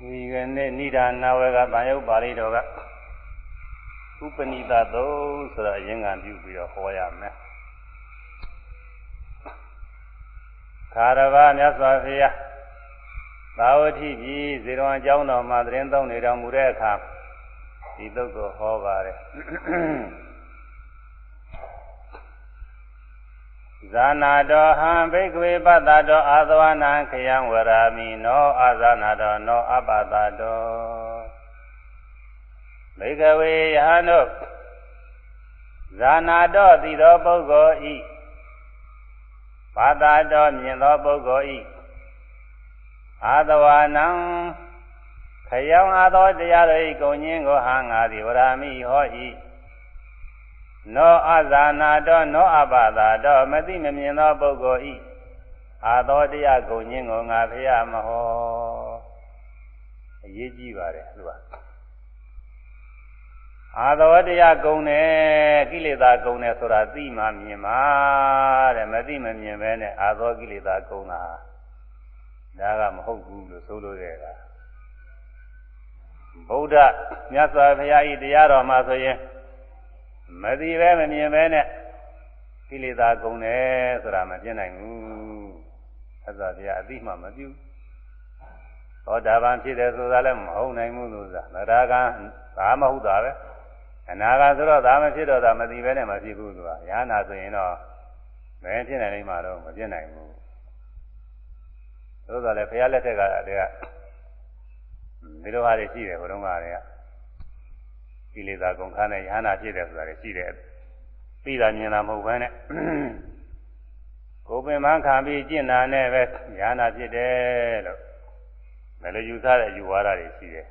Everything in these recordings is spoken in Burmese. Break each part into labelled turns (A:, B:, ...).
A: ဒီကနေ့ဏိဒာနာဝေကဗာယုတ်ပါဠိတော်ကဥပနိသသုဆိုတော့အရင်ကပြုပြီးတော့ဟောရမယ်ခါရဗမြတ်စွာဘုရားသာဝတိပြည်ဇေရဝံကျောင်းတော်မှာသတင်းသုံးနေတော်မူတဲ့အခါဒီသုတ်ကိုဟောပါတယ် ဇာနာတော်ဟံဘိကဝေပတ္တတော်အာသဝနာခယံဝရာမိနောအာဇာနာတော်နောအပတ္တတော်ဘိကဝေယဟန်တို့ဇာနာတော်သိသောပုဂ္ဂိုလ်ဤဘာသာတော်မြင်သောပုဂ္ဂိုလ်ဤအာသဝနံခယံအာသောတရားတို့ဤကုံချင်းကိုဟံငါသည်ဝရာမိဟော၏ နောအဇာနာတောနောအပသာတောမသိမမြင်သောပုဂ္ဂိုလ်ဤအာသောတရားဂုံညင်းကိုငါဖရမဟောအရေးကြီးပါတယ်သူကအာသောတရားဂုံတယ်ကိလေသာဂုံတယ်ဆိုတာသိမှမြင်မှာတဲ့မသိမမြင်ပဲနဲ့အာသောကိလေသာဂုံတာဒါကမဟုတ်ဘူးလို့ဆိုလို့ရတာဗုဒ္ဓမြတ်စွာဘုရားဤတရားတော်မှာဆိုရင် မသိပဲမမြင်ပဲနဲ့ကိလေသာကုန်တယ်ဆိုတာမပြနိုင်ဘူးသစ္စာပြအသိမှမပြုသောတာပန်ဖြစ်တယ်ဆိုတာလည်းမဟုတ်နိုင်ဘူးလို့ဆိုတာနရကံဒါမဟုတ်တာပဲအနာဂါဆိုတော့ဒါမဖြစ်တော့တာမသိပဲနဲ့မဖြစ်ဘူးဆိုတာရဟနာဆိုရင်တော့မင်းဖြစ်နိုင်လိမ့်မှာတော့မပြနိုင်ဘူးသို့တော်လည်းဘုရားလက်ထက်ကတည်းကဒီလိုဟာတွေရှိတယ်ဘုရုံးကတွေက ကိလေသာကုန်ခါနဲ့ယ ahanan ဖြစ်တယ်ဆိုတာရှိတယ်ပြီးတာမြင်တာမဟုတ်ဘဲနဲ့ကိုယ်ပင်မခံပြီးကျင့်တာနဲ့ပဲယ ahanan ဖြစ်တယ်လို့မလည်းယူဆတဲ့ယူဝါဒတွေရှိတယ်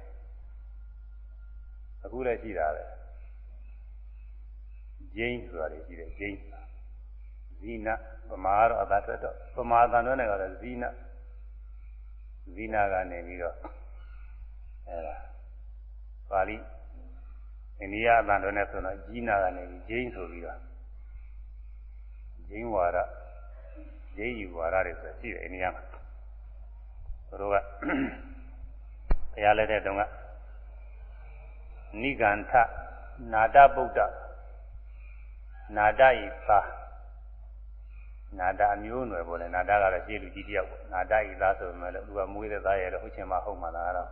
A: အခုလည်းရှိတာပဲဂျိန်းဆိုတာတွေရှိတယ်ဂျိန်းဇီနပမာတော့အသာထွက်တော့ပမာတန်တော့လည်းကလည်းဇီနဇီနကနေပြီးတော့အဲဒါပါဠိ အိန္ဒိယအတန်တော်နဲ့ဆိုတော့ကြီးနာကနေဂျိန်းဆိုပြီးတော့ဂျိန်းဝါဒဂျိန်းယူဝါဒတွေဆိုရှိတယ်အိန္ဒိယမှာသူတို့ကဘုရားလက်ထက်တုန်းကနိဂန္ထနာတဗုဒ္ဓနာတဤသာနာတအမျိုးအနွယ်ပေါ်လဲနာတကတော့ရှေးလူကြီးတယောက်ပေါ့နာတဤသားဆိုပေမဲ့လည်းသူကမွေးတဲ့သားရဲ့တော့ဟုတ်ချင်မှဟုတ်မှလားတော့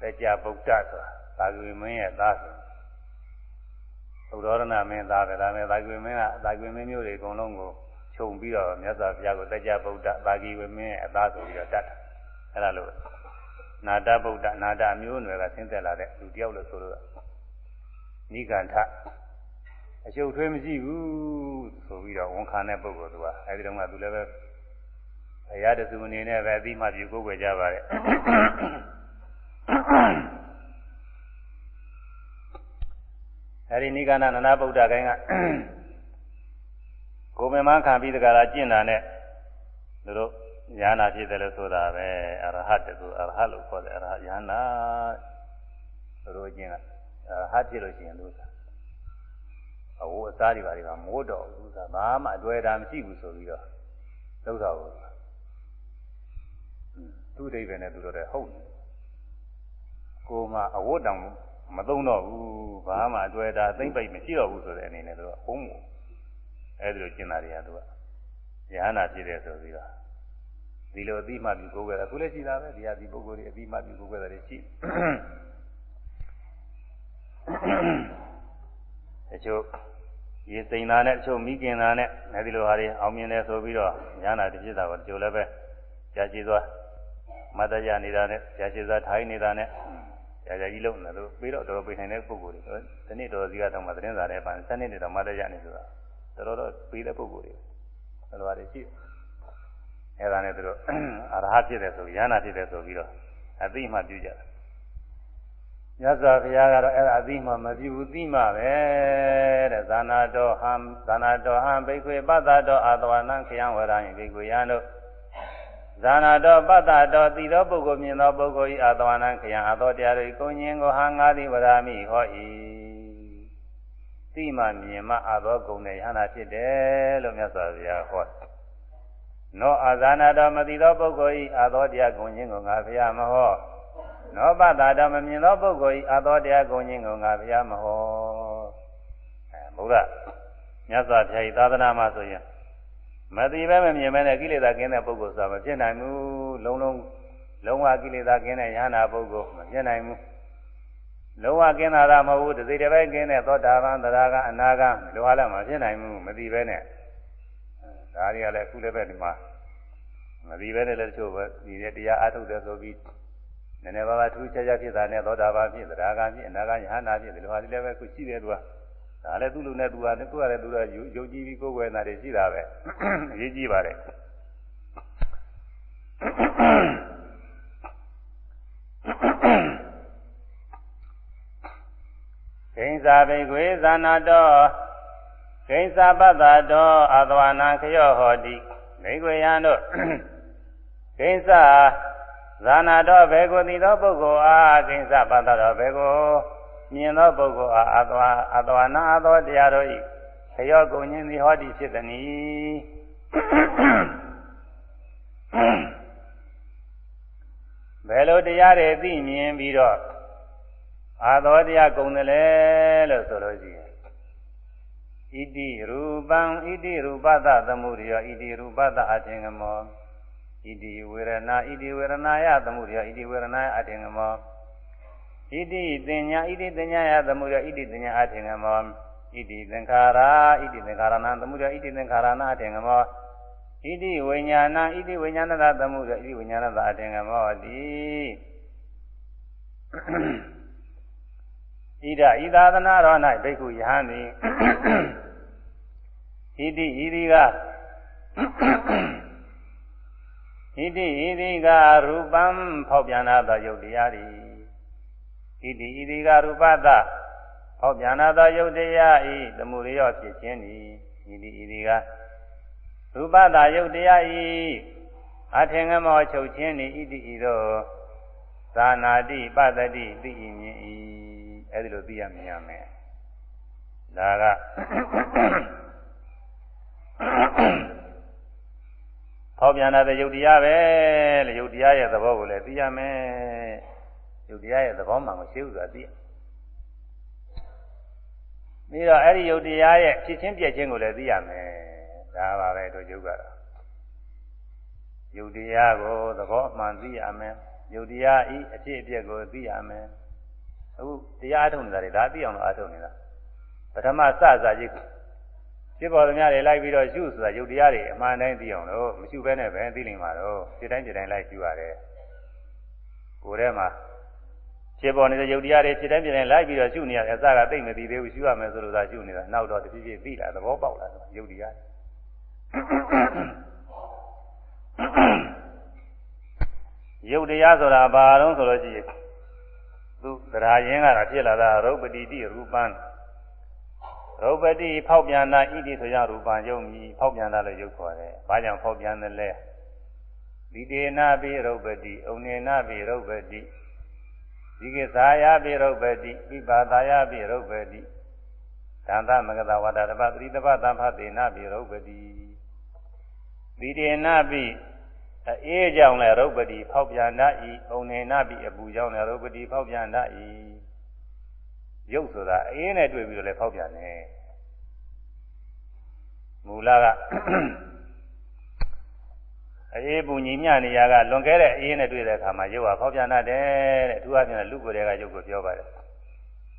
A: သက်ကြဗုဒ္ဓဆိုတာသာဂဝေမင်းရဲ့သားဆို သုဒ္ဓရဏမင်းသားပဲဒါနဲ့သာဂဝေမင်းကသာဂဝေမင်းမျိုးတွေအကုန်လုံးကိုခြုံပြီးတော့မြတ်စွာဘုရားကိုသက်ကြဗုဒ္ဓသာဂဝေမင်းရဲ့အသားဆိုပြီးတော့တတ်တာအဲ့ဒါလို့နာတဗုဒ္ဓနာတမျိုးနွယ်ကဆင်းသက်လာတဲ့လူတယောက်လို့ဆိုလို့နိဂန္ထအကျုပ်ထွေးမရှိဘူးဆိုပြီးတော့ဝန်ခံတဲ့ပုဂ္ဂိုလ်သူကအဲဒီတော့မှသူလည်းပဲဘုရားတဆူအနေနဲ့ပဲအပြီးမှပြုကိုးကွယ်ကြပါတဲ့ အဲဒီနိဂန္ဓနနာဗုဒ္ဓကိုင်းကကိုယ်မမခံပြီးတကလားကျင့်တာနဲ့သူတို့ညာနာဖြစ်တယ်လို့ဆိုတာပဲအရဟတ်တူအရဟတ်လို့ခေါ်တယ်အရဟညာနာသူတို့ကျင့်တာအရဟတ်ဖြစ်လို့ရှိရင်လို့အဝအစားတွေပါတွေကမိုးတော်ဘူးသာဘာမှအတွေ့အတာမရှိဘူးဆိုပြီးတော့သုဒ္ဓဘူးသူ့အိဗယ်နဲ့သူတို့တဲ့ဟုတ်တယ်ကိုမှအဝတ်တောင် မသုံးတော့ဘူးဘာမှအတွေ့အတာသိမ့်ပိတ်မရှိတော့ဘူးဆိုတဲ့အနေနဲ့သူကဟုံးမှုအဲဒီလိုကျင်တာတွေကသူကယဟနာဖြစ်တယ်ဆိုပြီးတော့ဒီလိုအတိမှပြုကိုယ်ွယ်တာခုလည်းရှိတာပဲဒီဟာဒီပုဂ္ဂိုလ်တွေအတိမှပြုကိုယ်ွယ်တာတွေရှိတချို့ရေစိန်သားနဲ့တချို့မိခင်သားနဲ့အဲဒီလိုဟာတွေအောင်မြင်တယ်ဆိုပြီးတော့ညာနာတဖြစ်တာကိုတချို့လည်းပဲကြာရှိသွားမတ္တရနေတာနဲ့ကြာရှိသွားထိုင်နေတာနဲ့ ကြာကြာကြီးလုံးနေလို့ပြီးတော့တော်ပြေးနိုင်တဲ့ပုဂ္ဂိုလ်တွေဒီနေ့တော်စီကတော့မှသတင်းစာထဲပန်စနစ်တွေတော့မတ္တရနေဆိုတာတော်တော်ပြီးတဲ့ပုဂ္ဂိုလ်တွေဘယ်လိုဟာတွေရှိအဲဒါနဲ့သူတို့အရဟဖြစ်တယ်ဆိုရဟနာဖြစ်တယ်ဆိုပြီးတော့အသိမှပြုကြတယ်မြတ်စွာဘုရားကတော့အဲ့ဒါအသိမှမပြုဘူးသိမှပဲတဲ့ဇာနာတော်ဟံဇာနာတော်ဟံဘိကွေပတ္တတော်အာတဝနံခယံဝရယံဘိကွေယံတို့ ဇာနာတော်ပတ္တတော်သိသောပုဂ္ဂိုလ်မြင်သောပုဂ္ဂိုလ်ဤအာတဝနံခယံအာသောတရားတို့ကိုဉ္ဇင်းကိုဟံငါသည်ဝရမိဟော၏သိမှမြင်မှအာသောဂုဏ်နဲ့ယဟနာဖြစ်တယ်လို့မြတ်စွာဘုရားဟောနောအာဇာနာတော်မသိသောပုဂ္ဂိုလ်ဤအာသောတရားဂုဏ်ချင်းကိုငါဘုရားမဟောနောပတာတော်မမြင်သောပုဂ္ဂိုလ်ဤအသောတရားကုန်ခြင်းကိုငါဘုရားမဟောအဲဘုရားမြတ်စွာဘုရားဤသာသနာမှာဆိုရင် မသိပဲမမြင်ပဲနဲ့ကိလေသာကင်းတဲ့ပုဂ္ဂိုလ်ဆိုတာမဖြစ်နိုင်ဘူးလုံးလုံးလုံးဝကိလေသာကင်းတဲ့ယ ahanan ပုဂ္ဂိုလ်မဖြစ်နိုင်ဘူးလုံးဝကင်းတာသာမဟုတ်ဘူးတစိတစ်ပိုင်းကင်းတဲ့သောတာပန်သရဂံအနာဂံလောဟာလည်းမဖြစ်နိုင်ဘူးမသိပဲနဲ့ဒါတွေကလည်းအခုလည်းပဲဒီမှာမသိပဲနဲ့လည်းတချို့ပဲဒီတဲ့တရားအထုတ်တယ်ဆိုပြီးနည်းနည်းပါးပါးထူးခြားခြားဖြစ်တာနဲ့သောတာပန်ဖြစ်သရဂံဖြစ်အနာဂံယ ahanan ဖြစ်ဒီလိုဟာတွေလည်းပဲခုရှိတယ်သူက ဒါလည်းသူ့လူနဲ့သူကသူကလည်းသူကယုံကြည်ပြီးကိုယ်ွယ်နေတာတွေရှိတာပဲအရေးကြီးပါတယ်ဂိဉ္စာဘိကွေဇာနာတောဂိဉ္စာပတ္တတောအသဝနာခယောဟောတိဘိကွေယံတို့ဂိဉ္စာဇာနာတောဘေကိုတိသောပုဂ္ဂိုလ်အားဂိဉ္စာပတ္တတောဘေကို မြင်သောပုဂ္ဂိုလ်အားအသဝအသဝနာအသောတရားတို့ဤခယောကုန်ခြင်းသည်ဟောတိဖြစ်သည်ဘယ်လိုတရားတွေသိမြင်ပြီးတော့အာသောတရားကုန်တယ်လေလို့ဆိုလို့ရှိရင်ဣတိရူပံဣတိရူပသသမုဒယဣတိရူပသအထင်ကမောဣတိဝေရဏဣတိဝေရဏယသမုဒယဣတိဝေရဏယအထင်ကမော ဣတိသင်ညာဣတိသင်ညာယသမုဒယဣတိသင်ညာအထင်ကမောဣတိသင်္ခါရဣတိသင်္ခါရဏသမုဒယဣတိသင်္ခါရဏအထင်ကမောဣတိဝိညာဏဣတိဝိညာဏသသမုဒယဣတိဝိညာဏသအထင်ကမောတိဣဒဤသာသနာတော်၌ဘိက္ခုယဟန်သည်ဣတိဤဒီကဣတိဤဒီကရူပံဖောက်ပြန်သောယုတ်တရားသည် ဣတိဤဒီကရူပသဖောက်ပြန်သောယုတ်တရားဤသမုဒယောဖြစ်ခြင်းသည်ဣတိဤဒီကရူပသယုတ်တရားဤအထင်ကမောချုပ်ခြင်းသည်ဣတိဤသို့သာနာတိပတ္တိသိမြင်၏အဲဒီလိုသိရမြင်ရမယ်ဒါကဟောပြန်တဲ့ယုတ်တရားပဲလေယုတ်တရားရဲ့သဘောကိုလည်းသိရမယ် ယုတ်တရားရဲ့သဘောမှန်ကိုရှင်းဥစွာသိရပြီးတော့အဲ့ဒီယုတ်တရားရဲ့ဖြစ်ချင်းပြည့်ချင်းကိုလည်းသိရမယ်ဒါပါပဲတို့ယုတ်ကတော့ယုတ်တရားကိုသဘောမှန်သိရမယ်ယုတ်တရားဤအဖြစ်အပျက်ကိုသိရမယ်အခုတရားအထုတ်နေတာတွေဒါသိအောင်လို့အထုတ်နေတာပထမစစကြီးဖြစ်ပေါ်သမျှတွေလိုက်ပြီးတော့ရှုဆိုတာယုတ်တရားတွေအမှန်တိုင်းသိအောင်လို့မရှုဘဲနဲ့ပဲသိနေမှာတော့စိတ်တိုင်းစိတ်တိုင်းလိုက်ရှုရတယ်ကိုယ်ထဲမှာ ဖြစ်ပေါ်နေတဲ့ယုတ်တရားတွေစိတ်တိုင်းစိတ်တိုင်းလိုက်ပြီးတော့ရှုနေရတယ်အစကသိမသိသေးဘူးရှုရမယ်ဆိုလို့သာရှုနေတာနောက်တော့တဖြည်းဖြည်းသိလာသဘောပေါက်လာတယ်ယုတ်တရားယုတ်တရားဆိုတာဘာလို့ဆိုလို့ရှိရင်သူသရာယင်းကတော့ဖြစ်လာတာရုပ်ပတိတိရူပံရုပ်ပတိဖောက်ပြန်တာဣတိဆိုရရူပံယုံမီဖောက်ပြန်တာလို့ယုတ်ခေါ်တယ်။ဘာကြောင့်ဖောက်ပြန်တယ်လဲ။ဒီတေနာပိရုပ်ပတိ၊ဩနေနာပိရုပ်ပတိ ဒီကိသာယပိရုပ်ပတိပိပါသာယပိရုပ်ပတိသံသမဂတဝတ္တတပသတိတပသံဖသေနာပိရုပ်ပတိဒီတေနာပိအေးကြောင့်လည်းရုပ်ပတိဖောက်ပြန်တတ်၏။ဩနေနာပိအပူကြောင့်လည်းရုပ်ပတိဖောက်ပြန်တတ်၏။ရုပ်ဆိုတာအေးနဲ့တွေ့ပြီးတော့လည်းဖောက်ပြန်တယ်။မူလက အေးပူညီမျှနေရကလွန်ကဲတဲ့အေးနဲ့တွေ့တဲ့အခါမှာရုပ်ဟာဖောက်ပြန်တတ်တယ်တဲ့အထူးအဖြင့်လူကိုယ်တွေကရုပ်ကိုပြောပါတယ်။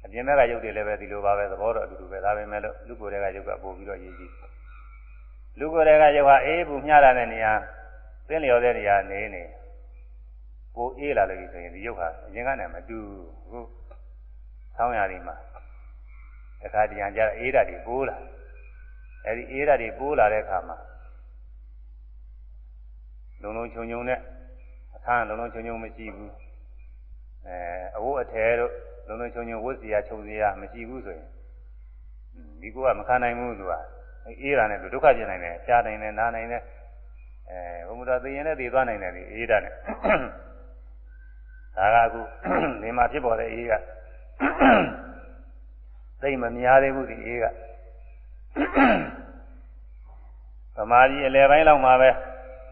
A: အပြင်ဘက်ကရုပ်တွေလည်းပဲဒီလိုပါပဲသဘောတော့အတူတူပဲဒါပဲမဲ့လို့လူကိုယ်တွေကရုပ်ကပို့ပြီးတော့ရည်ကြည့်လူကိုယ်တွေကရုပ်ဟာအေးပူမျှတာတဲ့နေရာသင်လျော်တဲ့နေရာနေနေကိုအေးလာလို့ဆိုရင်ဒီရုပ်ဟာအရင်ကနဲ့မတူဘူးဆောင်းရာဒီမှာတခါတရံကြအေးဓာတ်တွေပိုးလာအဲဒီအေးဓာတ်တွေပိုးလာတဲ့အခါမှာ လုံလုံချုံချုံနဲ့အခန်းလုံလုံချုံချုံမရှိဘူးအဲအဝတ်အထည်တို့လုံလုံချုံချုံဝတ်စီရခြုံစီရမရှိဘူးဆိုရင်ဒီကောကမခံနိုင်ဘူးသူကအေးတာနဲ့ဒုက္ခပြနိုင်တယ်ရှားနိုင်တယ်နားနိုင်တယ်အဲဘုံမတော်သိရင်လည်းသိသွားနိုင်တယ်ဒီအေးဓာတ်နဲ့ဒါကအခုနေမှာဖြစ်ပေါ်တဲ့အေးကသိမများသေးဘူးဒီအေးကဗမာကြီးအလယ်ပိုင်းလောက်မှာပဲ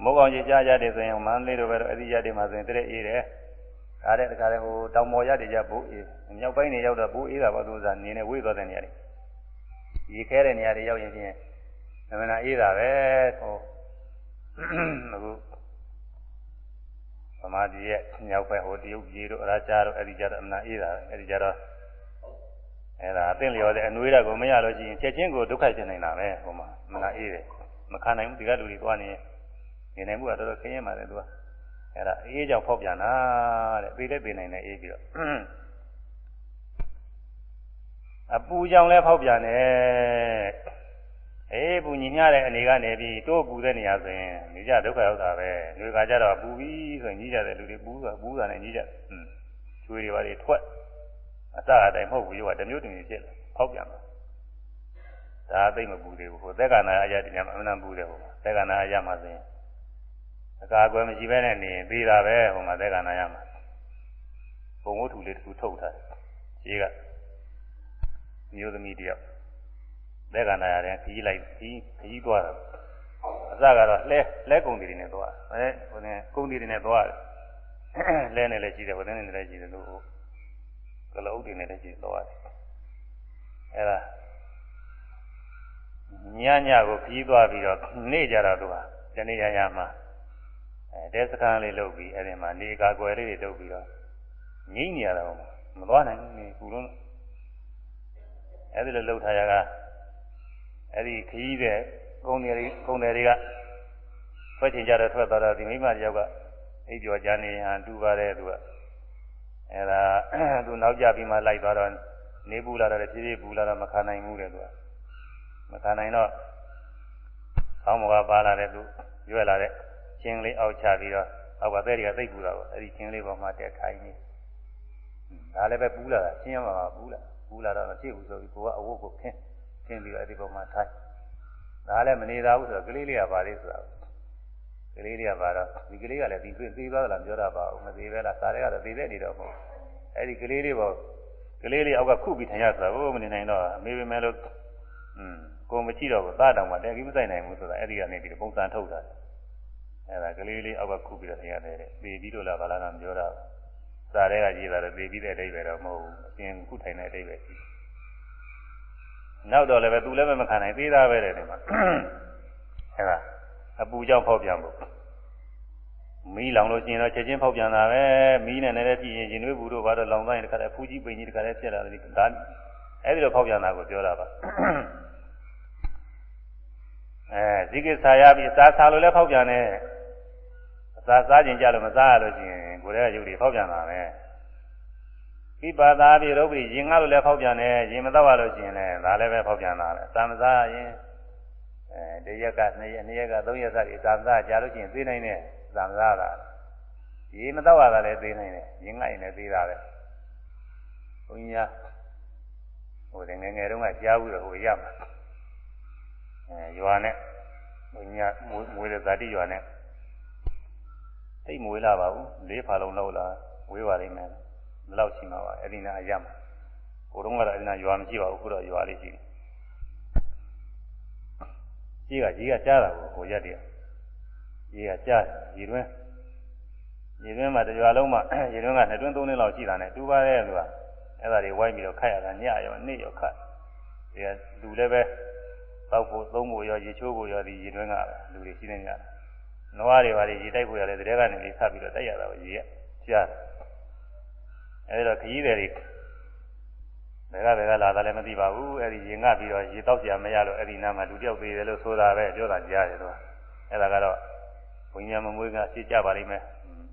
A: မုတ်ကောင်ကြီးကြားကြတယ်ဆိုရင်မန္တလေးတို့ပဲတော့အဲ့ဒီရက်တွေမှာဆိုရင်တရက်အေးတယ်ဒါတဲ့တခါလေဟိုတောင်ပေါ်ရတဲ့ကြဘိုးအေးမြောက်ပိုင်းနေရောက်တော့ဘိုးအေးတာပေါ့သူကနင်းနေဝေးသွားတဲ့နေရာတွေရေခဲတဲ့နေရာတွေရောက်ရင်ချင်းအမှန်တရားအေးတာပဲဟိုအခုသမာဓိရဲ့မြောက်ဘက်ဟိုတရုတ်ပြည်တို့အရာချာတို့အဲ့ဒီကြတော့အမှန်အေးတာအဲ့ဒီကြတော့အဲ့ဒါအသိလျော်တဲ့အနွေးတာကိုမရလို့ရှိရင်ချက်ချင်းကိုဒုက္ခဖြစ်နေတာပဲဟိုမှာအမှန်အေးတယ်မခံနိုင်ဘူးဒီကလူတွေသွားနေ နေနိုင်မှုကတော်တော်ခင်းရမှာလေသူကအဲ့ဒါအေးကြောင့်ဖောက်ပြန်တာတဲ့သိတဲ့သိနိုင်တယ်အေးပြီးတော့အပူကြောင့်လည်းဖောက်ပြန်တယ်အေးပူညီညတဲ့အနေကနေပြီးတိုးပူတဲ့နေရာဆိုရင်ညီကြဒုက္ခရောက်တာပဲလူကကြတော့ပူပြီးဆိုရင်ညီကြတဲ့လူတွေပူတာပူတာနဲ့ညီကြတယ်อืมချွေတွေပါတွေထွက်အစအတိုင်းမဟုတ်ဘူးရောတမျိုးတမျိုးဖြစ်တယ်ဖောက်ပြန်တာဒါသိမပူသေးဘူးဟိုသက်ကနာအရာတင်မှာအမှန်တန်ပူတယ်ဟိုသက်ကနာအရာမှာဆိုရင် အကာအကွယ်မရှိဘဲနဲ့နေသေးတာပဲဟိုမှာသက်ကနာရမှာဘုံဝတ္ထုလေးတစ်ခုထုတ်ထားတယ်ခြေကမျိုးသမီးတယောက်သက်ကနာရတယ်ခကြီးလိုက်ခကြီးခကြီးသွားတာအစကတော့လှဲလှဲကုံတွေနဲ့သွားအဲဟိုနဲ့ကုံတွေနဲ့သွားလဲနေလည်းရှိတယ်ဟိုနဲ့လည်းရှိတယ်လို့ကလအုပ်တွေနဲ့လည်းရှိသွားတယ်အဲဒါညညကိုခကြီးသွားပြီးတော့နေ့ကြတော့သူကတနေ့ရရမှာအဲ တဲစခန်းလေးလုပ်ပြီးအဲဒီမှာနေကာကွယ်လေးတွေလုပ်ပြီးတော့ငိမ့်နေရတော့မသွားနိုင်ဘူးနေကူလုံးအဲဒီလိုလှုပ်ထားရကအဲဒီခကြီးတဲ့ကုန်းတွေကုန်းတွေကထွက်ချင်ကြတော့ထွက်သွားတော့ဒီမိမတယောက်ကအိပ်ကျော်ကြနေဟန်တူပါတယ်သူကအဲဒါသူနောက်ကြပြီးမှလိုက်သွားတော့နေပူလာတော့ဖြည်းဖြည်းပူလာတော့မခံနိုင်ဘူးတဲ့သူကမခံနိုင်တော့ဆောင်းမကပါလာတဲ့သူရွက်လာတဲ့ ချင်းလေးအောက်ချပြီးတော့အောက်ကသဲတွေကသိပ်ပူတာပေါ့အဲဒီချင်းလေးပေါ်မှာတက်ထိုင်နေဒါလည်းပဲပူလာတာချင်းရမှာပူလာပူလာတော့မဖြစ်ဘူးဆိုပြီးကိုကအဝတ်ကိုခင်းခင်းပြီးတော့အဲဒီပေါ်မှာထိုင်ဒါလည်းမနေသာဘူးဆိုတော့ကလေးလေးကပါလေဆိုတာကလေးလေးကပါတော့ဒီကလေးကလည်းဒီပြေးသွားသလားပြောတာပါဦးမသေးပဲလားစားတဲ့ကတော့သေးတဲ့နေတော့မဟုတ်အဲဒီကလေးလေးပေါ့ကလေးလေးအောက်ကခုပြီးထိုင်ရဆိုတာဘိုးမနေနိုင်တော့အမေပဲမဲလို့อืมကိုမကြည့်တော့ဘူးသားတောင်မှတက်ကြီးမဆိုင်နိုင်ဘူးဆိုတာအဲ့ဒီကနေပြီးပုံစံထုတ်တာ အဲ့ဒါကလေးလေးအောက်ကခုပြီးတော့ထိုင်ရတယ်တဲ့သေပြီးတော့လားဘာလားတော့ပြောတာစားတဲ့ကကြီးတာတော့သေပြီးတဲ့အတိတ်ပဲတော့မဟုတ်ဘူးအပြင်ခုထိုင်တဲ့အတိတ်ပဲရှိနောက်တော့လည်းပဲသူလည်းမခံနိုင်သေးတာပဲတဲ့ဒီမှာအဲ့ဒါအပူကြောင့်ဖောက်ပြန်ဖို့မီးလောင်လို့ရှိရင်တော့ချက်ချင်းဖောက်ပြန်တာပဲမီးနဲ့လည်းကြည့်ရင်ရင်တွေးဘူးတို့ဘာတော့လောင်တိုင်းတခါတည်းဖူးကြီးပိန်ကြီးတခါတည်းဖြစ်လာတယ်ဒါအဲ့ဒီလိုဖောက်ပြန်တာကိုပြောတာပါအဲဇိကိဆာရပြီးအစာစားလို့လည်းဖောက်ပြန်တယ်အ စာစားခြင်းကြလို့မစားရလို့ရှိရင်ကိုယ်ရဲ့ရုပ်တွေဖောက်ပြန်တာပဲကိပါသာပြီးရုပ်ပြီးရင်ငါလို့လည်းဖောက်ပြန်တယ်ရင်မတော့ရလို့ရှိရင်လည်းဒါလည်းပဲဖောက်ပြန်တာပဲအစာမစားရင်အဲတရက်ကနှစ်ရက်နှစ်ရက်ကသုံးရက်စသည်အစာမစားကြလို့ရှိရင်သိနိုင်တယ်အစာမစားတာရေမတော့ရတာလည်းသိနိုင်တယ်ရင်ငါရင်လည်းသိတာပဲဘုန်းကြီးကဟိုငယ်ငယ်တုန်းကကြားဘူးတော့ဟိုရမှာအဲရွာနဲ့ဘုညာမွေးတဲ့ဇာတိရွာနဲ့ သိမွေးလာပါဘူးလေးဖာလုံးလောက်လာဝေးပါလိမ့်မယ်ဘယ်လောက်ရှိမှာပါအဲ့ဒီနာအရမှာဟိုတုန်းကတော့အဲ့ဒီနာရွာမရှိပါဘူးခုတော့ရွာလေးရှိတယ်ကြီးကကြီးကကြားတာကိုဟိုရက်တည်းကြီးကကြားရေတွင်းရေတွင်းမှာတရွာလုံးမှာရေတွင်းကနှစ်တွင်းသုံးတွင်းလောက်ရှိတာနဲ့တူပါတယ်သူကအဲ့ဒါတွေဝိုင်းပြီးတော့ခတ်ရတာညရောနေ့ရောခတ်ဒီကလူလည်းပဲတောက်ဖို့သုံးဖို့ရောရေချိုးဖို့ရောဒီရေတွင်းကလူတွေရှိနေကြတယ်။ နွားတွေပါလေရေတိုက်ဖို့ရတယ်တဲ့ကနေပြီးဆက်ပြီးတော့တိုက်ရတာကိုရေကကြားအဲဒီတော့ခကြီးတယ်တွေဘယ်ကဘယ်ကလာတာလည်းမသိပါဘူးအဲဒီရေငတ်ပြီးတော့ရေတောက်ကြမရလို့အဲဒီနားမှာလူတယောက်သေးတယ်လို့ဆိုတာပဲပြောတာကြားတယ်သူကအဲဒါကတော့ဘုညာမမွေးကရှင်းကြပါလိမ့်မယ်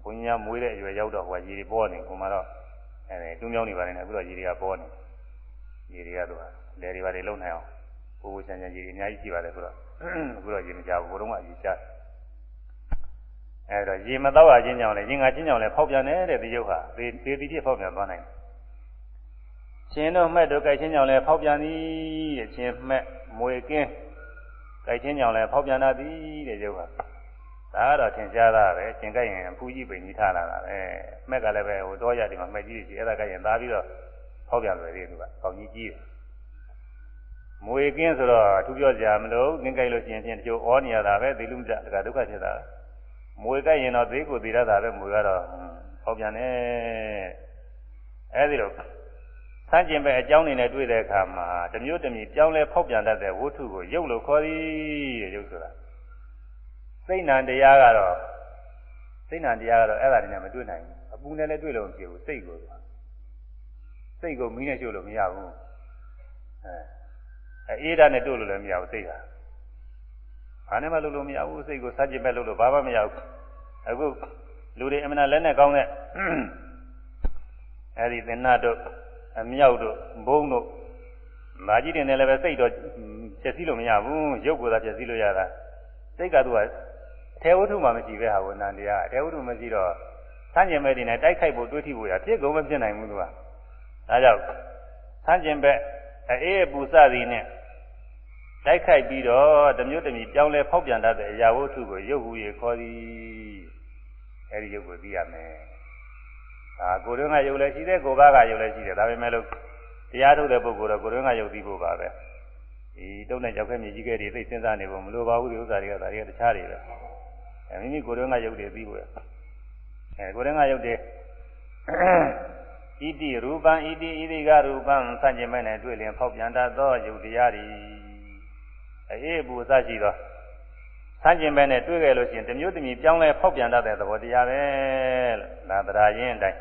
A: ဘုညာမွေးတဲ့အရွယ်ရောက်တော့ဟိုရေတွေပေါ်နေကိုမှတော့အဲဒီတွန်းပြောင်းနေပါလိမ့်မယ်အခုတော့ရေတွေကပေါ်နေရေတွေကတော့လေတွေပါလေလုံနိုင်အောင်ပိုးပိုးချမ်းချမ်းရေတွေအများကြီးရှိပါတယ်ဆိုတော့အခုတော့ရေမကြဘူးဘုတော့မှရေကြတယ် အဲဒါရေမတော့ရခြင်းကြောင့်လည်းရင်ငါခြင်းကြောင့်လည်းဖောက်ပြန်နေတဲ့ဒီရုပ်ဟာသေသေတိဖြစ်ဖောက်ပြန်သွားနိုင်တယ်ရှင်တို့မှက်တို့ကြိုက်ခြင်းကြောင့်လည်းဖောက်ပြန်သည်တဲ့ရှင်မှက်မွေကင်းကြိုက်ခြင်းကြောင့်လည်းဖောက်ပြန်တာသည်တဲ့ရုပ်ဟာဒါကတော့သင်ရှားတာပဲရှင်ကြိုက်ရင်အဖူးကြီးပိန်ကြီးထားလာတာပဲမှက်ကလည်းပဲဟိုတော့ရဒီမှာမှက်ကြီးရှိအဲ့ဒါကြိုက်ရင်သားပြီးတော့ဖောက်ပြန်လွယ်သေးတယ်သူကကောင်းကြီးကြီးတယ်မွေကင်းဆိုတော့အထူးပြောကြမလို့ငင်းကြိုက်လို့ရှိရင်ဖြင့်တချို့ဩနေရတာပဲသိလို့မကြတကဒုက္ခဖြစ်တာ မွေကြိုက်ရင်တော့သိကိုသိရတာပဲမွေကတော့ဖောက်ပြန်တယ်အဲဒီလိုဆန်းကျင်ပဲအကြောင်းနေနဲ့တွေ့တဲ့အခါမှာတမျိုးတမျိုးပြောင်းလဲဖောက်ပြန်တတ်တဲ့ဝတ္ထုကိုရုပ်လို့ခေါ်သည်တဲ့ရုပ်ဆိုတာစိတ်နံတရားကတော့စိတ်နံတရားကတော့အဲ့ဒါနဲ့မတွေ့နိုင်ဘူးအပူနဲ့လည်းတွေ့လို့မဖြစ်ဘူးစိတ်ကိုစိတ်ကိုမီးနဲ့ရှို့လို့မရဘူးအဲအေးဓာတ်နဲ့တို့လို့လည်းမရဘူးစိတ်ဟာ ဘာနဲ့မှလုပ်လို့မရဘူးစိတ်ကိုစัจจิပဲလုပ်လို့ဘာမှမရဘူးအခုလူတွေအမှန်လက်နဲ့ကောင်းတဲ့အဲဒီသင်္နတို့အမြောက်တို့ဘုံတို့မာကြီးတွေနဲ့လည်းပဲစိတ်တော့ဖြည့်စည်းလို့မရဘူးရုပ်ကိုသာဖြည့်စည်းလို့ရတာစိတ်ကသူကအထေဝတ္ထုမှမရှိပဲဟာဝဏ္ဏတရားအထေဝတ္ထုမရှိတော့ဆန်းကျင်မဲ့တွေနဲ့တိုက်ခိုက်ဖို့တွေးထိဖို့ရဖြစ်ကုန်မဖြစ်နိုင်ဘူးသူကဒါကြောင့်ဆန်းကျင်ဘက်အေးအပူစသည်နဲ့ တိုက်ခိုက်ပြီးတော့တမျိုးတမျိုးပြောင်းလဲဖောက်ပြန်တတ်တဲ့အရာဝတ္ထုကိုရုပ်ဟူ၍ခေါ်သည်အဲဒီရုပ်ကိုသိရမယ်ဒါကိုယ်တွင်းကရုပ်လည်းရှိတယ်ကိုယ်ဘာကရုပ်လည်းရှိတယ်ဒါပေမဲ့လို့တရားထုတ်တဲ့ပုဂ္ဂိုလ်တော့ကိုယ်တွင်းကရုပ်သိဖို့ပါပဲဒီတုံးနဲ့ကြောက်ခဲမြေကြီးကဲတွေသိစဉ်းစားနေဖို့မလိုပါဘူးဒီဥစ္စာတွေကဒါတွေကတခြားတွေပဲအဲမိမိကိုယ်တွင်းကရုပ်တွေသိဖို့အဲကိုယ်တွင်းကရုပ်တွေဣတိရူပံဣတိဣတိကရူပံစัจจิမဲ့နဲ့တွေ့လျင်ဖောက်ပြန်တတ်သောယုတ်တရားတွေ အေးဘူးအစရှိသောစัจจิမဲ့နဲ့တွေ့ခဲ့လို့ရှိရင်တမျိုးတမျိုးပြောင်းလဲဖောက်ပြန်တတ်တဲ့သဘောတရားပဲလို့ဒါတရားရင်းအတိုင်း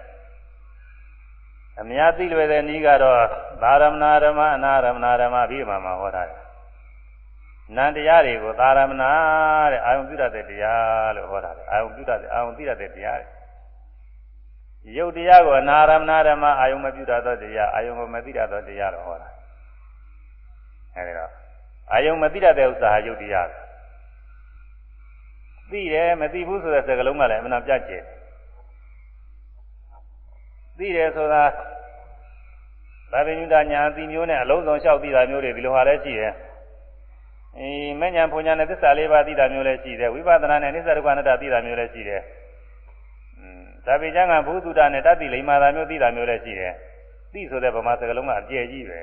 A: အများသိလွယ်တဲ့နည်းကတော့သာရမဏဓမ္မအနာရမဏဓမ္မပြီးမှမှာဟောတာတယ်နန္တရားတွေကိုသာရမဏတဲ့အာယုံပြုတတ်တဲ့တရားလို့ဟောတာတယ်အာယုံပြုတတ်တဲ့အာယုံသိတတ်တဲ့တရားတွေရုပ်တရားကိုအနာရမဏဓမ္မအာယုံမပြုတတ်သောတရားအာယုံကိုမသိတတ်သောတရားလို့ဟောတာအဲဒီတော့ အာယုံမသိတတ်တဲ့ဥစ္စာဟာရုပ်တရားသိတယ်မသိဘူးဆိုတဲ့စကားလုံးကလည်းအမှန်ပြကျဲသိတယ်ဆိုတာသာဝိညုတညာအသိမျိုးနဲ့အလုံးစုံလျှောက်သိတာမျိုးတွေဒီလိုဟာလည်းရှိတယ်အေးမဉ္ဇဉ်ဘုံညာနဲ့သစ္စာလေးပါးသိတာမျိုးလည်းရှိတယ်ဝိပဿနာနဲ့နိစ္စဒုက္ခအနတ္တသိတာမျိုးလည်းရှိတယ်ဒါပေကျမ်းကဘုသူတနဲ့တတ္တိလိမ္မာတာမျိုးသိတာမျိုးလည်းရှိတယ်သိဆိုတဲ့ဗမာစကားလုံးကအကျယ်ကြီးပဲ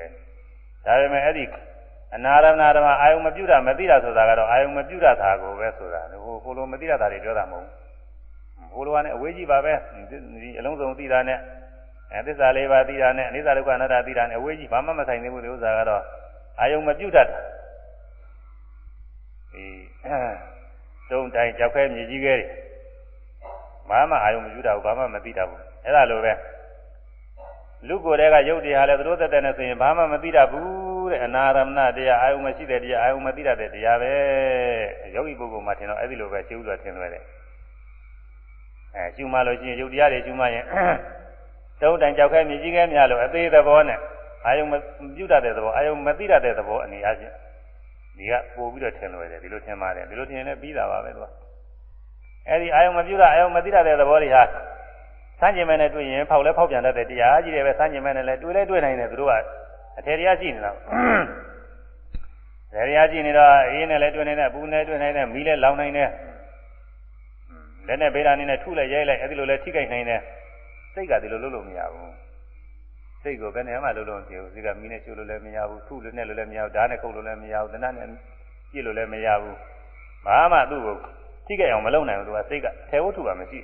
A: ဒါပေမဲ့အဲ့ဒီ အနာရမဏဓမ္မအာယုံမပြုတာမသိတာဆိုတာကတော့အာယုံမပြုတာသာကိုပဲဆိုတာဟိုဟိုလိုမသိတာတွေပြောတာမဟုတ်ဘူးဟိုလိုကလည်းအဝေးကြီးပါပဲဒီအလုံးစုံသိတာနဲ့အဲသစ္စာလေးပါးသိတာနဲ့အနိစ္စဒုက္ခအနတ္တသိတာနဲ့အဝေးကြီးဘာမှမဆိုင်သေးဘူးဒီဥစ္စာကတော့အာယုံမပြုတ်တတ်တာဒီတုံတိုင်းကြောက်ခဲမြေကြီးခဲတွေဘာမှအာယုံမပြုတ်တာဘူးဘာမှမသိတာဘူးအဲ့ဒါလိုပဲလူကိုယ်တည်းကရုပ်တရားလည်းသတို့သက်သက်နဲ့ဆိုရင်ဘာမှမသိတတ်ဘူး တဲ့အနာရမဏတရားအာယုံမရှိတဲ့တရားအာယုံမသိတတ်တဲ့တရားပဲယောဂီပုဂ္ဂိုလ်မှထင်တော့အဲ့ဒီလိုပဲရှင်းဥစွာထင်လွယ်တယ်အဲရှင်းမှလို့ရှိရင်ရုပ်တရားတွေရှင်းမှရင်တုံးတိုင်ကြောက်ခဲမြည်ကြီးခဲများလို့အသေးသဘောနဲ့အာယုံမပြုတ်တတ်တဲ့သဘောအာယုံမသိတတ်တဲ့သဘောအနေအချင်းဒီကပို့ပြီးတော့ထင်လွယ်တယ်ဒီလိုထင်ပါတယ်ဒီလိုထင်ရင်ပြီးတာပါပဲသူကအဲဒီအာယုံမပြုတ်တာအာယုံမသိတတ်တဲ့သဘောတွေဟာစမ်းကျင်မဲ့နဲ့တွေ့ရင်ဖောက်လဲဖောက်ပြန်တတ်တဲ့တရားကြီးတွေပဲစမ်းကျင်မဲ့နဲ့လည်းတွေ့လဲတွေ့နိုင်တယ်သူတို့က အထေတရားရှိနေတာတရားရှိနေတော့အေးနဲ့လည်းတွေ့နိုင်တယ်ပူနဲ့တွေ့နိုင်တယ်မီးလည်းလောင်နိုင်တယ်လက်နဲ့ဗေဒာနေနဲ့ထုလိုက်ရိုက်လိုက်အဲဒီလိုလဲထိခိုက်နိုင်တယ်စိတ်ကဒီလိုလုပ်လို့မရဘူးစိတ်ကိုဘယ်နဲ့မှလုပ်လို့မဖြစ်ဘူးစိတ်ကမီးနဲ့ချိုးလို့လည်းမရဘူးထုလို့နဲ့လို့လည်းမရဘူးဓာတ်နဲ့ခုတ်လို့လည်းမရဘူးတဏှနဲ့ပြည့်လို့လည်းမရဘူးဘာမှသူ့ကိုထိခိုက်အောင်မလုပ်နိုင်ဘူးသူကစိတ်ကထေဝတ္ထုကမရှိ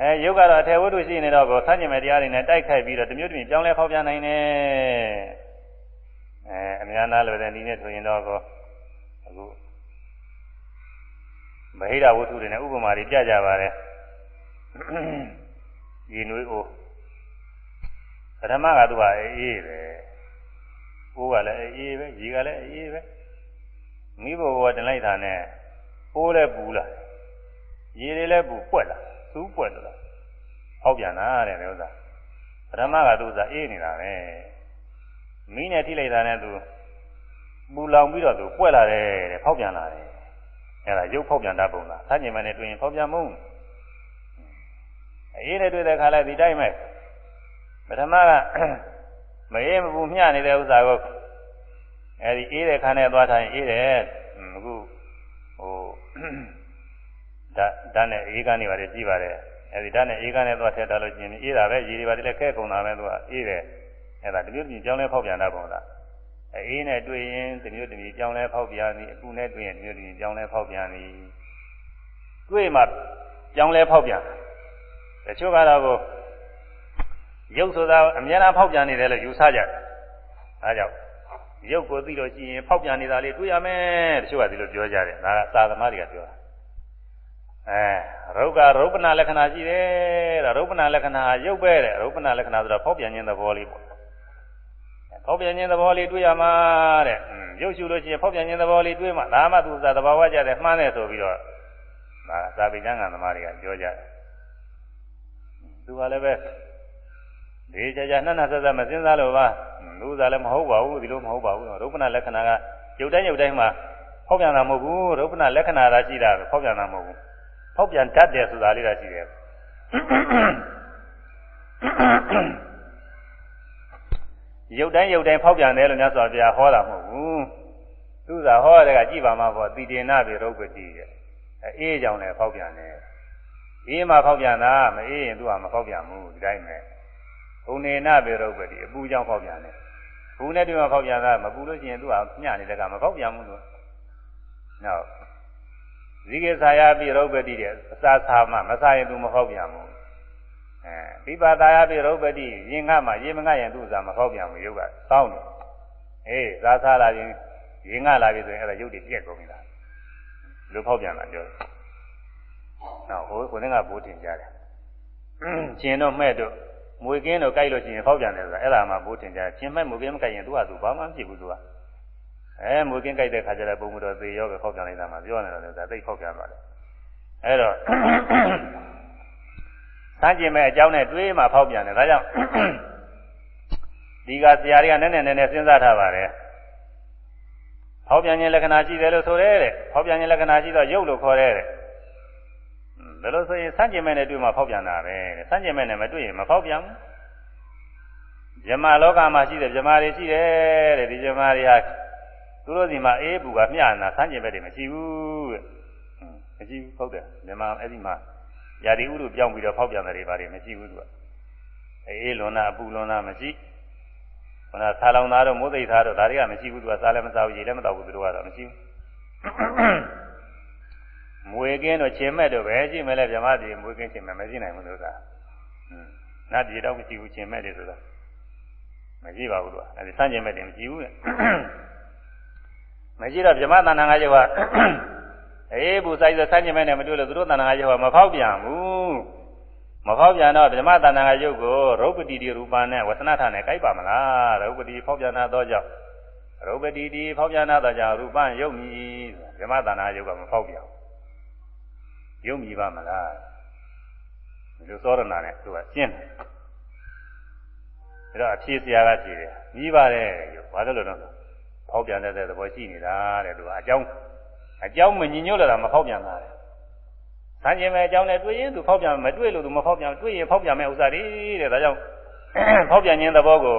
A: အဲယုတ်ကတော့ထေဝတ္ထုရှိနေတော့ကိုဆန်းကျင်မဲ့တရားတွေနဲ့တိုက်ခိုက်ပြီးတော့တမျိုးတမျိုးပြောင်းလဲဖောက်ပြန်နိုင်တယ်အဲအများနာလိုတဲ့ဒီနဲ့ဆိုရင်တော့ကိုအခုမဟိဒဝတ္ထုတွေနဲ့ဥပမာတွေပြကြပါတယ်ရေနွေးအိုးပထမကသူကအေးပဲအိုးကလည်းအေးပဲရေကလည်းအေးပဲမိဘဘဝတင်လိုက်တာနဲ့အိုးလည်းပူလာရေတွေလည်းပူပွက်လာ စူးပွက်လာဟောက်ပြန်တာတဲ့ဥစ္စာပထမကသူကအေးနေတာပဲမိနဲ့ထိလိုက်တာနဲ့သူပူလောင်ပြီးတော့သူပွက်လာတယ်တဲ့ဖောက်ပြန်လာတယ်အဲ့ဒါရုပ်ဖောက်ပြန်တတ်ပုံလားဆန်းကျင်မနဲ့တွေ့ရင်ဖောက်ပြန်မုန်းအေးနဲ့တွေ့တဲ့ခါလဲဒီတိုင်းပဲပထမကမအေးမပူမျှနေတဲ့ဥစ္စာကိုအဲဒီအေးတဲ့ခါနဲ့သွားထိုင်အေးတယ်အခုဟို ဓာတ်ဓာတ်နဲ့အေးကနေပါတယ်ကြည့်ပါတယ်အဲဒီဓာတ်နဲ့အေးကနေသွားထည့်ထားလို့ကျင်အေးတာပဲရေတွေပါတယ်လည်းခဲကုန်တာပဲသူကအေးတယ်အဲဒါတမျိုးတမျိုးကြောင်းလဲဖောက်ပြန်တာပုံလားအေးနဲ့တွေ့ရင်တမျိုးတမျိုးကြောင်းလဲဖောက်ပြန်သည်အပူနဲ့တွေ့ရင်တမျိုးတမျိုးကြောင်းလဲဖောက်ပြန်သည်တွေ့မှကြောင်းလဲဖောက်ပြန်တချို့ကတော့ကိုရုပ်ဆိုတာအများအားဖောက်ပြန်နေတယ်လို့ယူဆကြတယ်အဲကြောင့်ရုပ်ကိုသိလို့ရှိရင်ဖောက်ပြန်နေတာလေးတွေ့ရမယ်တချို့ကဒီလိုပြောကြတယ်ဒါကသာသမားတွေကပြောတာ အဲရုပ်ကရုပ်ပနာလက္ခဏာရှိတယ်တဲ့ရုပ်ပနာလက္ခဏာရုပ်ပဲတဲ့ရုပ်ပနာလက္ခဏာဆိုတော့ဖောက်ပြန်ခြင်းသဘောလေးပေါ့ဖောက်ပြန်ခြင်းသဘောလေးတွေ့ရမှာတဲ့ရုပ်ရှုလို့ရှိရင်ဖောက်ပြန်ခြင်းသဘောလေးတွေ့မှဒါမှသူသာသဘာဝကြတယ်မှန်းတယ်ဆိုပြီးတော့ဒါသာပိဋကံသမားတွေကပြောကြတယ်သူကလည်းပဲဒီကြကြနှက်နှက်ဆက်ဆက်မစင်းစားလို့ပါလူစားလည်းမဟုတ်ပါဘူးဒီလိုမဟုတ်ပါဘူးရုပ်ပနာလက္ခဏာကရုပ်တိုင်းရုပ်တိုင်းမှာဖောက်ပြန်တာမဟုတ်ဘူးရုပ်ပနာလက္ခဏာသာရှိတာဖောက်ပြန်တာမဟုတ်ဘူး ဖောက်ပြန်တတ်တယ်ဆိုတာလေးသာရှိတယ်ရုပ်တိုင်းရုပ်တိုင်းဖောက်ပြန်တယ်လို့များဆိုပြဟောတာမဟုတ်ဘူးသူသာဟောရတဲ့ကကြည်ပါမှာပေါ့တိတေနပိရုပ်ပတိရဲ့အေးကြောင့်လည်းဖောက်ပြန်တယ်အေးမှဖောက်ပြန်တာမအေးရင်သူကမဖောက်ပြန်ဘူးဒီတိုင်းပဲဘုံနေနပိရုပ်ပတိအပူကြောင့်ဖောက်ပြန်တယ်ဘူးနဲ့တွေ့မှဖောက်ပြန်တာမပူလို့ရှိရင်သူကညှနေတဲ့ကမဖောက်ပြန်ဘူးလို့နောက် ဇိကေသာယပိရုပ်ပတိတဲ့အစာသာမှမစားရင်သူမဖောက်ပြန်ဘူးအဲပိပါသာယပိရုပ်ပတိရင်ငါမှရင်မငါရင်သူ့စာမဖောက်ပြန်ဘူးရုပ်ကစောင်းတယ်အေးသာစားလာရင်ရင်ငါလာပြီဆိုရင်အဲ့ဒါရုပ်တွေပြက်ကုန်ပြီလားလူဖောက်ပြန်လာပြောတယ်နောက်ဟိုကိုယ်ကဘိုးတင်ကြတယ်ရှင်တို့မဲ့တို့မွေကင်းတို့ကြိုက်လို့ရှိရင်ဖောက်ပြန်တယ်ဆိုတာအဲ့ဒါမှဘိုးတင်ကြတယ်ရှင်မဲ့မွေကင်းမကြိုက်ရင်သူကသူဘာမှမဖြစ်ဘူးသူက အဲမွေကင်းကြိုက်တဲ့ခါကျတော့ပုံမတော်သေရောပဲဖောက်ပြန်လိုက်တာမှပြောနေတယ်ဒါသိဖောက်ပြန်သွားတယ်အဲ့တော့စမ်းကျင်မဲ့အကြောင်းနဲ့တွေးမှဖောက်ပြန်တယ်ဒါကြောင့်ဒီကဆရာတွေကနည်းနည်းနည်းနည်းစဉ်းစားထားပါတယ်ဖောက်ပြန်ခြင်းလက္ခဏာရှိတယ်လို့ဆိုရဲတဲ့ဖောက်ပြန်ခြင်းလက္ခဏာရှိတော့ရုပ်လို့ခေါ်ရဲတဲ့ဒါလို့ဆိုရင်စမ်းကျင်မဲ့နဲ့တွေ့မှဖောက်ပြန်တာပဲတဲ့စမ်းကျင်မဲ့နဲ့မတွေ့ရင်မဖောက်ပြန်ဘူးဇမလောကမှာရှိတဲ့ဇမာတွေရှိတယ်တဲ့ဒီဇမာတွေဟာ သူတို့စီမှာအေးပူကမျှနာစမ်းကျင်မဲ့တွေမရှိဘူးတဲ့မရှိဘူးဟုတ်တယ်ဇမာအဲ့ဒီမှာယာတိဥတို့ပြောင်းပြီးတော့ဖောက်ပြန်တယ်တွေပါတယ်မရှိဘူးသူကအေးလွန်နာအပူလွန်နာမရှိခန္ဓာဆာလောင်သားတို့မိုးသိသားတို့ဒါတွေကမရှိဘူးသူကစားလည်းမစားဘူးရေလည်းမတောက်ဘူးသူတို့ကတော့မရှိဘူးမွေကင်းတို့ခြေမဲ့တို့ပဲရှိမဲ့လဲဗြဟ္မတိမွေကင်းခြေမဲ့မရှိနိုင်ဘူးလို့သာနတ်ပြည်တော့မရှိဘူးခြေမဲ့တွေဆိုတာမရှိပါဘူးသူကအဲဒီစမ်းကျင်မဲ့တွေမရှိဘူးတဲ့ မရှိတော့ဗြဟ္မတဏ္ဍာငါးယောကအေးဘူးဆိုင်ဆိုစမ်းကျင်မဲ့နဲ့မတွေ့လို့သူတို့တဏ္ဍာငါးယောကမဖောက်ပြန်ဘူးမဖောက်ပြန်တော့ဗြဟ္မတဏ္ဍာငါရုပ်ကိုရုပ်ပတိတိရူပနဲ့ဝဆနထနဲ့ကြိုက်ပါမလားရုပ်ပတိဖောက်ပြန်တာတော့ကြောင့်ရုပ်ပတိတိဖောက်ပြန်တာတော့ကြောင့်ရူပရုပ်မြည်ဗြဟ္မတဏ္ဍာရုပ်ကမဖောက်ပြန်ရုပ်မြည်ပါမလားဒီလိုသောရဏနဲ့သူကရှင်းတယ်ဒါတော့အဖြေဆရာကကြည့်တယ်မြည်ပါတယ်ရုပ်ဘာလို့လဲတော့ ဖောက်ပြန်တဲ့သဘောရှိနေတာတဲ့သူကအကြောင်းအကြောင်းမညင်ညွတ်လာတာမဖောက်ပြန်တာတဲ့ဆန်းကျင်မဲ့အကြောင်းနဲ့တွေ့ရင်သူဖောက်ပြန်မတွေ့လို့သူမဖောက်ပြန်တွေ့ရင်ဖောက်ပြန်မဲ့ဥစ္စာတွေတဲ့ဒါကြောင့်ဖောက်ပြန်ခြင်းသဘောကို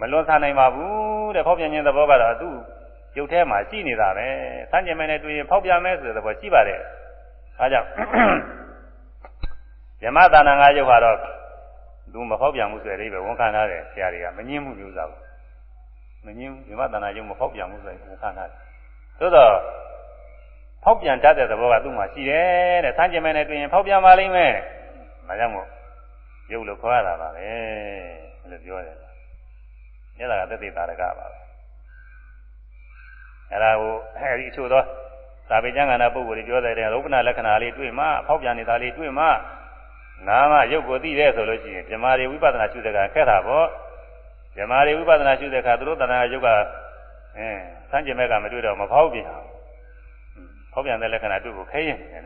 A: မလွန်ဆန်နိုင်ပါဘူးတဲ့ဖောက်ပြန်ခြင်းသဘောကတော့သူ့ရုပ်ထဲမှာရှိနေတာပဲဆန်းကျင်မဲ့နဲ့တွေ့ရင်ဖောက်ပြန်မဲ့ဆိုတဲ့သဘောရှိပါတယ်ဒါကြောင့်ယမသာနာငါရုပ်ကတော့သူမဖောက်ပြန်မှုဆိုတဲ့အိဗယ်ဝန်ခံထားတယ်ဆရာတွေကမငင်းမှုမျိုးစားဘူး မငင်းယမသာနာရုပ်မဖောက်ပြန်မှုဆိုတဲ့ဝန်ခံထားတယ်သို့တော့ဖောက်ပြန်တတ်တဲ့သဘောကသူ့မှာရှိတယ်တဲ့ဆန်းကျင်မဲ့နဲ့တွေ့ရင်ဖောက်ပြန်ပါလိမ့်မယ်။ဒါကြောင့်မို့ရုပ်လို့ခေါ်ရတာပါပဲလို့ပြောတယ်။ညတာကသက်သေတာရကပါပဲ။အဲဒါကိုအဲဒီအချို့သောသာပေကျမ်းဂန္ဓပုဂ္ဂိုလ်တွေပြောတဲ့ရုပ်ပနာလက္ခဏာလေးတွေ့မှဖောက်ပြန်နေတာလေးတွေ့မှနာမရုပ်ကိုသိတဲ့ဆိုလို့ရှိရင်ဓမ္မတွေဝိပဿနာရှုတဲ့ကခက်တာပေါ့။ ဓမ္မတွေဝိပဿနာရှုတဲ့အခါသူတို့တဏှာရုပ်ကအဲဆန်းကျင်မဲ့ကမတွေ့တော့မဖောက်ပြန်ဘူးဖောက်ပြန်တဲ့လက္ခဏာတွေ့ဖို့ခဲရင်နေတယ်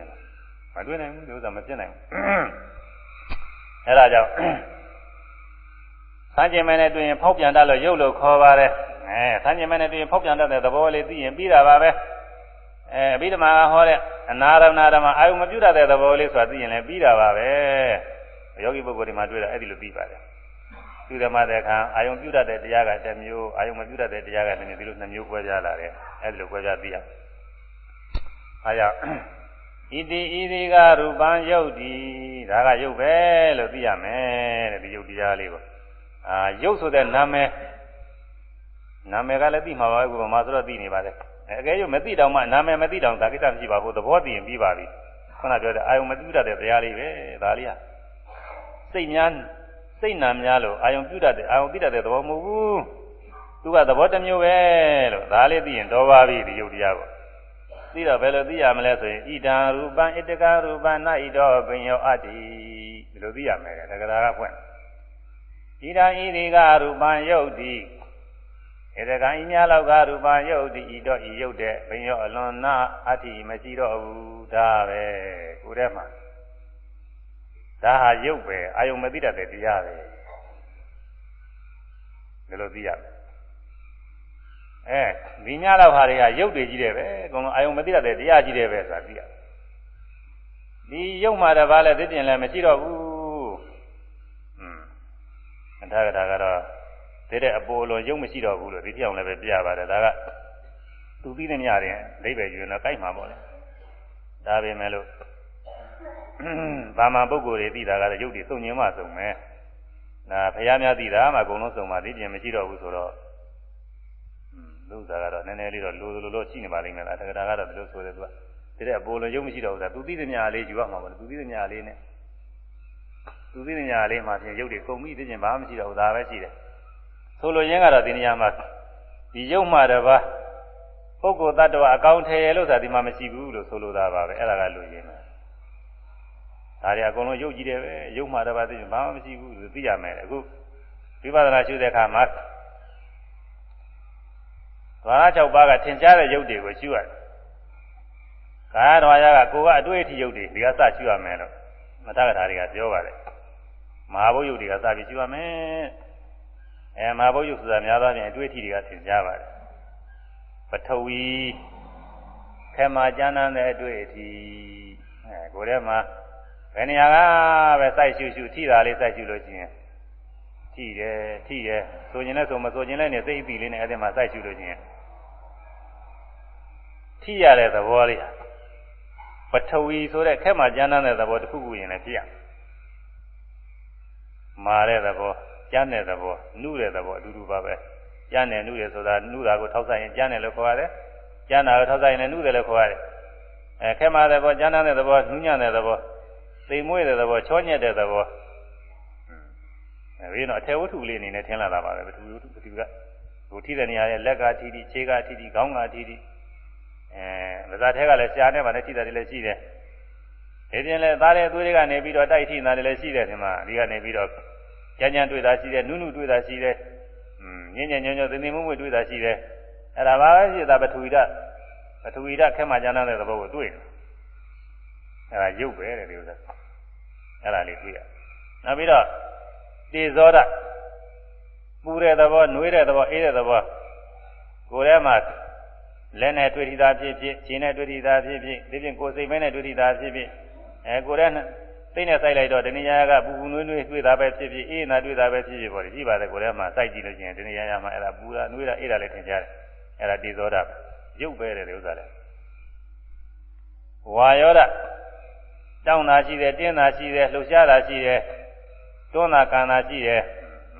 A: မတွေ့နိုင်ဘူးဒီဥစ္စာမဖြစ်နိုင်ဘူးအဲဒါကြောင့်ဆန်းကျင်မဲနဲ့တွေ့ရင်ဖောက်ပြန်တတ်လို့ရုပ်လို့ခေါ်ပါတယ်အဲဆန်းကျင်မဲနဲ့တွေ့ရင်ဖောက်ပြန်တတ်တဲ့သဘောလေးသိရင်ပြီးတာပါပဲအဲအဘိဓမ္မာဟောတဲ့အနာရမနာဓမ္မအာယုမပြုတတ်တဲ့သဘောလေးဆိုတာသိရင်လည်းပြီးတာပါပဲယောဂီပုဂ္ဂိုလ်တွေမှာတွေ့တာအဲ့ဒီလိုပြီးပါတယ် ပြုဓမ္မတဲ့အခါအာယုံပြုတတ်တဲ့တရားကတစ်မျိုးအာယုံမပြုတတ်တဲ့တရားကတစ်မျိုးဒီလိုနှစ်မျိုးကွဲပြားလာတယ်အဲ့ဒီလိုကွဲပြားသိရအားကြောင့်ဣတိဣတိကရူပံယုတ်တိဒါကယုတ်ပဲလို့သိရမယ်တဲ့ဒီယုတ်တရားလေးကိုအာယုတ်ဆိုတဲ့နာမည်နာမည်ကလည်းသိမှာပါပဲကိုယ်မှာဆိုတော့သိနေပါတယ်အကယ်၍မသိတော့မှနာမည်မသိတော့ဒါကိစ္စမရှိပါဘူးသဘောသိရင်ပြီးပါပြီခုနပြောတဲ့အာယုံမသိတတ်တဲ့တရားလေးပဲဒါလေးဟာစိတ်များ စိတ်နာများလို့အာယုံပြုတတ်တဲ့အာယုံသိတတ်တဲ့သဘောမဟုတ်ဘူးသူကသဘောတစ်မျိုးပဲလို့ဒါလေးသိရင်တော်ပါပြီဒီယုတ်တရားကိုသိတော့ဘယ်လိုသိရမလဲဆိုရင်ဣဒံရူပံဣတကရူပံနာဣတောပင်ယောအတ္တိဒီလိုသိရမယ်တက္ကရာကဖွင့်ဣဒံဣရိကရူပံယုတ်တိဧတကံဤများလောက်ကရူပံယုတ်တိဤတော့ဤယုတ်တဲ့ပင်ယောအလွန်နာအတ္တိမရှိတော့ဘူးဒါပဲကိုယ်ထဲမှာ ဒါဟာယုတ်ပဲအာယုံမသိတတ်တဲ့တရားပဲဒီလိုသိရမယ်အဲဒီညတော့ဟာတွေကရုပ်တွေကြီးတယ်ပဲအကုန်လုံးအာယုံမသိတတ်တဲ့တရားကြီးတယ်ပဲဆိုတာသိရတယ်ဒီရုပ်မှာတပါးလဲသိတင်လည်းမရှိတော့ဘူးอืมအထာကတာကတော့သိတဲ့အပေါ်လုံးရုပ်မရှိတော့ဘူးလို့ဒီပြောင်လည်းပဲပြရပါတယ်ဒါကသူသိတဲ့ညရင်အိဗယ်ယူရင်တော့ကြိုက်မှာပေါ့လေဒါပဲမဲ့လို့ ဘာမှပုဂ္ဂိုလ်တွေသိတာကလည်းရုပ်တွေစုံညင်မှစုံမယ်ဒါဖရာများသိတာမှအကုန်လုံးစုံမှသိပြင်မရှိတော့ဘူးဆိုတော့လူစားကတော့နည်းနည်းလေးတော့လိုလိုလိုရှိနေပါလိမ့်မယ်လားတက္ကရာကတော့ဒီလိုဆိုတယ်သူကတည်းအပေါ်လုံးရုပ်မရှိတော့ဘူးဆိုတာသူသိတဲ့ညာလေးယူရမှာပေါ့သူသိတဲ့ညာလေးနဲ့သူသိတဲ့ညာလေးမှာဖြင့်ရုပ်တွေကုန်ပြီသိချင်းဘာမှမရှိတော့ဘူးဒါပဲရှိတယ်ဆိုလိုရင်းကတော့ဒီနေရာမှာဒီရုပ်မှတပါပုဂ္ဂိုလ်တ attva အကောင်းထဲလို့ဆိုတာဒီမှာမရှိဘူးလို့ဆိုလိုတာပါပဲအဲ့ဒါကလူရင်းတယ် ဒါတွေအကုန်လုံးရုပ်ကြည့်တယ်ပဲရုပ်မှတပါသိချင်းဘာမှမရှိဘူးလို့သိရမယ်အခုဝိပဿနာရှုတဲ့အခါမှာဓဝါရ6ပါးကထင်ရှားတဲ့ရုပ်တွေကိုရှုရတယ်။ကာယဓဝါရကကိုယ်ကအတွေ့အထိရုပ်တွေဒီကစရှုရမယ်လို့မထကထာတွေကပြောပါတယ်။မဟာဘုတ်ရုပ်တွေကစပြီးရှုရမယ်။အဲမဟာဘုတ်ရုပ်ဆိုတာများသောဖြင့်အတွေ့အထိတွေကထင်ရှားပါတယ်။ပထဝီခဲမှာကျမ်းမ်းတဲ့အတွေ့အထိအဲကိုယ်ထဲမှာ ဘယ်နေရာကပဲစိုက်ရှုရှုထိတာလေးစိုက်ရှုလို့ရှိရင်ထိတယ်ထိတယ်ဆိုရင်လည်းဆိုမဆိုရင်လည်းနေစိတ်အပြီးလေးနဲ့အဲ့ဒီမှာစိုက်ရှုလို့ရှိရင်ထိရတဲ့သဘောလေးပထဝီဆိုတဲ့ခက်မှကျမ်းမ်းတဲ့သဘောတစ်ခုခုရင်လည်းဖြစ်ရမာတဲ့သဘောကျမ်းတဲ့သဘောနှုတဲ့သဘောအတူတူပါပဲကျမ်းတယ်နှုတယ်ဆိုတာနှုတာကိုထောက်ဆိုင်ရင်ကျမ်းတယ်လို့ခေါ်ရတယ်ကျမ်းတာကိုထောက်ဆိုင်ရင်နှုတယ်လို့ခေါ်ရတယ်အဲခက်မှတဲ့သဘောကျမ်းတဲ့သဘောနှူးညံ့တဲ့သဘော သိမ်မွေ့တဲ့သဘောချောညက်တဲ့သဘောအဲဒီတော့အထေဝတ္ထုလေးအနေနဲ့ထင်လာတာပါပဲဘသူဘသူကဟိုထိတဲ့နေရာရဲ့လက်ကထိထိခြေကထိထိခေါင်းကထိထိအဲဗဇာထဲကလည်းရှားနေပါနဲ့ထိတာတွေလည်းရှိတယ်ဒီပြင်လည်းသားတဲ့သွေးတွေကနေပြီးတော့တိုက်ထိနေတာတွေလည်းရှိတယ်ဒီမှာဒီကနေပြီးတော့ကြမ်းကြမ်းတွေ့တာရှိတယ်နုနုတွေ့တာရှိတယ်อืมညင်ညင်ညွညွသင်သင်မွေ့မွေ့တွေ့တာရှိတယ်အဲ့ဒါပါပဲရှိတာပထဝီဓာတ်ပထဝီဓာတ်ခဲမှကျမ်းတဲ့သဘောကိုတွေ့တယ် အဲ့ဒါရုပ်ပဲတဲ့ဒီဥစ္စာအဲ့ဒါလေးတွေ့ရနောက်ပြီးတော့တေဇောဓာတ်ပူတဲ့သဘောနှွေးတဲ့သဘောအေးတဲ့သဘောကိုယ်ထဲမှာလက်နဲ့တွေ့ထိတာဖြစ်ဖြစ်ခြေနဲ့တွေ့ထိတာဖြစ်ဖြစ်ဒီပြင်ကိုယ်စိတ်မဲနဲ့တွေ့ထိတာဖြစ်ဖြစ်အဲကိုယ်ထဲသိနဲ့စိုက်လိုက်တော့တဏှာကပူပူနွေးနွေးတွေ့တာပဲဖြစ်ဖြစ်အေးနာတွေ့တာပဲဖြစ်ဖြစ်ပေါ့ဒီရှိပါတယ်ကိုယ်ထဲမှာစိုက်ကြည့်လို့ရှိရင်တဏှာရမှာအဲ့ဒါပူတာနွေးတာအေးတာလည်းထင်ရှားတယ်အဲ့ဒါတေဇောဓာတ်ရုပ်ပဲတဲ့ဥစ္စာလေဝါယောဓာ တ်တောင်းတာရှိတယ်တင်းတာရှိတယ်လှုပ်ရှားတာရှိတယ်တွန်းတာကန်တာရှိတယ်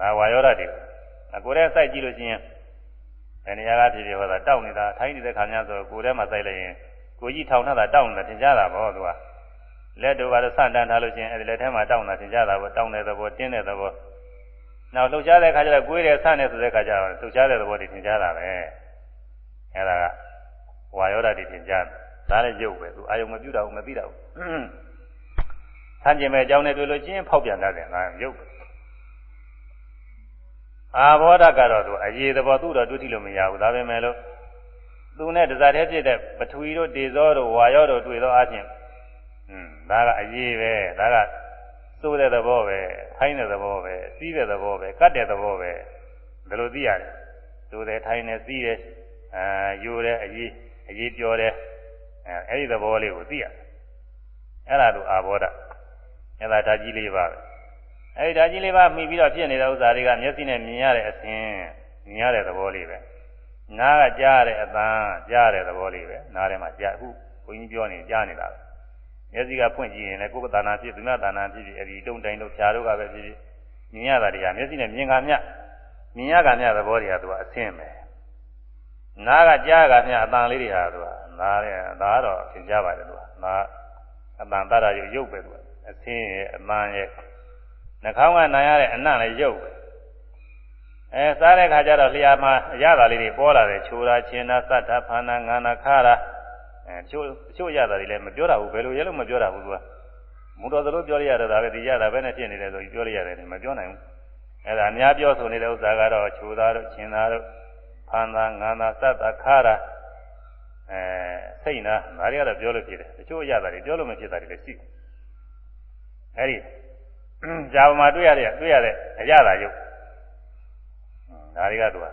A: ဒါဝါယောဓာတ်တွေကိုကိုယ်ထဲစိုက်ကြည့်လို့ရှိရင်ဘယ်နေရာကဖြစ်ဖြစ်ဟောတာတောက်နေတာထိုင်းနေတဲ့ခါများဆိုကိုယ်ထဲမှာစိုက်လိုက်ရင်ကိုကြီးထောင်ထတာတောက်နေတာသင်ကြတာပေါ့သူကလက်တို့ကတော့ဆန့်တန်းထားလို့ချင်းအဲဒီလက်ထဲမှာတောက်နေတာသင်ကြတာပေါ့တောက်တဲ့သဘောတင်းတဲ့သဘောနောက်လှုပ်ရှားတဲ့ခါကျတော့ကိုယ်ရဲ့ဆန့်နေဆိုတဲ့ခါကျတော့လှုပ်ရှားတဲ့သဘောတွေသင်ကြတာပဲအဲဒါကဝါယောဓာတ်တွေသင်ကြတယ်ဒါလည်းရုပ်ပဲသူအာယုံမပြုတာဘူးမသိတာဘူး ဆန့်ကျင်မဲ့အကြောင်းနဲ့တွေ့လို့ချင်းဖောက်ပြန်တတ်တယ်ငါရုပ်ပဲအာဘောဓကတော့သူအရေးသဘောသူ့တော့တွေ့ထိလို့မရဘူးဒါပဲမဲ့လို့သူနဲ့တစားတည်းဖြစ်တဲ့ပထဝီတို့ဒေဇောတို့ဝါယောတို့တွေ့သောအချင်းอืมဒါကအရေးပဲဒါကစိုးတဲ့သဘောပဲထိုင်းတဲ့သဘောပဲစီးတဲ့သဘောပဲကတ်တဲ့သဘောပဲဒါလိုသိရတယ်စိုးတယ်ထိုင်းတယ်စီးတယ်အာယူတယ်အရေးအရေးပြောတယ်အဲအဲ့ဒီသဘောလေးကိုသိရတယ်အဲ့ဒါတို့အာဘောဓ အဲ့ဒါဓာကြီးလေးပါပဲအဲဒီဓာကြီးလေးပါမှီပြီးတော့ဖြစ်နေတဲ့ဥစ္စာတွေကမျက်စိနဲ့မြင်ရတဲ့အသင်မြင်ရတဲ့သဘောလေးပဲနားကကြားရတဲ့အသံကြားရတဲ့သဘောလေးပဲနားထဲမှာကြားအခုဘုန်းကြီးပြောနေကြားနေတာပဲမျက်စိကဖွင့်ကြည့်ရင်လည်းကိုယ်ကသာနာဖြစ်သူများသာနာဖြစ်ဖြစ်အဲဒီတုံတိုင်တို့ဖြာတို့ကပဲဖြစ်ဖြစ်မြင်ရတာတွေကမျက်စိနဲ့မြင်ကမြမြင်ရကမြသဘောတွေကသူကအဆင်းပဲနားကကြားကမြအတန်လေးတွေဟာသူကနားရဲ့ဒါကတော့သင်ကြားပါတယ်သူကနားအတန်တရရုပ်ရုပ်ပဲသူက အဆင်းရဲ့အမှန်ရဲ့နှာခေါင်းကနာရတဲ့အနံ့လည်းရုပ်ပဲအဲစားတဲ့ခါကျတော့လျှာမှာအရသာလေးတွေပေါ်လာတယ်ချိုတာချင်းတာစတ်တာဖာနာငါနာခါတာအဲချိုချိုရတာတွေလည်းမပြောတာဘူးဘယ်လိုရဲလို့မပြောတာဘူးသူကမူတော်သလိုပြောရရတာပဲဒီရတာပဲနဲ့ဖြစ်နေတယ်ဆိုပြီးပြောရရတယ်မပြောနိုင်ဘူးအဲဒါအများပြောဆိုနေတဲ့ဥစ္စာကတော့ချိုတာတို့ချင်းတာတို့ဖာနာငါနာစတ်တာခါတာအဲစိတ်နာဒါတွေကတော့ပြောလို့ဖြစ်တယ်တချို့ရတာတွေပြောလို့မဖြစ်တာတွေလည်းရှိတယ် အဲဒီဇာဝမှာတွေ့ရတဲ့တွေ့ရတဲ့အရသာရုပ်ဒါတွေကသူက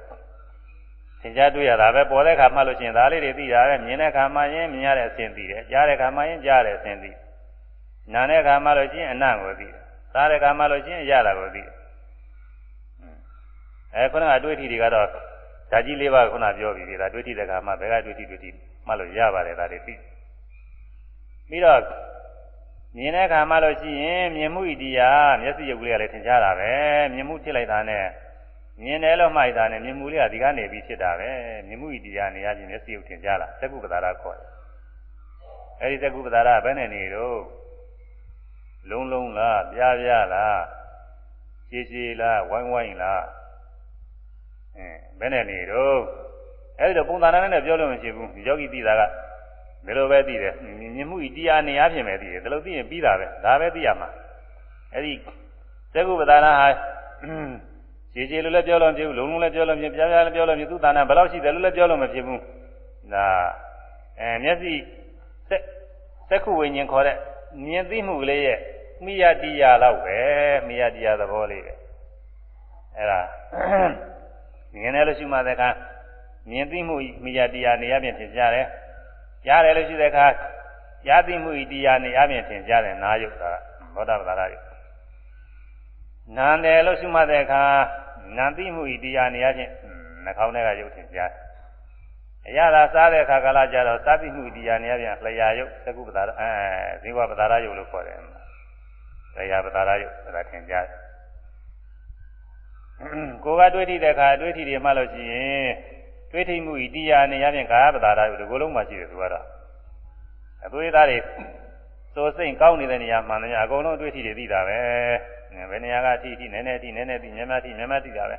A: သင်ကြားတွေ့ရတာပဲပေါ်တဲ့ခါမှလို့ရှိရင်ဒါလေးတွေသိတာပဲမြင်တဲ့ခါမှရင်မြင်ရတဲ့အစဉ်သိတယ်ကြားတဲ့ခါမှရင်ကြားတဲ့အစဉ်သိနားတဲ့ခါမှလို့ရှိရင်အနံ့ကိုသိတယ်စားတဲ့ခါမှလို့ရှိရင်အရသာကိုသိတယ်အဲခုနကတွေ့ထီတွေကတော့ဓာကြီးလေးပါးခုနပြောပြီးပြီဒါတွေ့ထီတဲ့ခါမှဘယ်ကတွေ့ထီတွေ့ထီမှလို့ရပါတယ်ဒါတွေသိပြီးတော့ မြင်တဲ့အခါမှလို့ရှိရင်မြင်မှုဣတိယမျက်စိရုပ်ကလေးကလည်းထင်ရှားတာပဲမြင်မှုဖြစ်လိုက်တာနဲ့မြင်တယ်လို့မှိုက်တာနဲ့မြင်မှုလေးကဒီကနေပြီးဖြစ်တာပဲမြင်မှုဣတိယနေရာချင်းမျက်စိရုပ်ထင်ရှားလာသက္ကုပ္ပဒါရခေါ်တယ်အဲဒီသက္ကုပ္ပဒါရဘယ်နဲ့နေတော့လုံးလုံးလားပြားပြားလားရှည်ရှည်လားဝိုင်းဝိုင်းလားအဲဘယ်နဲ့နေတော့အဲဒီတော့ပုံသဏ္ဍာန်နဲ့ပြောလို့မရှိဘူးယောဂီသိတာက ဘယ်လိုပဲသိတယ်မြင်မှုဤတရားနေအားဖြင့်ပဲသိတယ်ဒါလို့သိရင်ပြီးတာပဲဒါပဲသိရမှာအဲ့ဒီသက္ကုပ္ပဒါနဟာခြေခြေလိုလည်းပြောလို့မဖြစ်ဘူးလုံးလုံးလည်းပြောလို့မဖြစ်ပြားပြားလည်းပြောလို့မဖြစ်သူသာနာဘယ်လောက်ရှိတယ်လို့လည်းပြောလို့မဖြစ်ဘူးဒါအဲမျက်စိသက်သက်ခုဝိညာဉ်ခေါ်တဲ့မြင်သိမှုကလေးရဲ့မိယတိယလောက်ပဲမိယတိယသဘောလေးပဲအဲ့ဒါမြင်တယ်လို့ရှိမှတဲ့အခါမြင်သိမှုမိယတိယနေရာပြင်ဖြစ်ကြတယ် ကြားတယ်လို့ရှိတဲ့အခါကြားသိမှုဤတရားနဲ့အပြင်ထင်ရှားတဲ့နာယုတ်ကဘောဓဘာသာရယုတ်နာတယ်လို့ရှိမှတဲ့အခါနာသိမှုဤတရားနဲ့အပြင်နှာခေါင်းထဲကယုတ်ထင်ရှားတယ်အရသာစားတဲ့အခါကာလကြတော့သာသိမှုတရားနဲ့အပြင်လျာယုတ်သကုပ္ပဒါအဲဇေဝပဒါရယုတ်လို့ခေါ်တယ်လျာပဒါရယုတ်ဆိုတာထင်ရှားတယ်ကိုယ်ကတွေးထိတဲ့အခါတွေးထိတယ်မှလို့ရှိရင် တွေးထိမှုဤတရားနဲ့ရဖြင့်ကာယပဒါရယုဒီကိုယ်လုံးမှာရှိတယ်သူကတော့အသွေးသားတွေစိုးစိမ်ကောင်းနေတဲ့နေရာမှန်တယ်အကုန်လုံးတွေးထိတွေသိတာပဲဘယ်နေရာကထိထိနည်းနည်းထိနည်းနည်းထိများများထိများများထိတာပဲ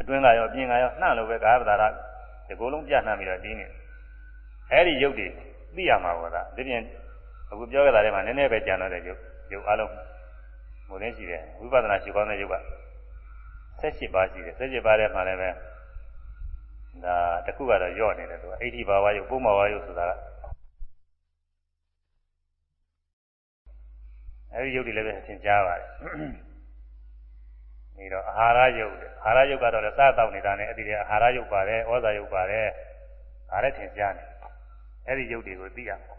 A: အတွင်းကရောပြင်ကရောနှံ့လို့ပဲကာယပဒါရဒီကိုယ်လုံးပြနှံ့ပြီးတော့တင်းနေအဲ့ဒီယုတ်တွေသိရမှာပေါ့လားဒီပြင်အခုပြောခဲ့တာထဲမှာနည်းနည်းပဲကြံတော့တဲ့ယုတ်ယုတ်အလုံးဟိုလည်းရှိတယ်ဝိပဿနာရှုကောင်းတဲ့ယုတ်က78ပါးရှိတယ်78ပါးထဲမှာလည်းပဲ ဒါတခုကတော့ညော့နေတယ်သူကအဋ္ဌိဘာဝယုတ်ပုံမဝါယုတ်ဆိုတာကအဲဒီယုတ်တွေလည်းပဲသင်ကြားပါတယ်ပြီးတော့အာဟာရယုတ်အာဟာရယုတ်ကတော့လည်းစားတောက်နေတာနဲ့အဲ့ဒီအာဟာရယုတ်ပါတယ်ဩဇာယုတ်ပါတယ်ဒါလည်းသင်ကြားနေအဲ့ဒီယုတ်တွေကိုသိရမယ်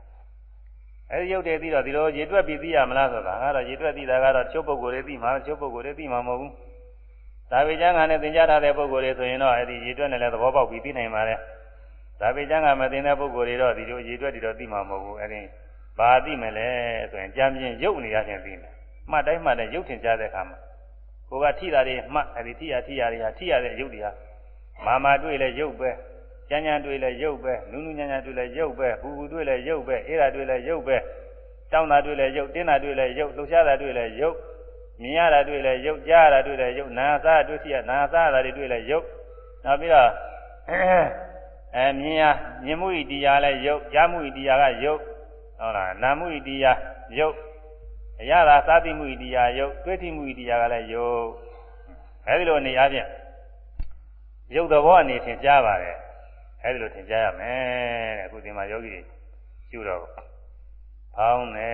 A: အဲ့ဒီယုတ်တွေသိတော့ဒီလိုရေတွက်ပြီးသိရမလားဆိုတာကတော့ရေတွက်သိတာကတော့ချုပ်ပုဂ္ဂိုလ်တွေသိမှာချုပ်ပုဂ္ဂိုလ်တွေသိမှာမဟုတ်ဘူး သာဝေကျမ်းကနဲ့သင်ကြားထားတဲ့ပုဂ္ဂိုလ်တွေဆိုရင်တော့အဲ့ဒီရေတွက်နဲ့လည်းသဘောပေါက်ပြီးသိနိုင်ပါတယ်သာဝေကျမ်းကမသင်တဲ့ပုဂ္ဂိုလ်တွေတော့ဒီလိုရေတွက်တွေတော့သိမှာမဟုတ်ဘူးအဲ့ဒီဘာသိမလဲဆိုရင်ကြံပြင်းရုပ်နေရချင်းသိမယ်မှတ်တိုင်းမှတ်တဲ့ရုပ်ထင်ရှားတဲ့အခါမှာကိုကထိတာတွေမှတ်အဲ့ဒီထိရထိရတွေဟာထိရတဲ့ရုပ်တွေဟာမာမာတွေ့လဲရုပ်ပဲကြမ်းကြမ်းတွေ့လဲရုပ်ပဲနူးနူးညံ့ညံ့တွေ့လဲရုပ်ပဲပူပူတွေ့လဲရုပ်ပဲအေးတာတွေ့လဲရုပ်ပဲတောင်းတာတွေ့လဲရုပ်တင်းတာတွေ့လဲရုပ်လှုပ်ရှားတာတွေ့လဲရုပ် မြင်ရတာတွေ့လဲရုပ်ကြားရတာတွေ့လဲရုပ်နာစားတွေ့စီရနာစားတာတွေတွေ့လဲရုပ်နောက်ပြီးတော့အဲမြင်ရမြင်မှုဤတရားလဲရုပ်ကြားမှုဤတရားကရုပ်ဟုတ်လားနာမှုဤတရားရုပ်အရသာစားသိမှုဤတရားရုပ်တွေ့ထိမှုဤတရားကလည်းရုပ်အဲဒီလိုအနေအချင်းရုပ်သဘောအနေထင်ရှားပါတယ်အဲဒီလိုထင်ရှားရမယ်တဲ့အခုဒီမှာယောဂီတွေရှုတော့ဖောင်းနေ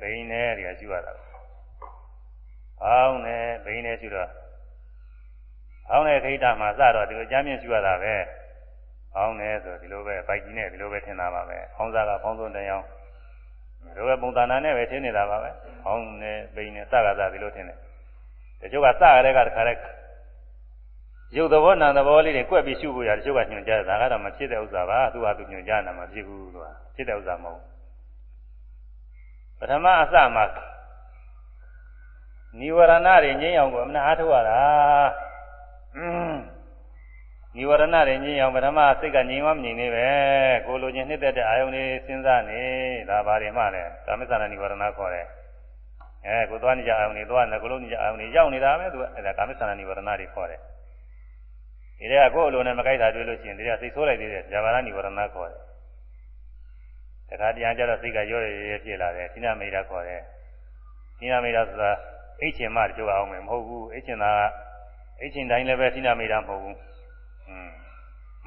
A: ဘိန်းနေတွေကရှုရတာ ဖောင်းနေဘိန်းနေရှုတော့ဖောင်းတဲ့ခိတ္တမှာစတော့ဒီလိုကြမ်းမြင့်ရှုရတာပဲဖောင်းနေဆိုဒီလိုပဲပိုက်ကြီးနဲ့ဒီလိုပဲထင်တာပါပဲဖောင်းစားကဖောင်းစုံတရားဒီလိုပဲပုံသဏ္ဍာန်နဲ့ပဲထင်နေတာပါပဲဖောင်းနေဘိန်းနေစကားစားဒီလိုထင်တယ်တချို့ကစရတဲ့ကတခါလဲရုပ်သဘောနာသဘောလေးတွေကွက်ပြီးရှုဖို့ရတချို့ကညွှန်ကြားတာကတော့မဖြစ်တဲ့ဥစ္စာပါသူကသူညွှန်ကြားတာမဖြစ်ဘူးသူကဖြစ်တဲ့ဥစ္စာမဟုတ်ပထမအစမှာ နိဝရဏတွေငြိမ်းအောင်ကိုအမနာအားထုတ်ရတာနိဝရဏတွေငြိမ်းအောင်ပထမစိတ်ကငြိမ်းဝမငြိမ်းနေပဲကိုလိုချင်နှစ်သက်တဲ့အာယုန်တွေစဉ်းစားနေဒါဘာတွေမှလဲကာမစ္ဆာနိဝရဏခေါ်တယ်အဲကိုသွားနေကြအာယုန်တွေသွားနေကိုလုံးနေကြအာယုန်တွေရောက်နေတာပဲသူကအဲဒါကာမစ္ဆာနိဝရဏတွေခေါ်တယ်ဒီတဲ့ကိုအလိုနဲ့မကြိုက်တာတွေ့လို့ရှိရင်ဒီကစိတ်ဆိုးလိုက်သေးတယ်ဇာဘာရနိဝရဏခေါ်တယ်တခါတရံကျတော့စိတ်ကရော့ရဲရဲဖြစ်လာတယ်သီနာမိတ်တာခေါ်တယ်သီနာမိတ်တာဆိုတာ အိတ်ချင်မှကြိုးအောင်မယ်မဟုတ်ဘူးအိတ်ချင်တာကအိတ်ချင်တိုင်းလည်းပဲသီနာမိတ်တာမဟုတ်ဘူးอืม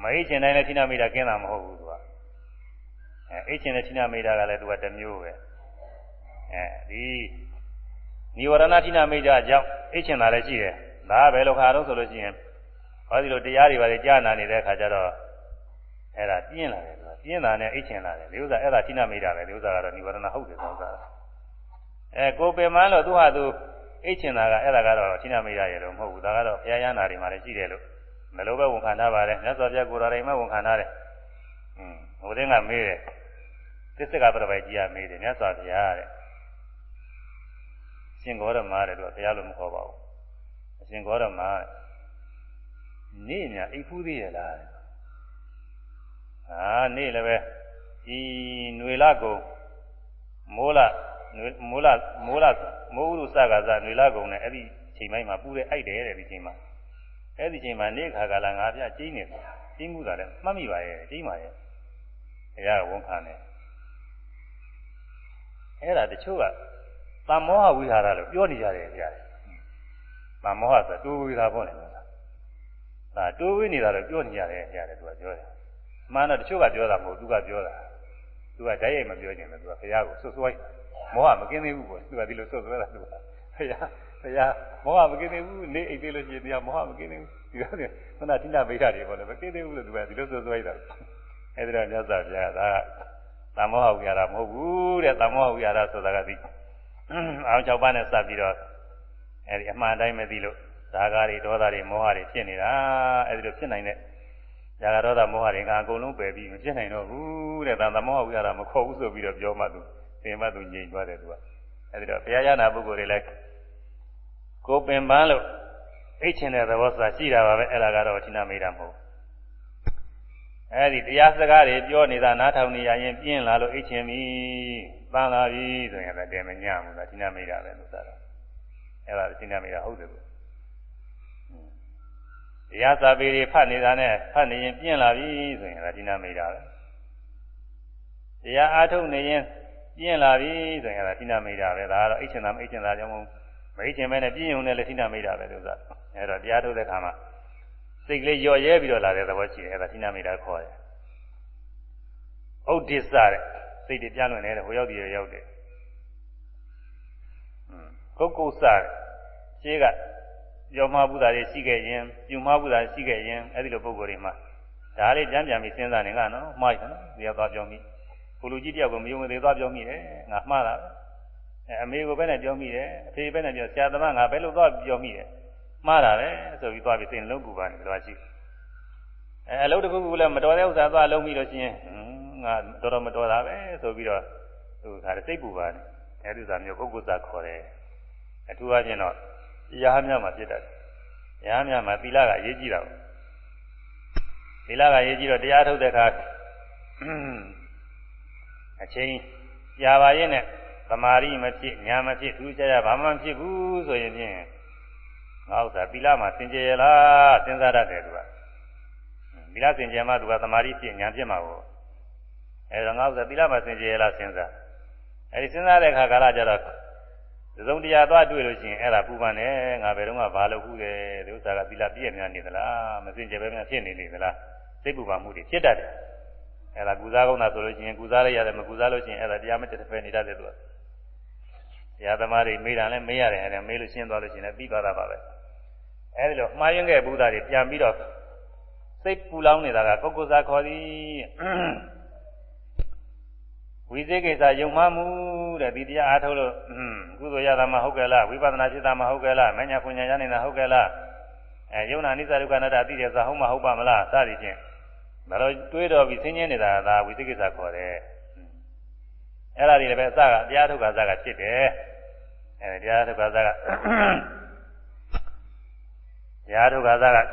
A: မအိတ်ချင်တိုင်းလည်းသီနာမိတ်တာကင်းတာမဟုတ်ဘူးသူကအဲအိတ်ချင်တဲ့သီနာမိတ်တာကလည်းသူကတစ်မျိုးပဲအဲဒီနိဝရဏသီနာမိတ်တာကြောင့်အိတ်ချင်တာလည်းရှိတယ်ဒါကဘယ်လိုခါတော့ဆိုလို့ရှိရင်ဟောဒီလိုတရားတွေပါလေကြားနာနေတဲ့အခါကျတော့အဲ့ဒါပြင်းလာတယ်ပြင်းတာနဲ့အိတ်ချင်လာတယ်ဒီဥစ္စာအဲ့ဒါသီနာမိတ်တာပဲဒီဥစ္စာကတော့နိဝရဏဟုတ်တယ်သောသာအဲကိုပင်မလို့သူဟာသူ အိတ်ချင်တာကအဲ့ဒါကတော့သီနာမိတ်ရရလို့မဟုတ်ဘူးဒါကတော့ဘုရားရဟနာတွေမှာလည်းရှိတယ်လို့မလိုပဲဝန်ခံထားပါတယ်မြတ်စွာဘုရားကိုယ်တော်တိုင်မှဝန်ခံထားတယ်อืมဟိုတင်းကမေးတယ်သစ္စကပရပိုက်ကြီးကမေးတယ်မြတ်စွာဘုရားတဲ့ရှင်ဂေါရမတဲ့သူကဘုရားလို့မခေါ်ပါဘူးအရှင်ဂေါရမနေ့ညအိပ်ဖူးသေးရလားအာနေ့လည်းပဲဒီຫນွေလကုံမိုးလ မိုးလမိုးလမိုးဥရုစကားစားຫນွေလကုံနဲ့အဲ့ဒီချိန်ပိုင်းမှာပူတဲ့အိုက်တယ်တဲ့ဒီချိန်မှာအဲ့ဒီချိန်မှာနေ့ခါကာလငါပြကျင်းနေတယ်ကျင်းမှုတာလည်းမှတ်မိပါရဲ့ကျင်းပါရဲ့ဘုရားဝန်ခံတယ်အဲ့ဒါတချို့ကသံမောဟဝိဟာရလို့ပြောနေကြတယ်ကြားတယ်သံမောဟဆိုတိုးဝိဟာပေါ့လေဒါတိုးဝိနေတာလို့ပြောနေကြတယ်ကြားတယ်သူကပြောတယ်မှန်တော့တချို့ကပြောတာမဟုတ်သူကပြောတာသူကဓာတ်ရိုက်မပြောခြင်းပဲသူကဘုရားကိုဆွဆွဲ မောဟမကင်းသေးဘူးပေါ့သူကဒီလိုဆွဆွဲတာသူကဘုရားဘုရားမောဟမကင်းသေးဘူးနေအိတ်သေးလို့ရှိရင်တရားမောဟမကင်းသေးဘူးဒီလိုခုနတိနာမိတ်တာတွေပေါ့လေမကင်းသေးဘူးလို့သူကဒီလိုဆွဆွဲတာအဲ့ဒါမြတ်စွာဘုရားကဒါသမောဟဝိဟာရမဟုတ်ဘူးတဲ့သမောဟဝိဟာရဆိုတာကဒီအောင်၆ပါးနဲ့စပ်ပြီးတော့အဲ့ဒီအမှန်တိုင်းမသိလို့ဇာကာတွေဒေါသတွေမောဟတွေဖြစ်နေတာအဲ့ဒီလိုဖြစ်နိုင်တဲ့ဇာကဒေါသမောဟတွေကအကုန်လုံးပယ်ပြီးမဖြစ်နိုင်တော့ဘူးတဲ့ဒါသမောဟဝိဟာရမခေါ်ဘူးဆိုပြီးတော့ပြောမှသူ သင်မှသူငြိမ်သွားတယ်သူကအဲဒီတော့ဘုရားရနာပုဂ္ဂိုလ်တွေလည်းကိုပင်ပန်းလို့အိတ်ချင်တဲ့သဘောဆိုတာရှိတာပါပဲအဲ့ဒါကတော့ဌိနမိတာမဟုတ်အဲဒီတရားစကားတွေပြောနေတာနားထောင်နေရရင်ပြင်းလာလို့အိတ်ချင်ပြီပန်းလာပြီဆိုရင်လည်းတဲမညဘူးလားဌိနမိတာပဲလို့သာတော့အဲ့ဒါဌိနမိတာဟုတ်တယ်လို့တရားစာပေတွေဖတ်နေတာနဲ့ဖတ်နေရင်ပြင်းလာပြီဆိုရင်ဒါဌိနမိတာပဲတရားအားထုတ်နေရင် ပြင်းလာပြီဆိုရင်ဒါဌိနမိတာပဲဒါကတော့အိတ်ချင်တာမအိတ်ချင်တာကြောင့်မအိတ်ချင်မဲနဲ့ပြင်းုံနဲ့လည်းဌိနမိတာပဲလို့ဆိုတာအဲ့တော့တရားထုတ်တဲ့ခါမှာစိတ်ကလေးညော့ရဲပြီးတော့လာတဲ့သဘောရှိတယ်အဲ့ဒါဌိနမိတာခေါ်တယ်ဥဒိစ္စတဲ့စိတ်တွေပြလွင်နေတဲ့ဟိုရောက်တည်းရောက်တယ်ကုတ်ကုတ်စတဲ့ရှင်းကပြောမှားဘူးတာတွေရှိခဲ့ရင်ပြုမှားဘူးတာရှိခဲ့ရင်အဲ့ဒီလိုပုံကိုယ်တွေမှာဒါလေးပြန်ပြန်ပြီးစဉ်းစားနေကနော်မှားတယ်နော်ဒီကသွားပြောမိ ကိုလူကြီးတယောက်ကမယုံမသေးသွားပြောမိတယ်ငါမှားတာအဲအမေကိုပဲနဲ့ပြောမိတယ်အဖေပဲနဲ့ပြောဆရာသမားငါဘယ်လိုသွားပြောမိတယ်မှားတာပဲဆိုပြီးသွားပြီးစိတ်လုံးကူပါနေတယ်ရှိအဲအလုပ်တစ်ခုခုလည်းမတော်တဲ့ဥစ္စာသွားလုံးပြီးလို့ရှိရင်ငါတော်တော်မတော်တာပဲဆိုပြီးတော့သူကစိတ်ပူပါနေအဲဒီဥစ္စာမျိုးပုဂ္ဂိုလ်စာခေါ်တယ်အထူးအချင်းတော့တရားများမှာဖြစ်တတ်တယ်တရားများမှာသီလကအရေးကြီးတာပေါ့သီလကအရေးကြီးတော့တရားထုတ်တဲ့အခါ အချိန်ကြာပါရဲ့နဲ့သမာဓိမဖြစ်ညာမဖြစ်သူကြရဘာမှမဖြစ်ဘူးဆိုရင်ဖြင့်ငါဥစ္စာသီလမှာစင်ကြယ်ရလားစဉ်းစားတတ်တယ်သူကသီလစင်ကြယ်မှသူကသမာဓိဖြစ်ညာဖြစ်မှာကိုအဲဒါငါဥစ္စာသီလမှာစင်ကြယ်ရလားစဉ်းစားအဲဒီစဉ်းစားတဲ့အခါကာလကျတော့သုံးတရားသွားတွေ့လို့ရှိရင်အဲ့ဒါပူပန်တယ်ငါဘယ်တော့မှဘာလုပ်ဘူးတယ်ဒီဥစ္စာကသီလပြည့်များနေသလားမစင်ကြယ်ပဲများဖြစ်နေနေသလားစိတ်ပူပန်မှုတွေဖြစ်တတ်တယ် အဲ့ဒါကုစားကောင်းတာဆိုလို့ရှိရင်ကုစားလိုက်ရတယ်မကုစားလို့ရှိရင်အဲ့ဒါတရားမတက်တဲ့ဖယ်နေတတ်တယ်သူကတရားသမားတွေမေးတာလည်းမေးရတယ်အဲ့ဒါမေးလို့ရှင်းသွားလို့ရှိရင်လည်းပြီးသွားတာပါပဲအဲ့ဒီလိုမှားယွင်းခဲ့ဘုရားတွေပြန်ပြီးတော့စိတ်ပူလောင်နေတာကပုဂ္ဂိုလ်စားခေါ်သည်ဝိသေကိစ္စယုံမှမှုတဲ့ဒီတရားအားထုတ်လို့ကုသိုလ်ရတာမှဟုတ်ကဲ့လားဝိပဿနာဖြစ်တာမှဟုတ်ကဲ့လားမညာဖွညာရနေတာဟုတ်ကဲ့လားအဲယုံနာနိစ္စဒုက္ခအနတ္တသိတယ်ဆိုတာဟုတ်မှဟုတ်ပါမလားစသည်ဖြင့် ဒါတော့တွေးတော်ပြီးဆင်းရဲနေတာကဝိသေကိစ္စခေါ်တယ်အဲ့ဒါတွေလည်းပဲအစကတရားထုတ်ကစကဖြစ်တယ်အဲတရားထုတ်ကစကတရားထုတ်ကစက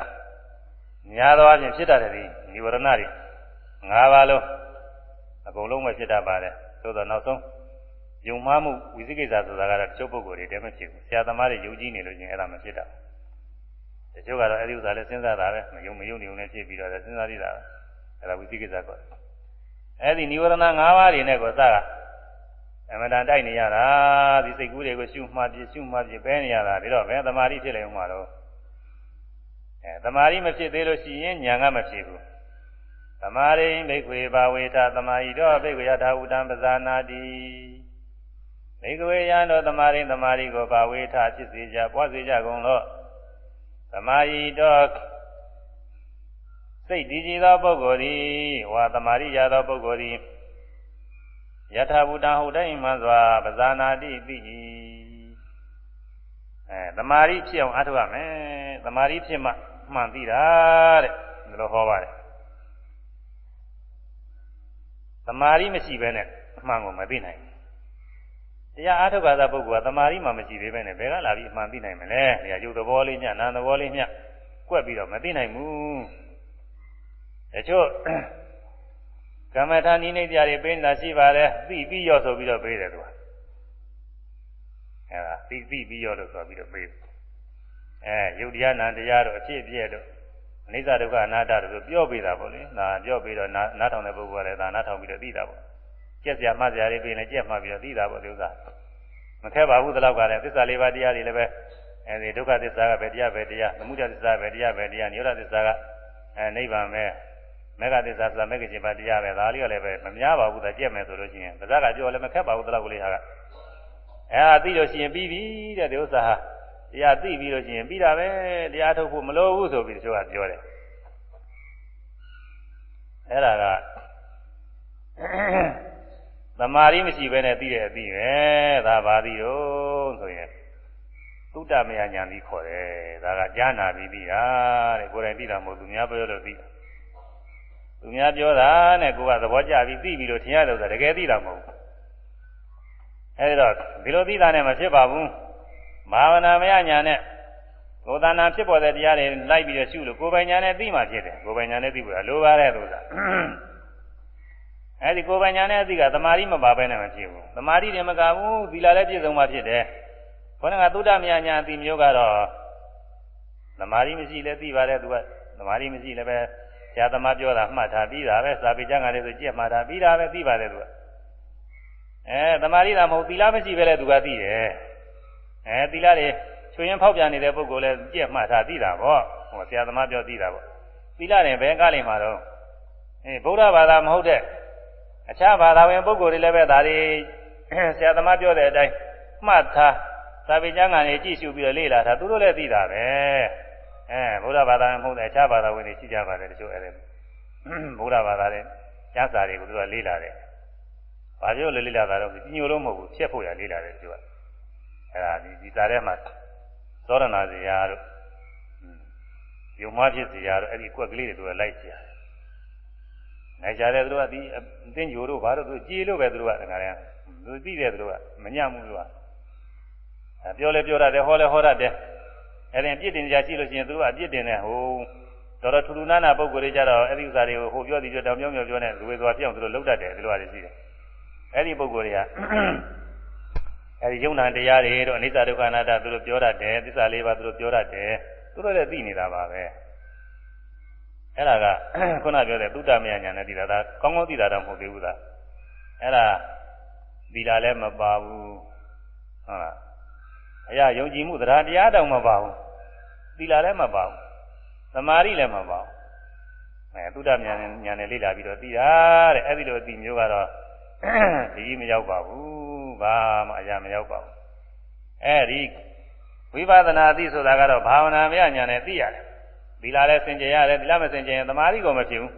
A: များသောအားဖြင့်ဖြစ်တတ်တယ်ဒီនិဝရဏတွေ၅ပါးလုံးအကုန်လုံးပဲဖြစ်တတ်ပါတယ်သို့တော့နောက်ဆုံးယုံမှားမှုဝိသိကိစ္စဆိုတာကတော့တချို့ပုဂ္ဂိုလ်တွေတည်းမဖြစ်ဘူးဆရာသမားတွေယုံကြည်နေလို့ချင်းအဲ့ဒါမဖြစ်တာတချို့ကတော့အဲ့ဒီဥစ္စာလည်းစဉ်းစားတာပဲမယုံမယုံနေုံနဲ့ဖြစ်ပြီးတော့စဉ်းစားရတာပဲ အဲ့ဒါဝိသိကိစ္စကောအဲ့ဒီនិဝရဏ၅ပါးတွေနဲ့ကိုစကအမတန်တိုက်နေရတာဒီစိတ်ကူးတွေကိုရှုမှတ်ပြရှုမှတ်ပြပဲနေရတာဒါတော့ဘယ်သမာဓိဖြစ်လဲဥမှာတော့အဲသမာဓိမဖြစ်သေးလို့ရှိရင်ဉာဏ်ကမဖြစ်ဘူးသမာရိဘိက္ခွေဘာဝေထသမာဟိတောဘိက္ခွေယထာဝတံပဇာနာတိဘိက္ခွေယံတို့သမာရိသမာရိကိုဘာဝေထဖြစ်စေကြပွားစေကြကုန်လို့သမာဟိတော စိတ်တည်ကြည်သောပုဂ္ဂိုလ်သည်ဝါသမာရိရသောပုဂ္ဂိုလ်သည်ယထာဘူတံဟုတ်တိုင်းမှစွာပဇာနာတိသိ၏အဲသမာရိဖြစ်အောင်အားထုတ်ရမယ်သမာရိဖြစ်မှမှန်သိတာတဲ့ဒီလိုဟောပါတယ်သမာရိမရှိဘဲနဲ့အမှန်ကိုမသိနိုင်ဘူးတရားအားထုတ်ကြတဲ့ပုဂ္ဂိုလ်ကသမာရိမှမရှိသေးပဲနဲ့ဘယ်ကလာပြီးအမှန်သိနိုင်မလဲ။ဒါရုပ်သဘောလေးညနာမ်သဘောလေးညကွက်ပြီးတော့မသိနိုင်ဘူး။ တချို့ကမ္မထာနိနေတရားတွေပေးနေတာရှိပါတယ်သိပြီးရောဆိုပြီးတော့ပေးတယ်သူကအဲဒါသိသိပြီးရောလို့ဆိုပြီးတော့ပေးတယ်အဲယုတ်တရားနာတရားတို့အဖြစ်အပျက်တို့အနိစ္စဒုက္ခအနာတ္တတို့ပြောပေးတာပေါ့လေဒါပြောပြီးတော့နားထောင်တဲ့ပုဂ္ဂိုလ်ကလည်းဒါနားထောင်ပြီးတော့သိတာပေါ့ကြက်စရာမှတ်စရာတွေပေးရင်ကြက်မှတ်ပြီးတော့သိတာပေါ့ဒီဥစ္စာမခက်ပါဘူးဒီလောက်ကလည်းသစ္စာလေးပါးတရားတွေလည်းပဲအဲဒီဒုက္ခသစ္စာကပဲတရားပဲတရားသမုဒယသစ္စာပဲတရားပဲတရားနိရောဓသစ္စာကအဲနိဗ္ဗာန်ပဲ မေဃသစ္စာဆိုတာမေဃจิตပါတရားပဲဒါလေးကလည်းပဲမများပါဘူးဒါကြက်မယ်ဆိုလို့ရှိရင်ပါဇက်ကပြောလည်းမခက်ပါဘူးဒီလောက်ကလေးဟာကအဲဒါသိလို့ရှိရင်ပြီးပြီတဲ့ဒီဥစ္စာဟာတရားသိပြီးလို့ရှိရင်ပြီးတာပဲတရားထုတ်ဖို့မလိုဘူးဆိုပြီးတချို့ကပြောတယ်အဲ့ဒါကသမာဓိမရှိဘဲနဲ့သိတဲ့အသိပဲဒါပါသည်တော့ဆိုရင်သုတမယညာပြီးခေါ်တယ်ဒါကကြားနာပြီးသိတာတဲ့ကိုယ်တိုင်သိတာမဟုတ်သူများပြောလို့သိတာ သူများပြောတာနဲ့ကိုကသဘောကျပြီးသိပြီးလို့ထင်ရတယ်ဆိုတာတကယ်သိတာမဟုတ်ဘူးအဲဒီတော့ဒီလိုသိတာနဲ့မဖြစ်ပါဘူးဘာဝနာမယညာနဲ့ကိုယ်တဏ္ဍာဖြစ်ပေါ်တဲ့တရားတွေလိုက်ပြီးတော့ရှုလို့ကိုယ်ပိုင်ညာနဲ့သိမှဖြစ်တယ်ကိုယ်ပိုင်ညာနဲ့သိဖို့လိုပါတဲ့သူကအဲဒီကိုယ်ပိုင်ညာနဲ့သိကသမာဓိမပါဘဲနဲ့မဖြစ်ဘူးသမာဓိတွေမကဘူးသီလလည်းပြည့်စုံမှဖြစ်တယ်ခေါင်းကသုဒ္ဓမယညာအသိမျိုးကတော့သမာဓိမရှိလည်းသိပါတယ်သူကသမာဓိမရှိလည်းပဲ ဆရာသမားပြောတာမှတ်ထားပြီးတာပဲစာပေကျမ်းကလည်းဆိုကြည့်မှတ်ထားပြီးတာပဲသိပါတယ်သူကအဲသမာဓိသာမဟုတ်သီလမရှိပဲလေသူကသိတယ်အဲသီလတွေချွေရင်ဖောက်ပြန်နေတဲ့ပုဂ္ဂိုလ်လည်းကြည့်မှတ်ထားသိတာပေါ့ဟိုဆရာသမားပြောသိတာပေါ့သီလတွေဘယ်ကားလိမ့်မှာတော့အဲဗုဒ္ဓဘာသာမဟုတ်တဲ့အခြားဘာသာဝင်ပုဂ္ဂိုလ်တွေလည်းပဲဒါတွေဆရာသမားပြောတဲ့အတိုင်းမှတ်ထားသာဝေကျမ်းကနေကြည့်ရှုပြီးတော့လေ့လာတာသူတို့လည်းသိတာပဲ အဲဗုဒ္ဓဘာသာမဟုတ်တဲ့အခြားဘာသာဝင်တွေရှိကြပါတယ်တချို့အဲ့ဒါဗုဒ္ဓဘာသာတဲ့ကျမ်းစာတွေကိုသူကလေ့လာတယ်ဘာပြောလေ့လာတာတော့ညိုလို့မဟုတ်ဘူးဖြတ်ဖို့ရလေ့လာတယ်သူကအဲ့ဒါဒီဒီစာထဲမှာသောရဏဇေယတို့ယုံမဖြစ်ဇေယတို့အဲ့ဒီကွက်ကလေးတွေသူကလိုက်ကြတယ်နိုင်ကြတယ်သူကဒီအသင်ဂျိုတို့ဘာလို့သူကြည်လို့ပဲသူကတခါတည်းသူသိတယ်သူကမညံ့ဘူးသူကပြောလဲပြောရတယ်ဟောလဲဟောရတယ် အဲ့ဒီအပြစ်တင်ကြရှိလို့ရှိရင်သူကအပြစ်တင်တဲ့ဟိုတော်တော်ထူထူနာနာပုံကိုယ်တွေကြတော့အဲ့ဒီဥစ္စာတွေကိုဟိုပြောသည်ပြောတောင်ပြောပြောပြောနဲ့လူတွေသွားပြောင်းသူတို့လှုပ်တတ်တယ်ဒီလိုဟာတွေရှိတယ်အဲ့ဒီပုံကိုယ်တွေကအဲဒီယုံနာတရားတွေတော့အနိစ္စဒုက္ခအနတ္တသူတို့ပြောတတ်တယ်သစ္စာလေးပါးသူတို့ပြောတတ်တယ်သူတို့လည်းသိနေတာပါပဲအဲ့ဒါကခုနပြောတဲ့သုတ္တမယညာနဲ့သိတာဒါကောင်းကောင်းသိတာတော့မဟုတ်သေးဘူးသားအဲ့ဒါဒီလာလည်းမပါဘူးဟုတ်လား အရာယုံကြည်မှုတရားတရားတောင်မပါဘူးသီလာလည်းမပါဘူးသမာဓိလည်းမပါဘူးအဲသုတ္တမယညာနဲ့လေ့လာပြီးတော့သိတာတဲ့အဲ့ဒီလိုအသိမျိုးကတော့ဒီမရောက်ပါဘူးဘာမှအရာမရောက်ပါဘူးအဲဒီဝိပဿနာသိဆိုတာကတော့ဘာဝနာမရညာနဲ့သိရတယ်သီလလည်းစင်ကြယ်ရတယ်သီလမစင်ကြယ်ရင်သမာဓိကိုမဖြစ်ဘူး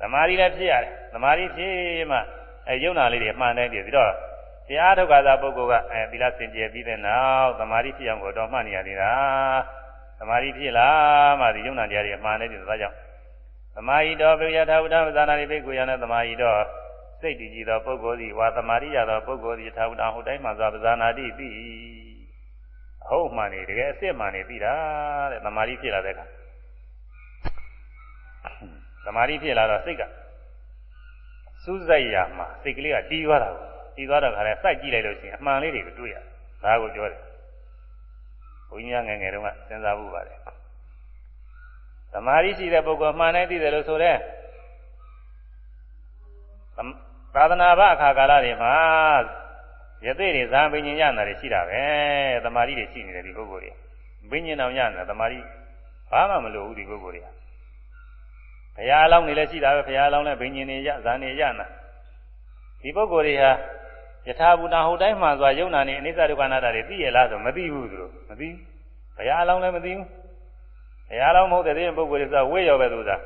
A: သမာဓိလည်းဖြစ်ရတယ်သမာဓိဖြစ်မှအဲယုံနာလေးတွေမှန်တယ်ပြီးတော့ တရားထုတ်ကြတာပုဂ္ဂိုလ်ကအဲသီလစင်ကြယ်ပြီးတဲ့နောက်သမာဓိဖြစ်အောင်ကိုတော့မှတ်နေရသေးတာသမာဓိဖြစ်လာမှဒီယုံနာတရားတွေမှန်တယ်ပြီးတော့ဒါကြောင့်သမာဟိတောပိယထာဝတ္တဝဇာနာတိဘိက္ခုယနဲ့သမာဟိတောစိတ်တည်ကြည်သောပုဂ္ဂိုလ်သည်ဝါသမာရိယသောပုဂ္ဂိုလ်သည်ထာဝတဟုတ်တိုင်းမှသာပဇာနာတိပြီအဟုတ်မှန်နေတကယ်အစ်စ်မှန်နေပြီလားတဲ့သမာဓိဖြစ်လာတဲ့အခါသမာဓိဖြစ်လာတော့စိတ်ကစူးစိုက်ရမှာစိတ်ကလေးကတီးသွားတာကို ကြည်သွားတော့ခါလဲစိုက်ကြည့်လိုက်လို့ရှိရင်အမှန်လေးတွေကိုတွေ့ရတယ်ဒါကိုပြောတယ်ဘုန်းကြီးငယ်ငယ်တုန်းကစဉ်းစားဖို့ပါတယ်သမာဓိရှိတဲ့ပုဂ္ဂိုလ်မှန်တယ်သိတယ်လို့ဆိုတဲ့သာသနာ့ဘအခါကာလတွေမှာယသိတွေဇာပင်ညင်ရနာတွေရှိတာပဲသမာဓိတွေရှိနေတယ်ဒီပုဂ္ဂိုလ်တွေပင်ညင်အောင်ရနာသမာဓိဘာမှမလိုဘူးဒီပုဂ္ဂိုလ်တွေကဘုရားအလောင်းနေလည်းရှိတာပဲဘုရားအလောင်းလည်းဘိညာဉ်နေရဇာနေရနာဒီပုဂ္ဂိုလ်တွေဟာ ယထာဘူတာဟုတ်တိုင်းမှန်စွာယုံနာနေအနိစ္စဒုက္ခနာတာတွေသိရလားဆိုမသိဘူးသူတို့မသိဘုရားအလောင်းလည်းမသိဘူးဘုရားအလောင်းမဟုတ်တဲ့ပုဂ္ဂိုလ်တွေဆိုဝိရောပဲသူသာ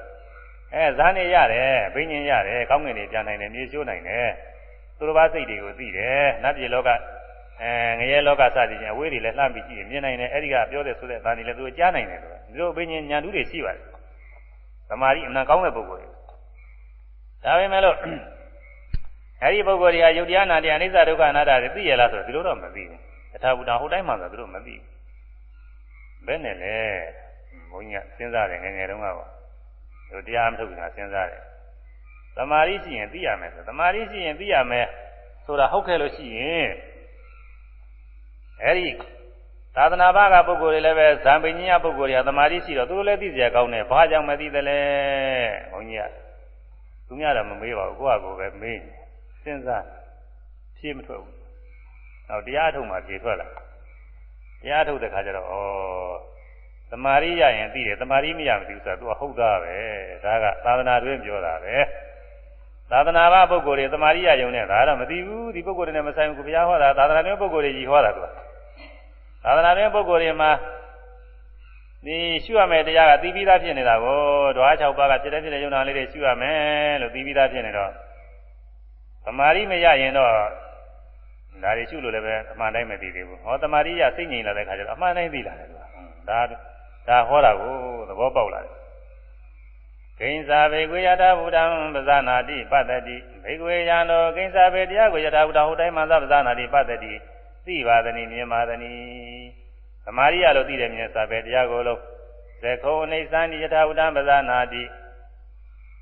A: အဲဇာနေရတယ်ဘိညာဉ်ရတယ်ကောင်းကင်တွေပြန်နိုင်တယ်မြေရှိုးနိုင်တယ်သူတို့ဘာစိတ်တွေကိုသိတယ်နတ်ပြည်လောကအဲငရဲလောကစသည်ချင်းအဝေးတွေလည်းလှမ်းပြီးကြည့်ရင်မြင်နိုင်တယ်အဲ့ဒီကပြောတဲ့ဆိုတဲ့ဒါတွေလည်းသူကြားနိုင်တယ်လို့ဒီလိုဘိညာဉ်ညာတူးတွေရှိပါတယ်သမာဓိအမှန်ကောင်းတဲ့ပုဂ္ဂိုလ်တွေဒါပေမဲ့လို့ အဲဒီပုဂ္ဂိုလ်တွေကယုတ်တရားနာတရားအနိစ္စဒုက္ခအနတ္တတွေသိရလားဆိုတော့ဒီလိုတော့မသိဘူးအထာဘူတာဟိုတိုင်းမှာဆိုသူတို့မသိဘူးဘယ်နဲ့လဲဘုန်းကြီးကစဉ်းစားတယ်ငယ်ငယ်တုန်းကပေါ့ဒီတရားမထုတ်ဘူးကစဉ်းစားတယ်သမာဓိရှိရင်သိရမယ်ဆိုသမာဓိရှိရင်သိရမယ်ဆိုတာဟုတ်ခဲ့လို့ရှိရင်အဲဒီသာသနာ့ဘာကပုဂ္ဂိုလ်တွေလည်းပဲဇံပင်ကြီးပုဂ္ဂိုလ်တွေကသမာဓိရှိတော့သူတို့လည်းသိစရာကောင်းတယ်ဘာကြောင့်မသိသလဲဘုန်းကြီးကသူများတော့မမေးပါဘူးကိုယ့်အကိုပဲမေး စဉ်းစားဖြေမထွက်ဘူးနောက်တရားထုတ်မှဖြေထွက်လာတရားထုတ်တဲ့ခါကျတော့ဩသမာဓိရရင်သိတယ်သမာဓိမရမသိဘူးဆိုတော့သူကဟုတ်သားပဲဒါကသာသနာတွင်ပြောတာပဲသာသနာ့ဘာပုဂ္ဂိုလ်တွေသမာဓိရယုံနဲ့ဒါတော့မသိဘူးဒီပုဂ္ဂိုလ်တွေနဲ့မဆိုင်ဘူးကိုဘုရားဟောတာသာသနာ့တွင်ပုဂ္ဂိုလ်တွေကြီးဟောတာသူကသာသနာ့တွင်ပုဂ္ဂိုလ်တွေမှာဒီရှုရမယ်တရားကသိပြီးသားဖြစ်နေတာကိုဓဝါ6ပါးကဖြစ်တဲ့ဖြစ်တဲ့ယုံနာလေးတွေရှုရမယ်လို့သိပြီးသားဖြစ်နေတော့ သမာဓိမရရင်တော့ဒါတွေရှုလို့လည်းပဲအမှန်တိုင်းမသိသေးဘူးဟောသမာဓိရစိတ်ငြိမ်လာတဲ့ခါကျတော့အမှန်တိုင်းသိလာတယ်သူကဒါဒါဟောတာကိုသဘောပေါက်လာတယ်ဂိဉ္စာဘေကွေယတာဘုဒ္ဓံပဇာနာတိပတ္တတိဘေကွေယံတော်ဂိဉ္စာဘေတရားကိုယတာဘုဒ္ဓဟိုတိုင်းမှာသပဇာနာတိပတ္တတိသိပါသနိမြင်ပါသနိသမာရိယလို့သိတယ်မြင်စာပဲတရားကိုလို့သခောအိသံယထာဝတ္တပဇာနာတိ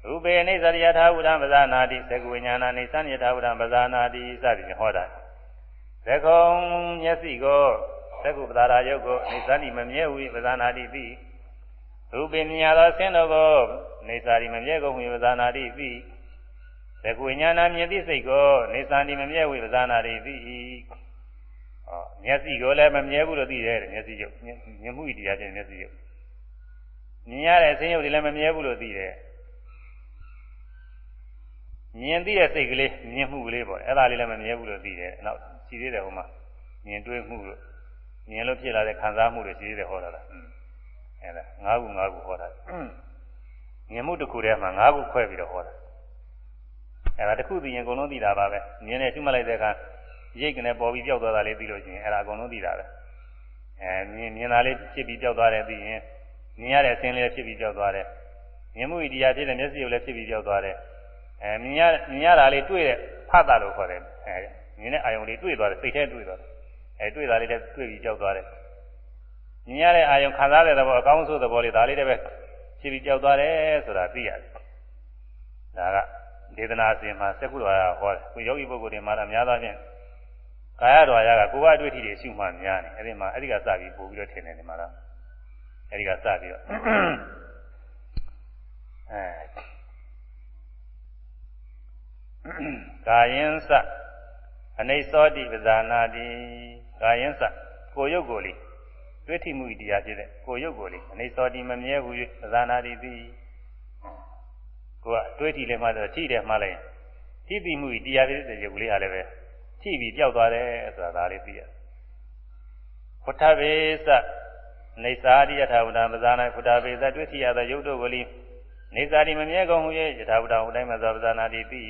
A: ရူပေအိသရိယထာဝတ္တပဇာနာတိသကုဝိညာဏအိသံယထာဝတ္တပဇာနာတိစသည်ဖြင့်ဟောတာသခောမျက်စိကိုသကုပဒါရာယုတ်ကိုအိသံဒီမမြဲဝိပဇာနာတိသိရူပေမြင်ရသောဆင်းတို့ကိုနေစာဒီမမြဲကုန်ဝိပဇာနာတိသိသကုဝိညာဏမြင်သိစိတ်ကိုနေစာဒီမမြဲဝိပဇာနာတိသိဟောမျက်စိကိုလည်းမမြဲဘူးလို့သိတယ်မျက်စိရုပ်မြင်မှုဤတရားချင်းမျက်စိရုပ်မြင်ရတဲ့ဆင်းရုပ်တွေလည်းမမြဲဘူးလို့သိတယ် မြင်သိတဲ့စိတ်ကလေးမြင်မှုကလေးပေါ့အဲ့ဒါလေးလည်းမမြဲဘူးလို့သိတယ်နောက်ရှိသေးတယ်ဟိုမှာမြင်တွေ့မှုလို့မြင်လို့ဖြစ်လာတဲ့ခံစားမှုတွေရှိသေးတယ်ဟောတာလားအဲ့ဒါ၅ခု၅ခုဟောတာမြင်မှုတစ်ခုတည်းမှာ၅ခုခွဲပြီးတော့ဟောတာအဲ့ဒါတစ်ခုသိရင်အကုန်လုံးသိတာပါပဲမြင်နေရှုမှတ်လိုက်တဲ့အခါရိတ်ကနေပေါ်ပြီးပျောက်သွားတာလေးသိလို့ရှိရင်အဲ့ဒါအကုန်လုံးသိတာပဲအဲမြင်မြင်တာလေးဖြစ်ပြီးပျောက်သွားတယ်သိရင်မြင်ရတဲ့အစင်းလေးဖြစ်ပြီးပျောက်သွားတယ်မြင်မှုဣတရားဖြစ်တဲ့မျက်စိကိုလည်းဖြစ်ပြီးပျောက်သွားတယ် အဲမြင်ရမြင်ရတာလေးတွေ့တဲ့ဖတ်တာလို့ခေါ်တယ်အဲမြင်တဲ့အာယုံလေးတွေ့သွားတယ်စိတ်ထဲတွေ့သွားတယ်အဲတွေ့တာလေးလည်းတွေ့ပြီးပျောက်သွားတယ်မြင်ရတဲ့အာယုံခံစားတဲ့သဘောအကောင်းဆုံးသဘောလေးဒါလေးတည်းပဲဖြစ်ပြီးပျောက်သွားတယ်ဆိုတာသိရတယ်ဒါကဒေသနာစဉ်မှာစက္ကုတော်ဟောတယ်ကိုယောဂီပုဂ္ဂိုလ်တွေမှာတော့များသောအားဖြင့်ကာယတော်ရကကိုယ်ကအတွေ့အထိတွေရှုမှများနေအဲ့ဒီမှာအဲ့ဒီကစပြီးပို့ပြီးတော့ထင်တယ်ဒီမှာတော့အဲ့ဒီကစပြီးတော့အဲ ကာယင်းစအနိသောတိပဇာနာတိကာယင်းစကိုရုပ်ကိုလေးတွေ့ထိမှုတရားဖြစ်တဲ့ကိုရုပ်ကိုလေးအနိသောတိမမြဲဘူးပဇာနာတိသည်ကိုကတွေ့ထိလည်းမှတော့ထိတယ်မှလည်းထိတိမှုတရားဖြစ်တဲ့ရုပ်ကလေးဟာလည်းပဲထိပြီးပျောက်သွားတယ်ဆိုတာဒါလေးသိရဖုထဘေသနေသာရိယထာဝတံပဇာနာဖုထဘေသတွေ့ထိရသောယုတ်တို့ဝလိနေသာရိမမြဲကုန်ဟု၍ယထာဝတံဟိုတိုင်းမှာသောပဇာနာတိသိ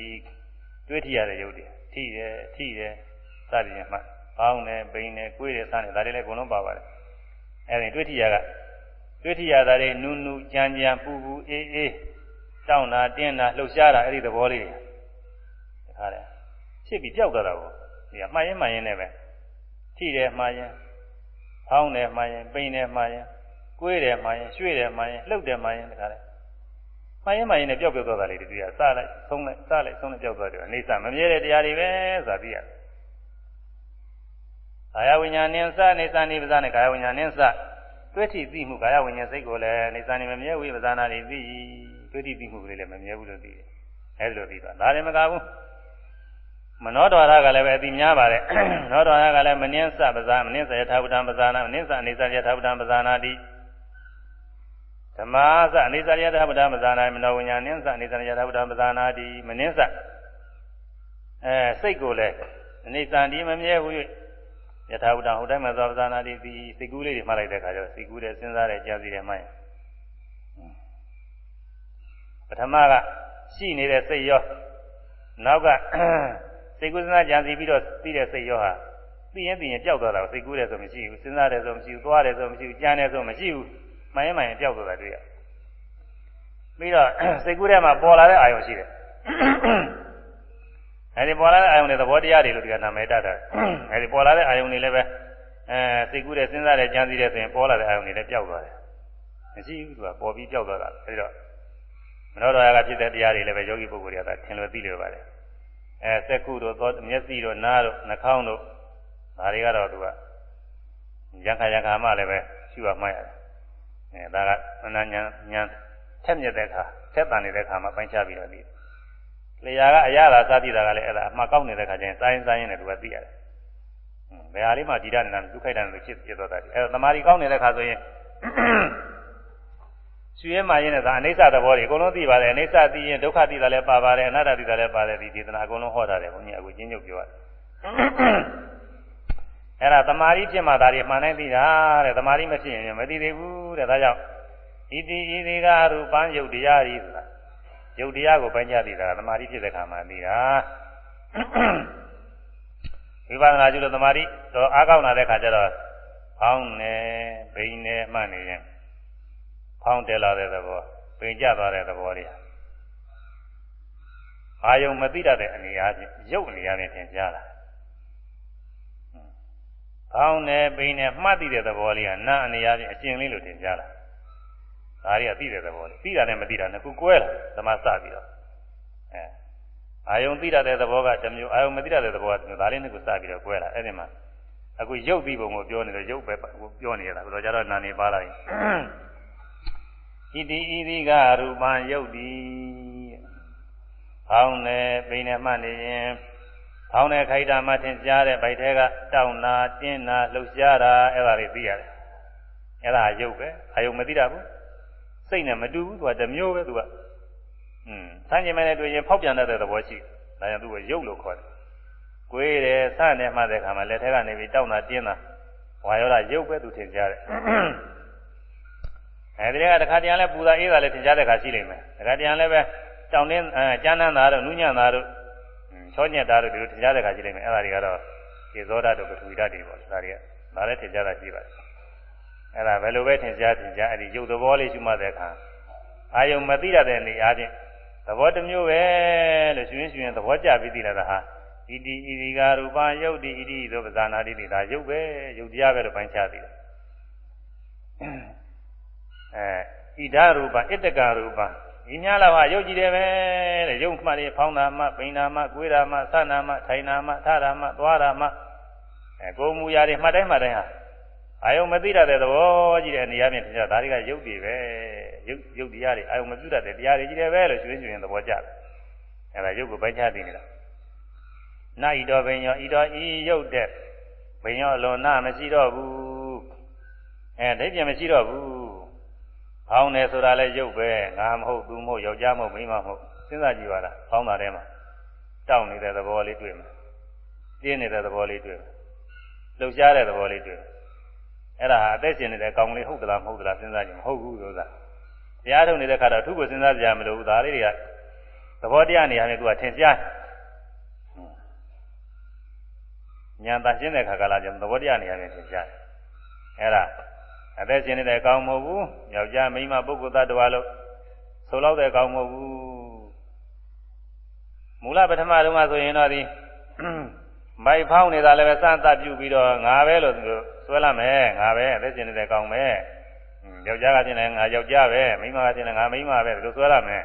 A: တွေ့ထိရတဲ့ယုတ်တွေထိတယ်ထိတယ်စသည်ဖြင့်မှပေါင်းတယ်ပိန်တယ်ကိုယ်တယ်စတယ်ဒါတွေလည်းအကုန်လုံးပါပါတယ်အဲဒီတွေ့ထိရကတွေ့ထိရတာတွေနူးနူးကြမ်းကြမ်းပူပူအေးအေးတောင်းတာတင်းတာလှုပ်ရှားတာအဲ့ဒီသဘောလေးတွေခါတယ်ဖြစ်ပြီးကြောက်သွားတာကိုဒီကမှားရင်မှားရင်နဲ့ပဲထိတယ်မှားရင်ဖောင်းတယ်မှားရင်ပိန်တယ်မှားရင်ကိုွေးတယ်မှားရင်ရွှေ့တယ်မှားရင်လှုပ်တယ်မှားရင်တခါလဲမှ မှန်ရင်မှန်ရင်နဲ့ပျောက်ပျောက်သွားတာလေးတွေ့ရစလိုက်ဆုံးလိုက်စလိုက်ဆုံးလိုက်ပျောက်သွားတယ်အိဋ္ဌမမြဲတဲ့တရားတွေပဲဆိုတာသိရတယ်ကာယဝိညာဉ်နဲ့စအိဋ္ဌနိပဇာနဲ့ကာယဝိညာဉ်နဲ့စတွေ့ထိသိမှုကာယဝိညာဉ်စိတ်ကိုလည်းအိဋ္ဌနိမမြဲဝိပဇာနာတွေသိတွေ့ထိသိမှုကလေးလည်းမမြဲဘူးလို့သိတယ်အဲဒီလိုသိတာဒါလည်းမကဘူးမနောဒွါရကလည်းပဲအတိများပါတယ်မနောဒွါရကလည်းမနင်းစပဇာမနင်းစယထာဝတံပဇာနာမနင်းစအနေစယထာဝတံပဇာနာတိ ဓမ္မစအနေစယထာဝတံပဇာနာမနောဝိညာဉ်နင်းစအနေစယထာဝတံပဇာနာတိမနင်းစအဲစိတ်ကိုလည်းအနေစံဒီမမြဲဘူးယထာဝတံဟိုတိုင်းမှာသောပဇာနာတိဒီစိတ်ကူးလေးတွေမှတ်လိုက်တဲ့အခါကျတော့စိတ်ကူးတဲ့စဉ်းစားတဲ့ကြာစီတဲ့မှန်ပထမကရှိနေတဲ့စိတ်ရောနောက်ကစိတ်ကူးစဉ်းစားကြံစီပြီးတော့သိတဲ့စိတ်ရောဟာသိရင်သိရင်ပျောက်သွားတာစိတ်ကူးတယ်ဆိုမရှိဘူးစဉ်းစားတယ်ဆိုမရှိဘူးသွားတယ်ဆိုမရှိဘူးကြံတယ်ဆိုမရှိဘူး မှန်ရင်မှန်ရင်ပျောက်သွားတာတွေ့ရပြီးတော့စိတ်ကူးထဲမှာပေါ်လာတဲ့အာယုံရှိတယ်အဲဒီပေါ်လာတဲ့အာယုံတွေသဘောတရားတွေလို့ဒီကနာမည်တတ်တာအဲဒီပေါ်လာတဲ့အာယုံတွေလည်းပဲအဲစိတ်ကူးတယ်စဉ်းစားတယ်ကြံစီတယ်ဆိုရင်ပေါ်လာတဲ့အာယုံတွေလည်းပျောက်သွားတယ်မရှိဘူးသူကပေါ်ပြီးပျောက်သွားတာအဲဒီတော့မနောတော်ရကဖြစ်တဲ့တရားတွေလည်းပဲယောဂီပုဂ္ဂိုလ်တွေကထင်လွယ်သိလွယ်ပါတယ်အဲစက်ကုတို့သောမျက်စိတို့နားတို့နှာခေါင်းတို့ဒါတွေကတော့သူကရံခါရံခါမှလည်းပဲရှုရမှရတယ် အဲဒါကမနာညာညာထက်မြက်တဲ့အခါထက်တန်နေတဲ့အခါမှာပိုင်းခြားပြီးတော့သိတယ်။လေယာကအရာသာစသည်တာကလည်းအဲ့ဒါအမှားကောက်နေတဲ့အခါကျရင်စိုင်းစိုင်းနဲ့သူကသိရတယ်။ဘယ်ဟာလေးမှဒီရနေတာဒုက္ခိုက်တာလို့ဖြစ်ဖြစ်သွားတာ။အဲ့တော့တမာရီကောက်နေတဲ့အခါဆိုရင်ရွှေမှရင်လည်းဒါအနိစ္စသဘောတွေအကုန်လုံးသိပါတယ်အနိစ္စသိရင်ဒုက္ခသိတာလည်းပါပါတယ်အနတ္တသိတာလည်းပါတယ်ဒီဒေသနာအကုန်လုံးဟောထားတယ်ဘုန်းကြီးအခုကျင်းချုပ်ပြောရတယ်အဲ့ဒါတမာရီဖြစ်မှဒါတွေမှန်နိုင်သိတာတဲ့တမာရီမဖြစ်ရင်မသိသေးဘူး တဲ့ဒါကြောင့်ဣတိဣတိကရူပံယုတ်တရားဤဆိုတာယုတ်တရားကိုပိုင်းခြားသိတာတမာရီဖြစ်တဲ့ခါမှသိတာဝိပဿနာကျလို့တမာရီတော့အားကောင်းလာတဲ့ခါကျတော့ဖောင်းနေဘိန်းနေမှတ်နေရင်ဖောင်းတယ်လာတဲ့သဘောပင်ကျသွားတဲ့သဘောတွေအာယုံမသိတတ်တဲ့အနေအားဖြင့်ရုပ်အနေအားဖြင့်သင်ကြားလာ ဖောင်းတယ်ပင်တယ်မှတ်သိတဲ့သဘောလေးကနာအနေအားဖြင့်အကျဉ်းလေးလို့သင်ကြားလာဒါတွေကသိတဲ့သဘောလေးသိတာနဲ့မသိတာနှစ်ခုကွဲလာသမစပြီးတော့အဲအာယုံသိတတ်တဲ့သဘောကတစ်မျိုးအာယုံမသိတတ်တဲ့သဘောကတစ်မျိုးဒါလေးနှစ်ခုစပြီးတော့ကွဲလာအဲ့ဒီမှာအခုရုပ်သိပုံကိုပြောနေတယ်ရုပ်ပဲပြောနေရတာဘယ်လိုကြတော့နာနေပါလာရင်ဣတိဣတိကရူပံယုတ်တိ။ဖောင်းနေပိနေမှနေရင် ဖောင်းနေခိုက်တာမှသင်ကြားတဲ့ဗိုက်ထဲကတောင်းနာကျင်းနာလှုပ်ရှားတာအဲ့ဒါတွေသိရတယ်။အဲ့ဒါယုတ်ပဲ။အယုတ်မသိတာဘူး။စိတ်နဲ့မတူဘူးသူကတစ်မျိုးပဲသူက။อืมဆန်းကျင်မဲ့တွေ့ရင်ဖောက်ပြန်တတ်တဲ့သဘောရှိတယ်။ဒါကြောင့်သူကယုတ်လို့ခေါ်တယ်။ကိုယ်တယ်စနေမှတဲ့ခါမှာလက်ထဲကနေပြီးတောင်းနာကျင်းနာဝါရောတာယုတ်ပဲသူသင်ကြားတယ်။အဲဒီကတခါတည်းလည်းပူတာအေးတာလည်းသင်ကြားတဲ့ခါရှိလိမ့်မယ်တခါတည်းလည်းပဲတောင်းတင်းအဲကျမ်းမ်းတာတို့နုညံ့တာတို့ ချောညက်တာတို့ဒီလိုသင်ကြားတဲ့ခါရှိလိမ့်မယ်အဲဒါတွေကတော့ဒီဇောဓာတ်တို့ပထဝီဓာတ်တွေပေါ့ဒါတွေကဒါလည်းသင်ကြားတာရှိပါတယ်အဲဒါဘယ်လိုပဲသင်ကြားသင်ကြားအဲဒီရုပ်သဘောလေးရှိမှတဲ့အခါအာယုံမသိရတဲ့နေအားဖြင့်သဘောတစ်မျိုးပဲလို့ရှင်ရှင်သဘောကျပြီးသိလာတာဟာဣတိဣတိကာရူပယုတ်တိဣတိသောပဇာနာတိဒါယုတ်ပဲယုတ်တရားပဲလို့ပိုင်းခြားသိတယ်အဲဣဒရူပဣတကရူပ ဒီများလာပါရုပ်ကြည့်တယ်ပဲတဲ့ရုပ်မှတွေဖောင်းတာမှပိန်တာမှကိုယ်တာမှဆနာမှထိုင်တာမှထတာမှသွားတာမှအဲကိုယ်မူရာတွေမှတ်တိုင်းမှတ်တိုင်းဟာအာယုံမသိတတ်တဲ့သဘောကြီးတဲ့နေရာပြင်ထင်ကြဒါတွေကရုပ်တွေပဲရုပ်ရုပ်တရားတွေအာယုံမပြုတတ်တဲ့တရားတွေကြီးတယ်ပဲလို့ကျွင်းကျွင်းသဘောကျတယ်အဲဒါရုပ်ကိုပိုင်းခြားသိနေတာနာဤတော်ပင်ရောဤတော်ဤရုပ်တဲ့ပင်ရောလွန်နာမရှိတော့ဘူးအဲဒိဋ္ဌိမရှိတော့ဘူး ဖောင်းတယ်ဆိုတာလည်းရုပ်ပဲငါမဟုတ်သူမဟုတ်ယောက်ျားမဟုတ်မိန်းမမဟုတ်စဉ်းစားကြည့်ပါလားဖောင်းတာထဲမှာတောက်နေတဲ့သဘောလေးတွေ့မှာပြင်းနေတဲ့သဘောလေးတွေ့မှာလှုပ်ရှားတဲ့သဘောလေးတွေ့အဲ့ဒါဟာအသက်ရှင်နေတဲ့ကောင်လေးဟုတ်သလားမဟုတ်သလားစဉ်းစားကြည့်မဟုတ်ဘူးဆိုတာတရားထုတ်နေတဲ့ခါတော့သူ့ကိုစဉ်းစားကြရမလို့ဒါလေးတွေကသဘောတရားနေရာနဲ့သူကထင်ရှားညာတရှင်းတဲ့ခါကလာကျသဘောတရားနေရာနဲ့ထင်ရှားအဲ့ဒါ အသက်ရှင်နေတဲ့အကောင်မဟုတ်ဘူးယောက်ျားမိန်းမပုဂ္ဂိုလ်သတ္တဝါလို့ဆိုလောက်တဲ့အကောင်မဟုတ်ဘူးမူလပထမတုန်းကဆိုရင်တော့ဒီမိုက်ဖောင်းနေတာလည်းပဲစသတ်ပြုပြီးတော့ငါပဲလို့သူဆွဲလာမယ်ငါပဲအသက်ရှင်နေတဲ့အကောင်ပဲယောက်ျားကပြင်လည်းငါယောက်ျားပဲမိန်းမကပြင်လည်းငါမိန်းမပဲဒီလိုဆွဲလာမယ်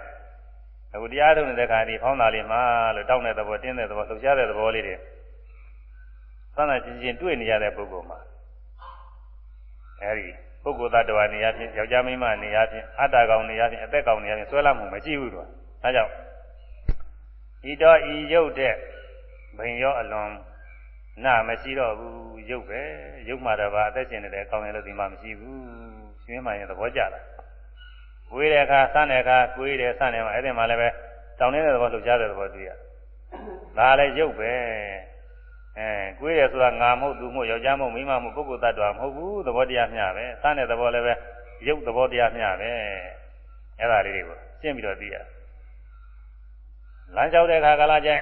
A: အခုတရားထုတ်နေတဲ့ခါဒီဖောင်းတာလေးမှလို့တောင်းတဲ့သဘောတင်းတဲ့သဘောလှုပ်ရှားတဲ့သဘောလေးတွေသန္တာချင်းချင်းတွေ့နေရတဲ့ပုဂ္ဂိုလ်မှာ အဲဒီပုဂ္ဂိုလ်သတ္တဝါနေရာဖြင့်ယောက်ျားမိန်းမနေရာဖြင့်အတ္တကောင်နေရာဖြင့်အသက်ကောင်နေရာဖြင့်ဆွဲလာမှုမရှိဘူးတော့ဒါကြောင့်ဤတော်ဤရုပ်တဲ့ဘိန်ရောအလွန်နာမရှိတော့ဘူးရုပ်ပဲရုပ်မှတော့ဗာအသက်ရှင်နေတယ်ကောင်းရင်လို့ဒီမှာမရှိဘူးရှင်းမှရင်သဘောကျလာဝေးတဲ့အခါဆန်းတဲ့အခါကိုယ်တယ်ဆန်းတယ်မှာအဲ့ဒီမှာလည်းပဲတောင်းနေတဲ့သဘောလှုပ်ရှားတဲ့သဘောတွေ့ရဒါလည်းရုပ်ပဲ အဲကိုယ်ရဆိုတာငါမဟုတ်သူမဟုတ်ယောက်ျားမဟုတ်မိန်းမမဟုတ်ပုဂ္ဂိုလ်တ attva မဟုတ်ဘူးသဘောတရားမျှပဲစတဲ့သဘောလည်းပဲရုပ်သဘောတရားမျှပဲအဲ့ဒါလေးတွေကိုရှင်းပြီးတော့သိရလမ်းလျှောက်တဲ့အခါကလာကျရင်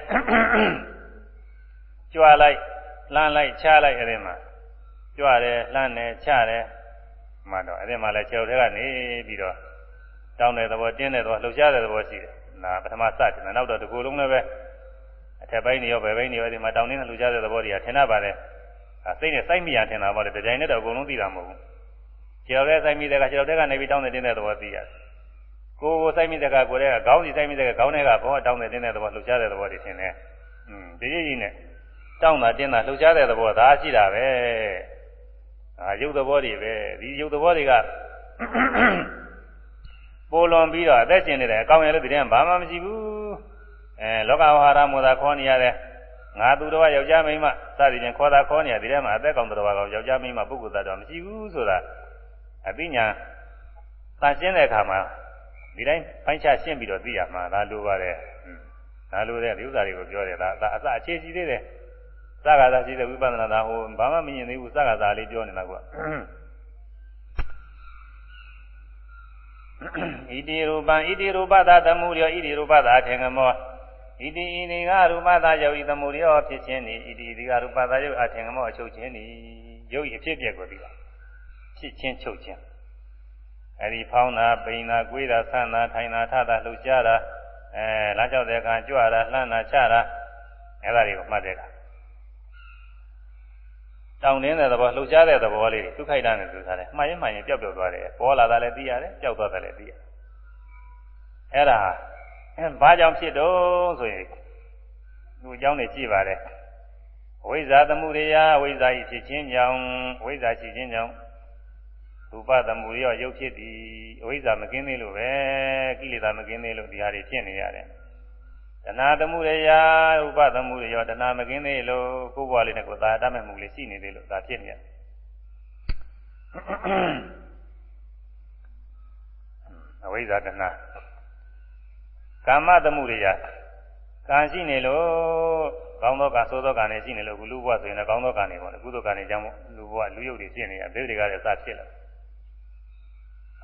A: ကြွားလိုက်လှမ်းလိုက်ချလိုက်အဲ့ဒီမှာကြွားတယ်လှမ်းတယ်ချတယ်မှတော့အဲ့ဒီမှာလည်းခြေတော်ထဲကနေပြီးတော့တောင်းတဲ့သဘောတင်းတဲ့သဘောလှုပ်ရှားတဲ့သဘောရှိတယ်။ဒါပထမစတယ်နောက်တော့ဒီကိုယ်လုံးလည်းပဲ အထက်ပိုင်းနေရောဘယ်ပိုင်းနေရောဒီမှာတောင်းနေတဲ့လှုပ်ရှားတဲ့သဘောတွေကထင်တတ်ပါတယ်။အဲစိတ်နဲ့စိုက်မိရထင်တာပေါ့လေဒီတိုင်းနဲ့တော့အကုန်လုံးသိတာမဟုတ်ဘူး။ခြေတော်ထဲစိုက်မိတဲ့ကခြေတော်ထဲကနေပြီးတောင်းတဲ့တင်းတဲ့သဘောသိရတယ်။ကိုယ်ကိုစိုက်မိတဲ့ကကိုယ်ထဲကခေါင်းစီစိုက်မိတဲ့ကခေါင်းထဲကဘောတောင်းတဲ့တင်းတဲ့သဘောလှုပ်ရှားတဲ့သဘောတွေထင်တယ်။อืมဒီကြီးကြီးနဲ့တောင်းတာတင်းတာလှုပ်ရှားတဲ့သဘောဒါရှိတာပဲ။အာရုပ်သဘောတွေပဲဒီရုပ်သဘောတွေကပိုလွန်ပြီးတော့အသက်ရှင်နေတယ်အကောင်ရလို့ဒီထဲမှာဘာမှမရှိဘူး အဲလောကဝဟာရမောသာခေါ်နေရတဲ့ငါသူတော်ယောက်ျားမိန်းမစသည်ဖြင့်ခေါ်တာခေါ်နေရဒီထဲမှာအသက်ကောင်တော်ကောင်ယောက်ျားမိန်းမပုဂ္ဂိုလ်သားတော်မရှိဘူးဆိုတာအသိဉာဏ်သင်ရှင်းတဲ့အခါမှာဒီတိုင်းပိုင်းခြားရှင်းပြီးတော့သိရမှာဒါလိုပါတယ်ဒါလိုတဲ့ဒီဥစ္စာတွေကိုပြောတယ်ဒါအစအခြေရှိသေးတယ်စကားသာရှိတဲ့ဝိပဿနာသာဟိုဘာမှမမြင်သေးဘူးစကားသာလေးပြောနေတာကွာဣတိရူပံဣတိရူပသာသမှုရောဣတိရူပသာထေငမော ဣတိဣတိကရူပသာယောဤသမှုရောဖြစ်ခြင်းဤဣတိဣတိကရူပသာယောအထေငမောအချုပ်ခြင်းဤယုတ်ဤအဖြစ်ပြက်ကိုပြီးတာဖြစ်ခြင်းချုပ်ခြင်းအဲဒီဖောင်းတာပိန်တာကွေးတာဆန်းတာထိုင်တာထတာလှုပ်ရှားတာအဲလမ်းလျှောက်တဲ့အခါကြွတာလှမ်းတာချတာအဲဒါတွေကိုမှတ်တဲ့အခါတောင်းနေတဲ့သဘောလှုပ်ရှားတဲ့သဘောလေးသူခိုက်တာနဲ့သူထားတယ်မှန်ရင်မှန်ရင်ပျောက်ပျောက်သွားတယ်ပေါ်လာတာလည်းသိရတယ်ပျောက်သွားတယ်လည်းသိရတယ်အဲ့ဒါ အဲဘာကြောင့်ဖြစ်တော့ဆိုရင်သူအကြောင်းတွေကြည့်ပါတယ်ဝိဇ္ဇာသမှုရိယဝိဇ္ဇာဤဖြစ်ခြင်းကြောင့်ဝိဇ္ဇာရှိခြင်းကြောင့်ရူပသမှုရောရုပ်ဖြစ်သည်အဝိဇ္ဇာမကင်းသေးလို့ပဲကိလေသာမကင်းသေးလို့ဒီဟာတွေဖြစ်နေရတယ်တဏှာသမှုရိယဥပသမှုရိယတဏှာမကင်းသေးလို့ကိုယ်ဘဝလေးနဲ့ကိုယ်သာတတ်မဲ့မှုလေးရှိနေသေးလို့ဒါဖြစ်နေရအဝိဇ္ဇာတဏှာ ကာမသမှုရိယကံရှိနေလို့ကောင်းသောကံဆိုးသောကံနဲ့ရှိနေလို့ကုလူဘဝဆိုရင်လည်းကောင်းသောကံတွေပေါ့လေကုသိုလ်ကံတွေကြောင့်လူဘဝလူယုတ်တွေဖြစ်နေရဘေးတွေကလည်းစဖြစ်လာ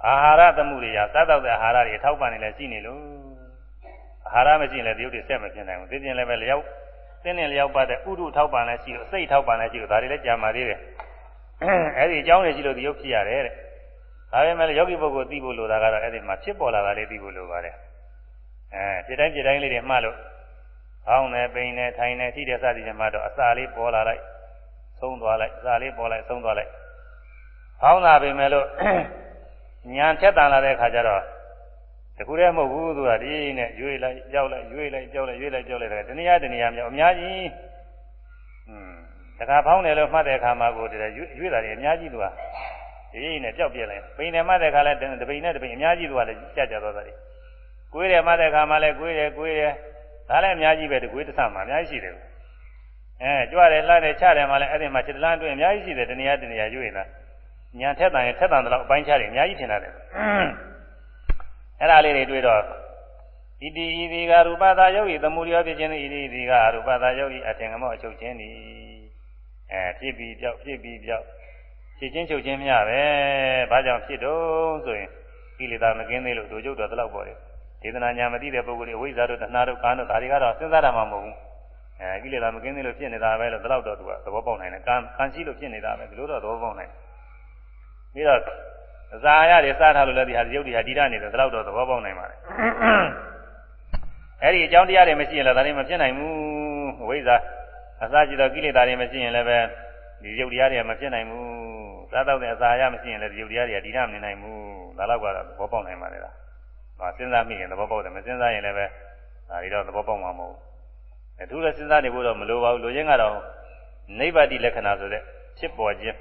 A: အာဟာရသမှုရိယစားတော့တဲ့အာဟာရတွေထောက်ပံ့နေလဲရှိနေလို့အာဟာရမရှိရင်လည်းတရုပ်တွေဆက်မပြင်းနိုင်ဘူးသိပြင်းလည်းပဲလျောက်သင်းနဲ့လျောက်ပါတဲ့ဥဒုထောက်ပံလည်းရှိလို့စိတ်ထောက်ပံလည်းရှိလို့ဒါတွေလည်းကြာမာသေးတယ်အဲဒီအကြောင်းတွေရှိလို့တရုပ်ဖြစ်ရတယ်တဲ့ဒါပေမဲ့ယောဂီပုဂ္ဂိုလ်သိဖို့လိုတာကတော့အဲ့ဒီမှာဖြစ်ပေါ်လာတာလေးသိဖို့လိုပါတယ် အဲပြတိုင်းပြတိုင်းလေးတွေမှတ်လို့ဟောင်းနေပိန်နေထိုင်နေထိတဲ့စသည်ဖြင့်မှတော့အစာလေးပေါ်လာလိုက်သုံးသွားလိုက်အစာလေးပေါ်လိုက်သုံးသွားလိုက်ဟောင်းတာပဲမဲ့လို့ညာဖြတ်တန်လာတဲ့ခါကျတော့တခုတည်းမဟုတ်ဘူးဆိုတာဒီနဲ့ရွေ့လိုက်ကြောက်လိုက်ရွေ့လိုက်ကြောက်လိုက်ရွေ့လိုက်ကြောက်လိုက်တယ်တနည်းတနည်းများအများကြီးอืมတခါဖောင်းတယ်လို့မှတ်တဲ့အခါမှာကိုတည်းရွေ့တာတွေအများကြီးသူကဒီနဲ့ကြောက်ပြက်လိုက်ပိန်တယ်မှတ်တဲ့အခါလဲတပိန်နဲ့တပိန်အများကြီးသူကလည်းကြကြသွားတာတွေ ကိုယ်တယ်မှတ်တဲ့အခါမှာလဲကိုယ်တယ်ကိုယ်တယ်ဒါလည်းအများကြီးပဲတကွေးတစ်ဆမှာအများကြီးရှိတယ်အဲကြွတယ်လှတယ်ချတယ်မှလည်းအဲ့ဒီမှာခြေတလန်းအတွင်းအများကြီးရှိတယ်တနည်းတနည်းရွေ့နေတာညာထက်တန်ရင်ထက်တန်တော့အပိုင်းခြားတယ်အများကြီးထင်တယ်အဲ့ဒါလေးတွေတွေ့တော့ဣတိဣတိကရူပသာယောဂီသမုဒိယဖြစ်ခြင်းဣတိဣတိကရူပသာယောဂီအထင်ကမောအချုပ်ခြင်းဤအဲဖြစ်ပြီးပြောက်ဖြစ်ပြီးပြောက်ဖြစ်ချင်းချုပ်ခြင်းများပဲဘာကြောင့်ဖြစ်တော့ဆိုရင်ကိလေသာမကင်းသေးလို့ဒုကျုပ်တော်တလောက်ပေါ်တယ် ဒေသနာညာမသိတဲ့ပုဂ္ဂိုလ်တွေအဝိဇ္ဇာတို့တဏှာတို့ကာတို့ဒါတွေကတော့စဉ်းစားတာမှမဟုတ်ဘူးအဲကိလေသာမကင်းသေးလို့ဖြစ်နေတာပဲလို့တလောက်တော့သူကသဘောပေါက်နိုင်တယ်ကံကံရှိလို့ဖြစ်နေတာပဲဒီလိုတော့သဘောပေါက်နိုင်ပြီးတော့အစာရတွေစားထားလို့လည်းဒီဟာရုပ်တွေဟာတည်ရနေတယ်ဒါတော့တော့သဘောပေါက်နိုင်ပါတယ်အဲ့ဒီအကြောင်းတရားတွေမရှိရင်လည်းဒါတွေမဖြစ်နိုင်ဘူးဝိဇ္ဇာအစာကြည့်တော့ကိလေသာတွေမရှိရင်လည်းပဲဒီရုပ်တရားတွေကမဖြစ်နိုင်ဘူးစားတော့တဲ့အစာရမရှိရင်လည်းဒီရုပ်တရားတွေကတည်ရမနေနိုင်ဘူးဒါတော့ကတော့သဘောပေါက်နိုင်ပါလေလား ဟောစဉ်းစားမိရင်သဘောပေါက်တယ်မစဉ်းစားရင်လည်းပဲဒါတွေတော့သဘောပေါက်မှာမဟုတ်ဘူးအထူးလည်းစဉ်းစားနေဖို့တော့မလိုပါဘူးလိုရင်းကတော့နိဗ္ဗာတိလက္ခဏာဆိုတဲ့ဖြစ်ပေါ်ခြင်း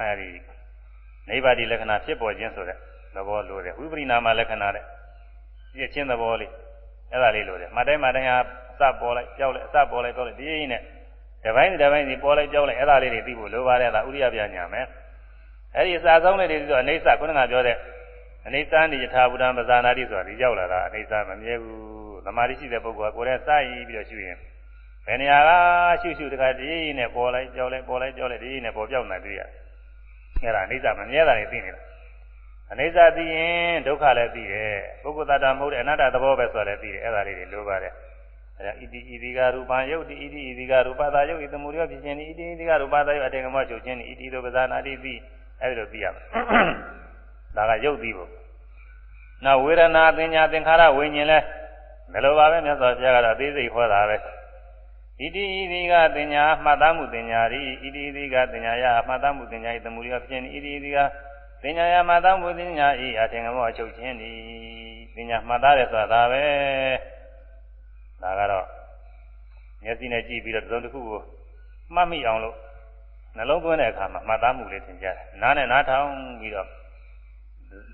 A: အဲဒီနိဗ္ဗာတိလက္ခဏာဖြစ်ပေါ်ခြင်းဆိုတဲ့သဘောလိုတယ်ဝိပရိနာမလက္ခဏာတဲ့ပြည့်ချင်းသဘောလေးအဲ့ဒါလေးလိုတယ်မတိုင်းမတိုင်းဟာစပေါ်လိုက်ကြောက်လိုက်အစပေါ်လိုက်ကြောက်လိုက်ဒီရင်းနဲ့တပိုင်းတပိုင်းစီပေါ်လိုက်ကြောက်လိုက်အဲ့ဒါလေးတွေသိဖို့လိုပါတယ်ဒါဥရိယပြညာမယ်အဲ့ဒီအစာဆုံးလေးတွေဆိုအိဋ္ဌခုနကပြောတဲ့ အိဋ္ဌာနိယထာဘူတံပဇာနာတိဆိုတာဒီရောက်လာတာအိဋ္ဌာမမြဲဘူးသမာဓိရှိတဲ့ပုဂ္ဂိုလ်ကကိုယ်နဲ့စရည်ပြီးတော့ရှုရင်ဘယ်နေရာကရှုရှုတခါဒီရင်းနဲ့ပေါ်လိုက်ကြောက်လိုက်ပေါ်လိုက်ကြောက်လိုက်ဒီရင်းနဲ့ပေါ်ပြောက်နေတွေ့ရတယ်အဲ့ဒါအိဋ္ဌာမမြဲတာတွေသိနေတာအနိစ္စသိရင်ဒုက္ခလည်းသိတယ်ပုဂ္ဂိုလ်တ attva မဟုတ်တဲ့အနတ္တသဘောပဲဆိုလည်းသိတယ်အဲ့ဒါလေးတွေလိုပါတယ်အဲဒါဣတိဣတိကရူပံယုတ်တိဣတိဣတိကရူပတာယုတ်ဣတမူရဖြစ်ခြင်းဣတိဣတိကရူပတာယုတ်အတေကမောချုပ်ခြင်းဣတိတို့ပဇာနာတိသိအဲ့ဒါလိုသိရမယ်ဒါကယုတ်သိဖို့ နောက်ဝေဒနာအပညာသင်္ခါရဝိညာဉ်လဲဘယ်လိုပါပဲမြတ်စွာဘုရားကတော့အသေးစိတ်ဟောတာပဲဣတိဣတိကပညာမှတ်သားမှုပညာရီဣတိဣတိကပညာယမှတ်သားမှုပညာဤတမူရဖြစ်ခြင်းဣတိဣတိကပညာယမှတ်သားမှုပညာဤအတေကမောချုပ်ခြင်းဤပညာမှတ်သားတယ်ဆိုတာဒါပဲဒါကတော့မျက်စိနဲ့ကြည့်ပြီးတော့သုံးတစ်ခုကိုမှတ်မိအောင်လို့နှလုံးသွင်းတဲ့အခါမှာမှတ်သားမှုလေးသင်ကြားတယ်။နားနဲ့နားထောင်ပြီးတော့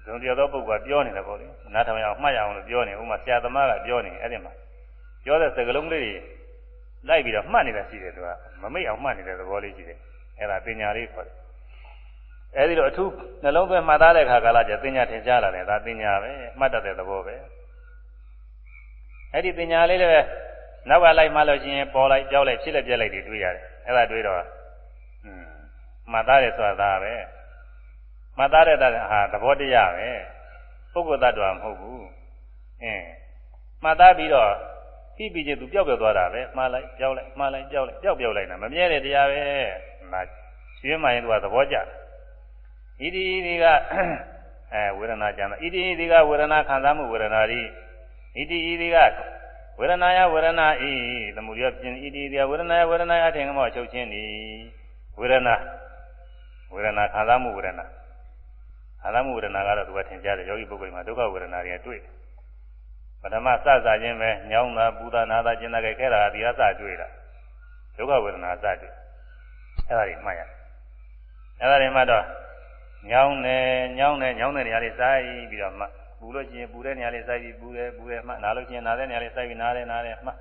A: ဇုံတရားသောပုဂ္ဂိုလ်ကပြောနေတယ်ပေါ့လေ။နားထောင်ရအောင်မှတ်ရအောင်လို့ပြောနေဥမာဆရာသမားကပြောနေအဲ့ဒီမှာပြောတဲ့စကားလုံးလေးတွေလိုက်ပြီးတော့မှတ်နေတာရှိတယ်သူကမမိတ်အောင်မှတ်နေတဲ့သဘောလေးရှိတယ်။အဲ့ဒါပညာလေးခေါ်တယ်။အဲဒီတော့အထူးနှလုံးသွင်းမှတ်သားတဲ့အခါကာလကျပညာထင်ရှားလာတယ်ဒါပညာပဲမှတ်တတ်တဲ့သဘောပဲ။အဲ့ဒီပညာလေးလည်းနောက်ကလိုက်မှလို့ရှိရင်ပေါ်လိုက်ကြောက်လိုက်ဖြစ်လိုက်ပြက်လိုက်တွေတွေ့ရတယ်အဲ့ဒါတွေ့တော့อืมမှတ်သားတယ်ဆိုတာပဲ မှတ်သားတဲ့ဟာသဘောတရားပဲပုဂ္ဂိုလ်တ attva မဟုတ်ဘူးအင်းမှတ်သားပြီးတော့ပြီးပြီးချင်းသူပျောက်ပျောက်သွားတာပဲမှားလိုက်ကြောက်လိုက်မှားလိုက်ကြောက်လိုက်ပျောက်ပျောက်လိုက်တာမမြဲတဲ့တရားပဲဒါရွှေမှရင်သူကသဘောကျဣတိဒီကအဲဝေဒနာကြံတာဣတိဒီကဝေဒနာခံစားမှုဝေဒနာတွေဣတိဤဒီကဝေဒနာယဝေဒနာဤသမုဒယပြင်ဣတိဒီကဝေဒနာယဝေဒနာယအထင်ကမောချုပ်ခြင်းဤဝေဒနာဝေဒနာခံစားမှုဝေဒနာ ခံစားမှုဝေဒနာကတော့သူကထင်ရှားတယ်ယောဂီပုဂ္ဂိုလ်မှာဒုက္ခဝေဒနာတွေတွေ့ပထမစစခြင်းပဲညောင်းတာပူတာနာတာကျင်တာကြဲခဲတာဒီအစတွေ့တာဒုက္ခဝေဒနာစတွေ့အဲ့ဒါတွေမှတ်ရအဲ့ဒါတွေမှတော့ညောင်းတယ်ညောင်းတယ်ညောင်းတဲ့နေရာလေးစိုက်ပြီးတော့မှပူလို့ရှိရင်ပူတဲ့နေရာလေးစိုက်ပြီးပူတယ်ပူတယ်မှနားလို့ရှိရင်နားတဲ့နေရာလေးစိုက်ပြီးနားတယ်နားတယ်မှ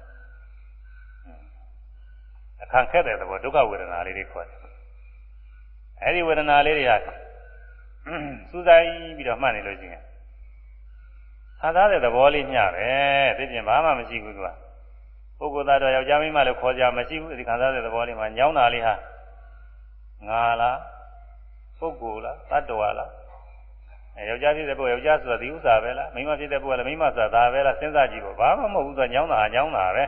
A: အခန့်ခက်တဲ့သဘောဒုက္ခဝေဒနာလေးတွေခေါ်တယ်အဲဒီဝေဒနာလေးတွေဟာ စူးစိုက်ပြီးတော့မှတ်နေလို့ရှိရင်ခံစားတဲ့သဘောလေးမျှပဲသိပြင်ဘာမှမရှိဘူးသူကပုဂ္ဂိုလ်သားတော်ယောက်ျားမိန်းမလည်းခေါ်ကြမရှိဘူးဒီခံစားတဲ့သဘောလေးမှာညောင်းတာလေးဟာငါလားပုဂ္ဂိုလ်လားတတ္တဝါလားအဲယောက်ျားဖြစ်တဲ့ပုဂ္ဂိုလ်ယောက်ျားဆိုတာဒီဥစ္စာပဲလားမိန်းမဖြစ်တဲ့ပုဂ္ဂိုလ်လည်းမိန်းမဆိုတာဒါပဲလားစဉ်းစားကြည့်ပေါ့ဘာမှမဟုတ်ဘူးဆိုညောင်းတာညောင်းတာပဲ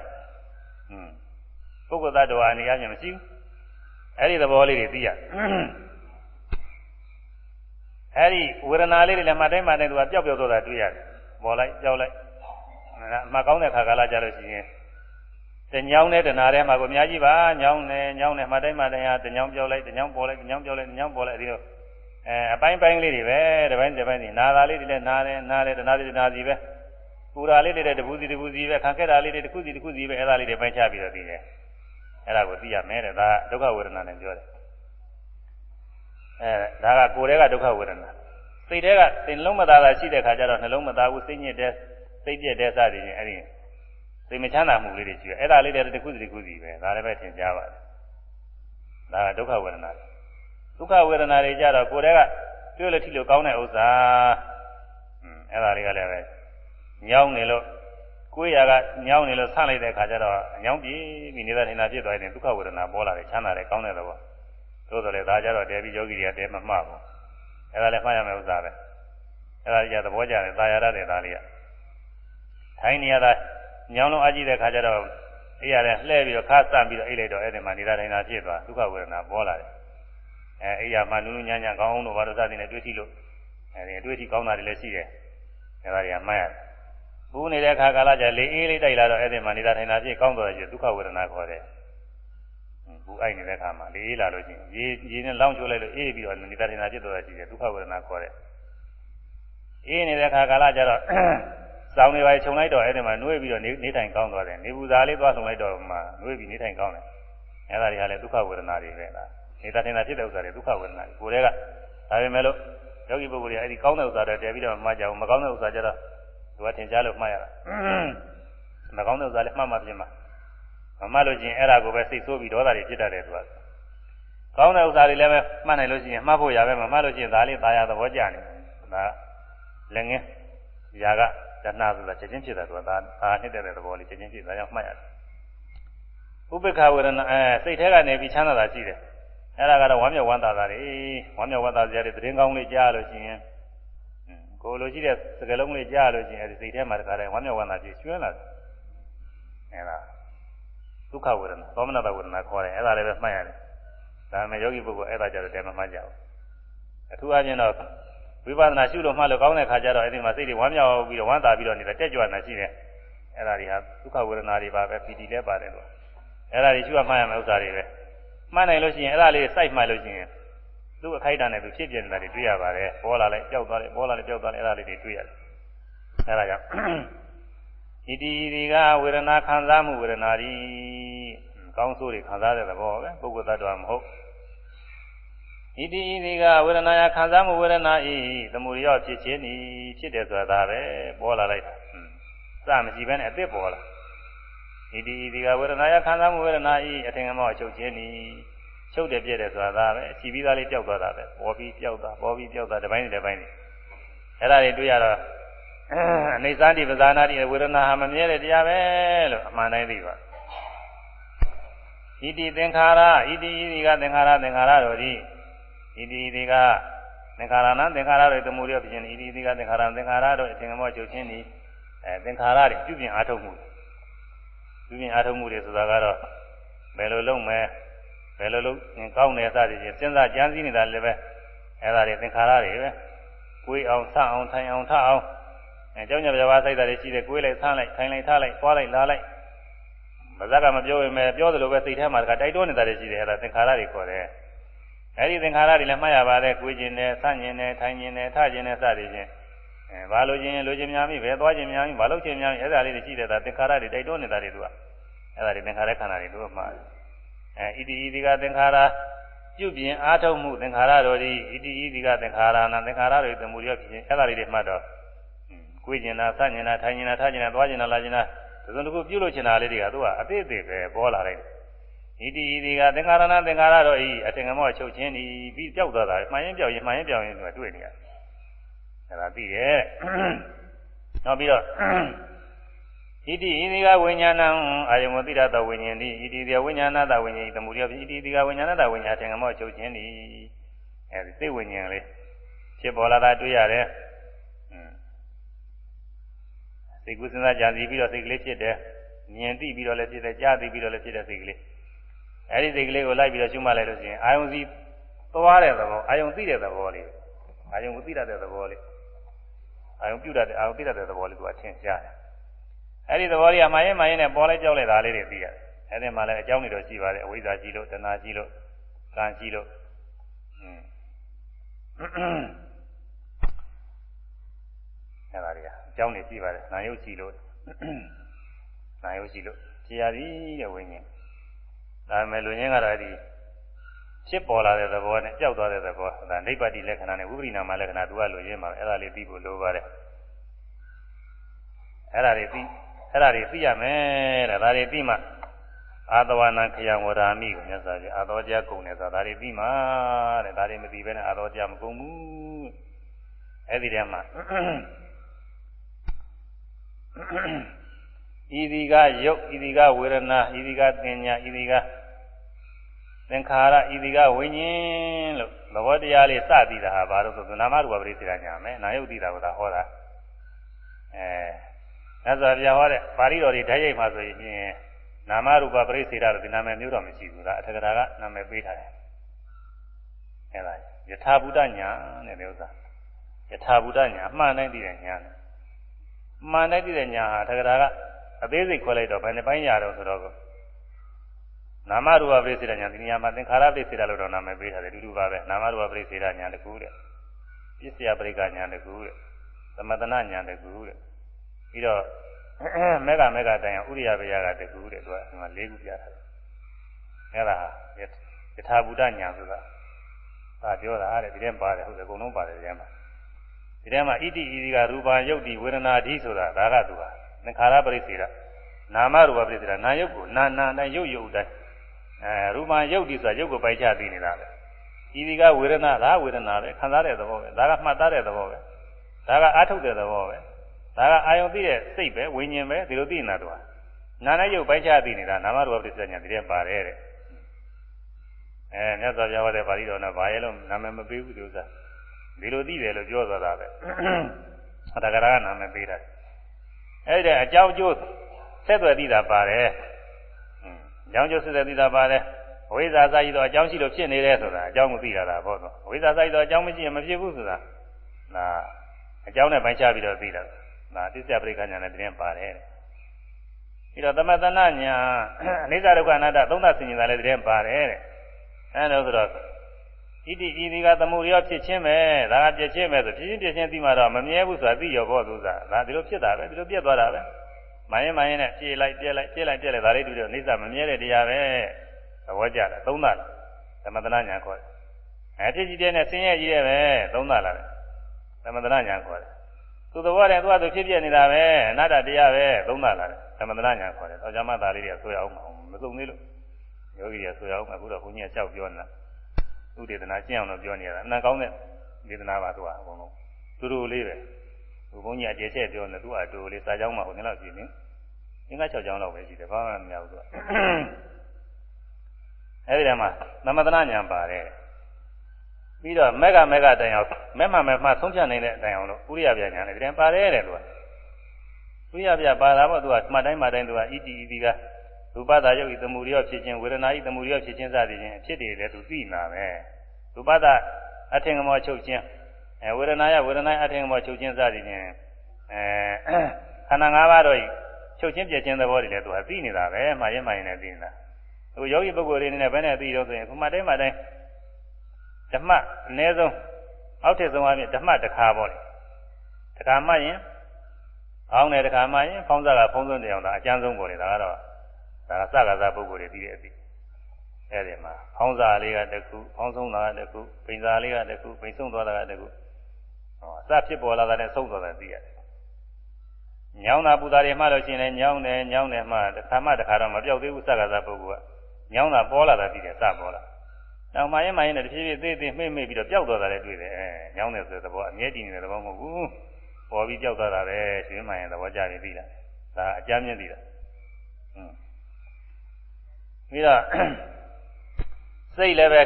A: ဟွန်းပုဂ္ဂိုလ်သတ္တဝါအနေအချင်းမရှိဘူးအဲ့ဒီသဘောလေးတွေသိရ အဲ့ဒီဝေဒနာလေးတွေလည်းမှတ်တိုင်းမှတ်တိုင်းသူကပျောက်ပျောက်သွားတာတွေ့ရတယ်ပေါ်လိုက်ကြောက်လိုက်အမှကောင်းတဲ့ခါကာလကြလို့ရှိရင်တညောင်းနဲ့တနာထဲမှာကိုအများကြီးပါညောင်းနဲ့ညောင်းနဲ့မှတ်တိုင်းမှတ်တိုင်းဟာတညောင်းပြောက်လိုက်တညောင်းပေါ်လိုက်တညောင်းပြောက်လိုက်တညောင်းပေါ်လိုက်ဒီလိုအဲအပိုင်းပိုင်းလေးတွေပဲတစ်ပိုင်းတစ်ပိုင်းစီနာတာလေးတွေလည်းနာတယ်နာတယ်တနာစီတနာစီပဲပူတာလေးတွေလည်းတပူစီတပူစီပဲခံခဲ့တာလေးတွေတစ်ခုစီတစ်ခုစီပဲအဲ့ဒါလေးတွေပိုင်းခြားပြီးတော့သိတယ်အဲ့ဒါကိုသိရမယ်တဲ့ဒါဒုက္ခဝေဒနာနဲ့ပြောတယ် အဲဒါကကိုယ်တည်းကဒုက္ခဝေဒနာစိတ်ထဲကစိတ်လုံးမသားတာရှိတဲ့ခါကျတော့နှလုံးမသားဘူးစိတ်ညစ်တဲ့စိတ်ပြည့်တဲ့စသည်ချင်းအဲ့ဒီစိတ်မချမ်းသာမှုလေးတွေရှိတယ်အဲ့ဒါလေးတွေတစ်ခုစီတစ်ခုစီပဲဒါလည်းပဲသင်ကြားပါတယ်ဒါကဒုက္ခဝေဒနာဒုက္ခဝေဒနာတွေကြတော့ကိုယ်တည်းကတွေ့လို့ထိလို့ကောင်းတဲ့ဥစ္စာอืมအဲ့ဒါတွေကလည်းပဲညောင်းနေလို့ကိုယ်ရာကညောင်းနေလို့ဆန့်လိုက်တဲ့ခါကျတော့ညောင်းပြေးပြီးနေတာထင်တာဖြစ်သွားရင်ဒုက္ခဝေဒနာပေါ်လာတယ်ချမ်းသာတယ်ကောင်းတဲ့သဘော သို့တော်လည်းဒါကြတော့တဲပြီးယောဂီတွေကတဲမမှားဘူးအဲ့ဒါလည်းမှားရမယ်ဥစ္စာပဲအဲ့ဒါကြီးကသဘောကျတယ်သာယာရတယ်ဒါလေးကထိုင်းနေရတာညောင်းလုံးအကြည့်တဲ့ခါကျတော့အဲ့ရတယ်လှဲပြီးတော့ခါစပြီးတော့အိတ်လိုက်တော့အဲ့ဒီမှာနေတာထိုင်တာဖြစ်သွားဒုက္ခဝေဒနာပေါ်လာတယ်အဲအိယာမှနူးနူးညံ့ညံ့ကောင်းအောင်လို့ဘာလို့စသည်နဲ့တွေးကြည့်လို့အဲဒီတွေးကြည့်ကောင်းတာတွေလည်းရှိတယ်အဲဒါတွေကမှတ်ရတယ်ဘူးနေတဲ့အခါကာလကျလေအေးလေးတိုက်လာတော့အဲ့ဒီမှာနေတာထိုင်တာဖြစ်ကောင်းသွားတယ်ဒုက္ခဝေဒနာခေါ်တယ် ဘူးအိုက်နေတဲ့အခါမှာလေအေးလာလို့ချင်းရေရေနဲ့လောင်းချိုးလိုက်လို့အေးပြီးတော့နေတာထိုင်တာဖြစ်သွားတာရှိတယ်ဒုက္ခဝေဒနာခေါ်တယ်အေးနေတဲ့ခါကာလကျတော့စောင်းနေပါခြုံလိုက်တော့အဲ့ဒီမှာနှွေးပြီးတော့နေနေထိုင်ကောင်းသွားတယ်နေပူသားလေးသွားဆုံလိုက်တော့မှနှွေးပြီးနေထိုင်ကောင်းတယ်အဲ့ဒါတွေဟာလည်းဒုက္ခဝေဒနာတွေပဲလားနေတာတင်တာဖြစ်တဲ့ဥစ္စာတွေဒုက္ခဝေဒနာတွေကိုယ်တည်းကဒါပေမဲ့လို့ယောဂီပုဂ္ဂိုလ်တွေအဲ့ဒီကောင်းတဲ့ဥစ္စာတွေတည်ပြီးတော့မှကြအောင်မကောင်းတဲ့ဥစ္စာကျတော့သူကထင်ရှားလို့မှတ်ရတာမကောင်းတဲ့ဥစ္စာလည်းမှတ်မှဖြစ်မှာ မမှတ်လို့ချင်းအဲ့ဒါကိုပဲစိတ်ဆိုးပြီးဒေါသတွေဖြစ်တတ်တယ်သူကကောင်းတဲ့ဥစ္စာတွေလည်းပဲမှတ်နိုင်လို့ရှိရင်မှတ်ဖို့ရပဲမမှတ်လို့ချင်းဒါလေးตายရသဘောကျနေဒါလည်းငင်းຢာကတဏှာဆိုတာချက်ချင်းဖြစ်တာသူကဒါဒါနှစ်တဲ့သဘောလေးချက်ချင်းဖြစ်ဒါကြောင့်မှတ်ရတယ်ဥပေက္ခဝေဒနာအဲစိတ်ထဲကနေပြီးချမ်းသာတာရှိတယ်အဲ့ဒါကတော့ဝမ်းမြောက်ဝမ်းသာတာတွေဝမ်းမြောက်ဝမ်းသာစရာတွေသတင်းကောင်းလေးကြားလို့ရှိရင်ကိုလိုရှိတဲ့စကလုံးလေးကြားလို့ရှိရင်အဲဒီစိတ်ထဲမှာတခါတည်းဝမ်းမြောက်ဝမ်းသာဖြစ်ကျွမ်းလာတယ်အဲ့ဒါ ဒုက္ခဝေဒနာသောမနတဝေဒနာခေါ်တယ်အဲ့ဒါလည်းပဲမှတ်ရတယ်ဒါပေမဲ့ယောဂီပုဂ္ဂိုလ်အဲ့ဒါကြတော့တဲမမှတ်ကြဘူးအထူးအချင်းတော့ဝိပဿနာရှုလို့မှလို့ကောင်းတဲ့ခါကျတော့အဲ့ဒီမှာစိတ်တွေဝမ်းမြောက်ပြီးတော့ဝမ်းသာပြီးတော့နေတဲ့တက်ကြွနေတာရှိတယ်အဲ့ဒါတွေဟာဒုက္ခဝေဒနာတွေပါပဲပီတိလည်းပါတယ်လို့အဲ့ဒါတွေရှုရမှတ်ရမယ့်ဥစ္စာတွေပဲမှတ်နိုင်လို့ရှိရင်အဲ့ဒါလေးစိုက်မှတ်လို့ရှိရင်သူ့အခိုက်အတန့်နဲ့သူဖြစ်ပြနေတာတွေတွေ့ရပါတယ်ပေါ်လာလိုက်ကြောက်သွားတယ်ပေါ်လာလိုက်ကြောက်သွားတယ်အဲ့ဒါလေးတွေတွေ့ရတယ်အဲ့ဒါကြောင့် ဣတိဒီကဝေဒနာခံစားမှုဝေဒနာတွေကောင်းဆိုးတွေခံစားတဲ့သဘောပဲပုဂ္ဂိုလ်သတ္တဝါမဟုတ်ဣတိဤဒီကဝေဒနာယခံစားမှုဝေဒနာဤသမုဒိယဖြစ်ခြင်းဤဖြစ်တယ်ဆိုတာပဲပေါ်လာလိုက်တာစမရှိဘဲနဲ့အစ်စ်ပေါ်လာဣတိဤဒီကဝေဒနာယခံစားမှုဝေဒနာဤအထင်ကမောချုပ်ခြင်းဤချုပ်တယ်ပြည့်တယ်ဆိုတာပဲအချီပြီးသားလေးပျောက်သွားတာပဲပေါ်ပြီးပျောက်တာပေါ်ပြီးပျောက်တာတစ်ပိုင်းတစ်ပိုင်းနေအဲ့ဒါတွေတွေ့ရတော့ အနေစာတိပဇာနာတိဝေဒနာဟာမမြဲတဲ့တရားပဲလို့အမှန်တိုင်းသိပါဣတိသင်္ခါရဣတိဤဒီကသင်္ခါရသင်္ခါရတို့ဤဣတိဒီကသင်္ခါရနာသင်္ခါရတို့သမုဒိယဖြစ်ခြင်းဣတိဒီကသင်္ခါရသင်္ခါရတို့အထင်ကမောချုပ်ခြင်းဤအဲသင်္ခါရတွေပြုပြင်အားထုတ်မှုပြုပြင်အားထုတ်မှုတွေဆိုတာကတော့ဘယ်လိုလုပ်မလဲဘယ်လိုလုပ်ကောင်းတယ်စသည်ဖြင့်စဉ်းစားကြံစည်နေတာလည်းပဲအဲဒါတွေသင်္ခါရတွေပဲကိုယ်အောင်ဆအောင်ထိုင်အောင်ထအောင် အဲကြောင့်ညပြဘာစိုက်တာတွေရှိတယ်ကိုယ်လိုက်ဆန်းလိုက်ထိုင်လိုက်ထလိုက်သွားလိုက်လာလိုက်မဇက်ကမပြောရင်ပဲပြောသလိုပဲစိတ်ထဲမှာတခါတိုက်တွန်းနေတာတွေရှိတယ်အဲဒါသင်္ခါရတွေခေါ်တယ်အဲဒီသင်္ခါရတွေလည်းမှတ်ရပါတယ်ကိုယ်ကျင်တယ်ဆန့်ကျင်တယ်ထိုင်ကျင်တယ်ထကျင်တယ်စသည်ဖြင့်အဲဘာလို့ကျင်လိုချင်များမိပဲသွားကျင်များမိဘာလို့ကျင်များမိအဲဒါလေးတွေရှိတယ်ဒါသင်္ခါရတွေတိုက်တွန်းနေတာတွေသူကအဲဒါတွေသင်္ခါရခန္ဓာတွေတို့မှအဲဣတိဣတိကသင်္ခါရပြုပြင်အားထုတ်မှုသင်္ခါရတော်ဒီဣတိဣတိကသင်္ခါရနာသင်္ခါရတွေသမုဒိယဖြစ်ခြင်းအဲဒါလေးတွေမှတ်တော့ ကိုယ်ကျင်တာဆန့်ကျင်တာထိုင်ကျင်တာထကျင်တာသွားကျင်တာလာကျင်တာဒီလိုတစ်ခုပြုလို့ချင်တာလေးတွေကသူကအသေးသေးပဲပေါ်လာတယ်ဣတိဣတိကသင်္ခါရနာသင်္ခါရတော့ဤအထင်ကမောချုပ်ခြင်းဒီပြီးပြောက်သွားတာမှန်ရင်ပြောက်ရင်မှန်ရင်ပြောက်ရင်တွေ့နေရတယ်အဲဒါသိတယ်နောက်ပြီးတော့ဣတိဣတိကဝိညာဏံအာယမတိရတဝိညာဉ်တိဣတိတိဝိညာဏတဝိညာဉ်သမုဒိယဣတိတိကဝိညာဏတဝိညာဉ်အထင်ကမောချုပ်ခြင်းဒီအဲဒီသိဝိညာဉ်လေးဖြစ်ပေါ်လာတာတွေ့ရတယ် စိတ်ကူးစဉ်းစားကြံစည်ပြီးတော့စိတ်ကလေးဖြစ်တယ်မြင်သိပြီးတော့လည်းဖြစ်တယ်ကြားသိပြီးတော့လည်းဖြစ်တဲ့စိတ်ကလေးအဲဒီစိတ်ကလေးကိုလိုက်ပြီးတော့ရှုမှတ်လိုက်လို့ရှိရင်အာယုံစီသွားတဲ့သဘောအာယုံသိတဲ့သဘောလေးအာယုံကိုသိတတ်တဲ့သဘောလေးအာယုံပြုတတ်တဲ့အာယုံသိတတ်တဲ့သဘောလေးကထင်ရှားတယ်အဲဒီသဘောလေးကမှရင်မှရင်နဲ့ပေါ်လိုက်ကြောက်လိုက်တာလေးတွေသိရတယ်အဲဒီမှာလည်းအကြောင်းတွေတော့ရှိပါတယ်အဝိဇ္ဇာရှိလို့တဏှာရှိလို့ကံရှိလို့ အဲဒါတွေကအကြောင်းတွေရှိပါတယ်နာယုတ်ရှိလို့နာယုတ်ရှိလို့ခြေရသည်တဲ့ဝိညာဉ်ဒါပေမဲ့လူရင်းကတော့ဒီဖြစ်ပေါ်လာတဲ့သဘောနဲ့ကြောက်သွားတဲ့သဘောဒါနိဗ္ဗာတိလက္ခဏာနဲ့ဝိပရိနာမလက္ခဏာသူကလူရင်းမှာအဲ့ဒါလေးသိဖို့လိုပါတယ်အဲ့ဒါတွေသိအဲ့ဒါတွေသိရမယ်တဲ့ဒါတွေသိမှအာသဝနာခယံဝရာမိကိုမြတ်စွာဘုရားအာသောကြကုံတယ်ဆိုတာဒါတွေသိမှတဲ့ဒါတွေမသိဘဲနဲ့အာသောကြမကုံဘူးအဲ့ဒီတည်းမှာ ဤဒီကယုတ်ဤဒီကဝေဒနာဤဒီကသင်ညာဤဒီကသင်္ခါရဤဒီကဝိညာဉ်လို့သဘောတရားလေးစသည်တာဟာဘာလို့ဆိုနာမရူပပရိသေရညာမယ်နာယုတ်တိတာကဟောတာအဲသက်သာပြဟောတဲ့ပါဠိတော်တွေဓာတ်ရိုက်မှာဆိုရင်နာမရူပပရိသေရလို့ဒီနာမည်မျိုးတော့မရှိဘူးလားအထက်ကရာကနာမည်ပေးထားတယ်အဲဒါယထာဘုဒ္ဓညာတဲ့ဥစ္စာယထာဘုဒ္ဓညာအမှန်တိုင်းသိတဲ့ညာ မှန်တိုင်းသိတဲ့ညာဟာအထက်ကရာကအသေးစိတ်ခွဲလိုက်တော့ဘယ်နှပိုင်းရတော့ဆိုတော့နာမရူပပရိသေရညာဒီနေရာမှာသင်္ခါရပရိသေရလို့တော့နာမည်ပေးထားတယ်တူတူပါပဲနာမရူပပရိသေရညာတကူတဲ့ပစ္စယပရိက္ခညာတကူတဲ့သမတနာညာတကူတဲ့ပြီးတော့မေဃမေဃတိုင်ဥရိယဘယကတကူတဲ့သူကဒီမှာ၄ခုပြထားတယ်အဲ့ဒါယထာဘူတညာဆိုတာဒါပြောတာတဲ့ဒီထဲပါတယ်ဟုတ်တယ်အကုန်လုံးပါတယ်ဒီထဲမှာ ဒီထဲမှာဣတိဣတိကရူပယုတ်တိဝေဒနာဓိဆိုတာဒါကသူဟာသင်္ခါရပရိစ္ဆေရနာမရူပပရိစ္ဆေရနာယုတ်ကိုနာနာတိုင်းယုတ်ယုတ်တိုင်းအဲရူပယုတ်တိဆိုတာယုတ်ကိုပိုက်ချသိနေတာပဲဣတိကဝေဒနာဒါဝေဒနာပဲခံစားတဲ့သဘောပဲဒါကမှတ်သားတဲ့သဘောပဲဒါကအာထုတ်တဲ့သဘောပဲဒါကအာယုံသိတဲ့စိတ်ပဲဝိညာဉ်ပဲဒီလိုသိနေတာတော့နာနဲ့ယုတ်ပိုက်ချသိနေတာနာမရူပပရိစ္ဆေရညာဒီထဲပါတယ်တဲ့အဲမြတ်စွာဘုရားဟောတဲ့ပါဠိတော်နဲ့ဘာရဲ့လို့နာမည်မပေးဘူးဒီဥစ္စာ ဒီလိုသိတယ်လို့ပြောသွားတာပဲအတ္တကရာကနာမည်ပေးတာအဲ့ဒါအကြောင်းကျိုးဆက်သွယ်သိတာပါတယ်အကြောင်းကျိုးဆက်သွယ်သိတာပါတယ်ဝိဇ္ဇာစာရည်တော့အကြောင်းရှိလို့ဖြစ်နေတယ်ဆိုတာအကြောင်းမသိတာလားပေါ့တော့ဝိဇ္ဇာစာရည်တော့အကြောင်းမရှိရင်မဖြစ်ဘူးဆိုတာဒါအကြောင်းနဲ့ပိုင်းခြားပြီးတော့သိတာဒါတစ္ဆပရိက္ခညာနဲ့တင်းပါတယ်ပြီးတော့သမတနာညာအနိစ္စဒုက္ခအနတ္တသုံးသဆင်ញင်တာလည်းတင်းပါတယ်တဲ့အဲဒါဆိုတော့ ဣတိဣတိကသမှုရောဖြစ်ချင်းပဲဒါကပြည့်ချင်းပဲဆိုဖြစ်ချင်းပြည့်ချင်းသိမှတော့မမြဲဘူးဆိုတာသိရောပေါ့သူစားဒါဒီလိုဖြစ်တာပဲဒီလိုပြည့်သွားတာပဲမိုင်းရင်မိုင်းရင်နဲ့ပြေးလိုက်ပြေးလိုက်ပြေးလိုက်ပြေးလိုက်ဒါလေးတူတော့အိဋ္ဌမမြဲတဲ့တရားပဲသဘောကျတယ်သုံးသလားသမထနာညာခေါ်တယ်အဲဖြစ်ကြည့်တဲ့နဲ့ဆင်းရဲကြီးတဲ့ပဲသုံးသလားသမထနာညာခေါ်တယ်သူသဘောတည်းသူကသူဖြစ်ပြနေတာပဲအနတ္တတရားပဲသုံးသလားသမထနာညာခေါ်တယ်တော့ကြမှာဒါလေးတွေကဆိုရအောင်မစုံသေးလို့ယောဂီရဆိုရအောင်အခုတော့ဘုန်းကြီးကကြောက်ပြောနေတာ သူဒေသနာကျင့်အောင်တော့ပြောနေရတာအနံကောင်းတဲ့ဒေသနာပါသူကအကုန်လုံးသူတို့လေးပဲသူဘုန်းကြီးအကျေချက်ပြောနေသူကအတူလေးစာကြောင်းမှာဟိုနေ့လောက်ရှိနေအင်္ဂါ6ကြောင်းလောက်ပဲရှိတယ်ဘာမှမများဘူးသူကအဲဒီတည်းမှာသမထနာညာပါတယ်ပြီးတော့မေဃမေဃတိုင်အောင်မဲမှမဲမှဆုံးဖြတ်နိုင်တဲ့အတိုင်အောင်လို့ဥရိယပြညာလည်းဒီတည်းပါတယ်တဲ့သူကဥရိယပြပါတာပေါ့သူကမှတ်တိုင်းမှတ်တိုင်းသူကဣတိဣတိက ရူပသာယုတ်ဤသမုဒိယဖြစ်ခြင်းဝေဒနာဤသမုဒိယဖြစ်ခြင်းစသည်ဖြင့်အဖြစ်တွေလည်းသူသိနာပဲရူပသာအထင်ကမောချုပ်ခြင်းအဲဝေဒနာယဝေဒနာအထင်ကမောချုပ်ခြင်းစသည်ဖြင့်အဲခန္ဓာ၅ပါးတော့ချုပ်ခြင်းပြည့်ခြင်းသဘောတွေလည်းသူကသိနေတာပဲမှားရင်မှားရင်လည်းသိနေတာဟိုယောဂီပုဂ္ဂိုလ်တွေနဲ့ဘယ်နဲ့သိတော့ဆိုရင်ခုမှတိုင်းမှတိုင်းဓမ္မအနည်းဆုံးအောက်ထစ်ဆုံးအပြင်ဓမ္မတစ်ခါပေါ့လေတစ်ခါမှရင်အောင်းတယ်တစ်ခါမှရင်ဖောင်းစားကဖုံးစွန်းတယ်အောင်ဒါအကျမ်းဆုံးပေါ့လေဒါကတော့ ဒါကစကားသာပုဂ္ဂိုလ်တွေပြီးတဲ့အသိအဲ့ဒီမှာဖောင်းစားလေးကတခုဖောင်းဆုံးတာကတခုပိန်စားလေးကတခုပိန်ဆုံးသွားတာကတခုဟောစဖြစ်ပေါ်လာတာနဲ့ဆုံးသွားတာသိရတယ်ညောင်းတာပူတာတွေမှလို့ရှိရင်လည်းညောင်းတယ်ညောင်းတယ်မှတစ်ခါမှတစ်ခါတော့မပြောက်သေးဘူးစကားသာပုဂ္ဂိုလ်ကညောင်းတာပေါ်လာတာသိတယ်စပေါ်လာနောက်မှရင်မှရင်နဲ့တဖြည်းဖြည်းသေးသေးမှိမ့်မှိတ်ပြီးတော့ပျောက်သွားတာလည်းတွေ့တယ်အဲညောင်းတယ်ဆိုတဲ့သဘောအမြဲတည်နေတဲ့သဘောမဟုတ်ဘူးပေါ်ပြီးပျောက်သွားတာပဲရှင်မှရင်သဘောကြပြီသိလားဒါအကြမ်းမြင့်သိတာอืม ပြီးတော့စိတ်လည်းပဲ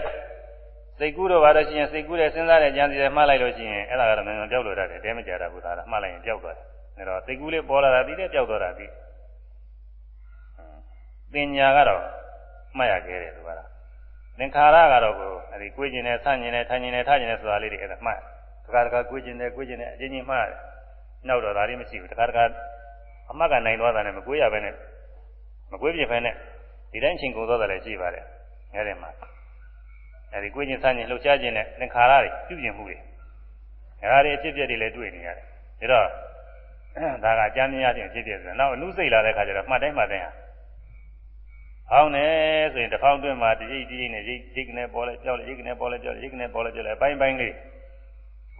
A: စိတ်ကူးတော့ပါတော့ရှိရင်စိတ်ကူးတဲ့စဉ်းစားတဲ့ဉာဏ်စီတွေမှားလိုက်လို့ရှိရင်အဲ့ဒါကတော့မြန်မြန်ပျောက်လို့ရတယ်တဲမကြတာဘူးဒါကမှားလိုက်ရင်ပျောက်သွားတယ်ဒါတော့စိတ်ကူးလေးပေါ်လာတာပြီးတဲ့ပျောက်သွားတာပြီးပညာကတော့မှတ်ရခဲ့တယ်သူကသင်္ခါရကတော့ကိုအဲ့ဒီကိုယ်ကျင်နဲ့ဆန့်ကျင်နဲ့ထိုင်ကျင်နဲ့ထားကျင်နဲ့ဆိုတာလေးတွေအဲ့ဒါမှတ်တခါတခါကိုယ်ကျင်တယ်ကိုယ်ကျင်တယ်အချင်းချင်းမှားတယ်နောက်တော့ဒါလေးမရှိဘူးတခါတခါအမှတ်ကနိုင်သွားတာနဲ့မကိုးရဘဲနဲ့မကိုးပြဖဲနဲ့ ဒီတိုင်းချိန်ကုန်သွားတယ်လည်းရှိပါတယ်အဲ့ဒီမှာအဲဒီကိုယ်ချင်းဆန်းချင်းလှုပ်ရှားခြင်းနဲ့သင်္ခါရတွေပြုပြင်မှုတွေအဲဒါတွေအဖြစ်အပျက်တွေလည်းတွေ့နေရတယ်ဒါတော့ဒါကအကြမ်းမြင်ရခြင်းအဖြစ်အပျက်ဆိုတော့နောက်အနုစိတ်လာတဲ့ခါကျတော့မှတ်တိုင်းမှတ်တိုင်းဟာဟောင်းနေဆိုရင်တစ်ဖောင်းတွင်းမှာတရိပ်တရိပ်နဲ့ရိပ်ရိပ်ကနေပေါ်လဲကြောက်လဲရိပ်ကနေပေါ်လဲကြောက်လဲရိပ်ကနေပေါ်လဲကြောက်လဲအပိုင်းပိုင်းလေး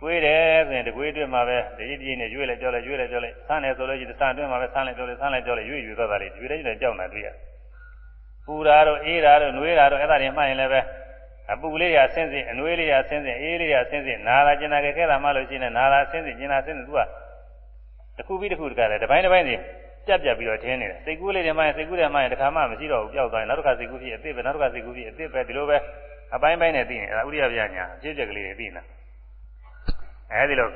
A: ကွေးတယ်ဆိုရင်တကွေးတွင်းမှာပဲတရိပ်တရိပ်နဲ့ရွေ့လဲကြောက်လဲရွေ့လဲကြောက်လဲဆန်းတယ်ဆိုလို့ရှိရင်ဆန်းတွင်းမှာပဲဆန်းလဲကြောက်လဲဆန်းလဲကြောက်လဲရွေ့ရွေ့သွားတာလေးရွေ့တယ်ရွေ့တယ်ကြောက်နေတာတွေ့ရတယ် ပူတာတော့အေးတာတော့နှွေးတာတော့အဲ့ဒါတွေမှတ်ရင်လည်းပဲအပူလေးရဆင်းစင်အနှွေးလေးရဆင်းစင်အေးလေးရဆင်းစင်နာလာကျင်နာကြခဲတာမှလို့ရှိရင်နာလာဆင်းစင်ကျင်နာဆင်းစင်သူကတစ်ခုပြီးတစ်ခုတကလည်းတစ်ပိုင်းတစ်ပိုင်းနေပြတ်ပြတ်ပြီးတော့ထင်းနေတယ်စိတ်ကူးလေးတွေမှရင်စိတ်ကူးတွေမှရင်တစ်ခါမှမရှိတော့ဘူးပျောက်သွားရင်နောက်တစ်ခါစိတ်ကူးဖြစ်အစ်စ်ပဲနောက်တစ်ခါစိတ်ကူးဖြစ်အစ်စ်ပဲဒီလိုပဲအပိုင်းပိုင်းနဲ့သိရင်အဲဥရိယပြညာအဖြစ်အပျက်ကလေးတွေသိနေတာအဲဒီလို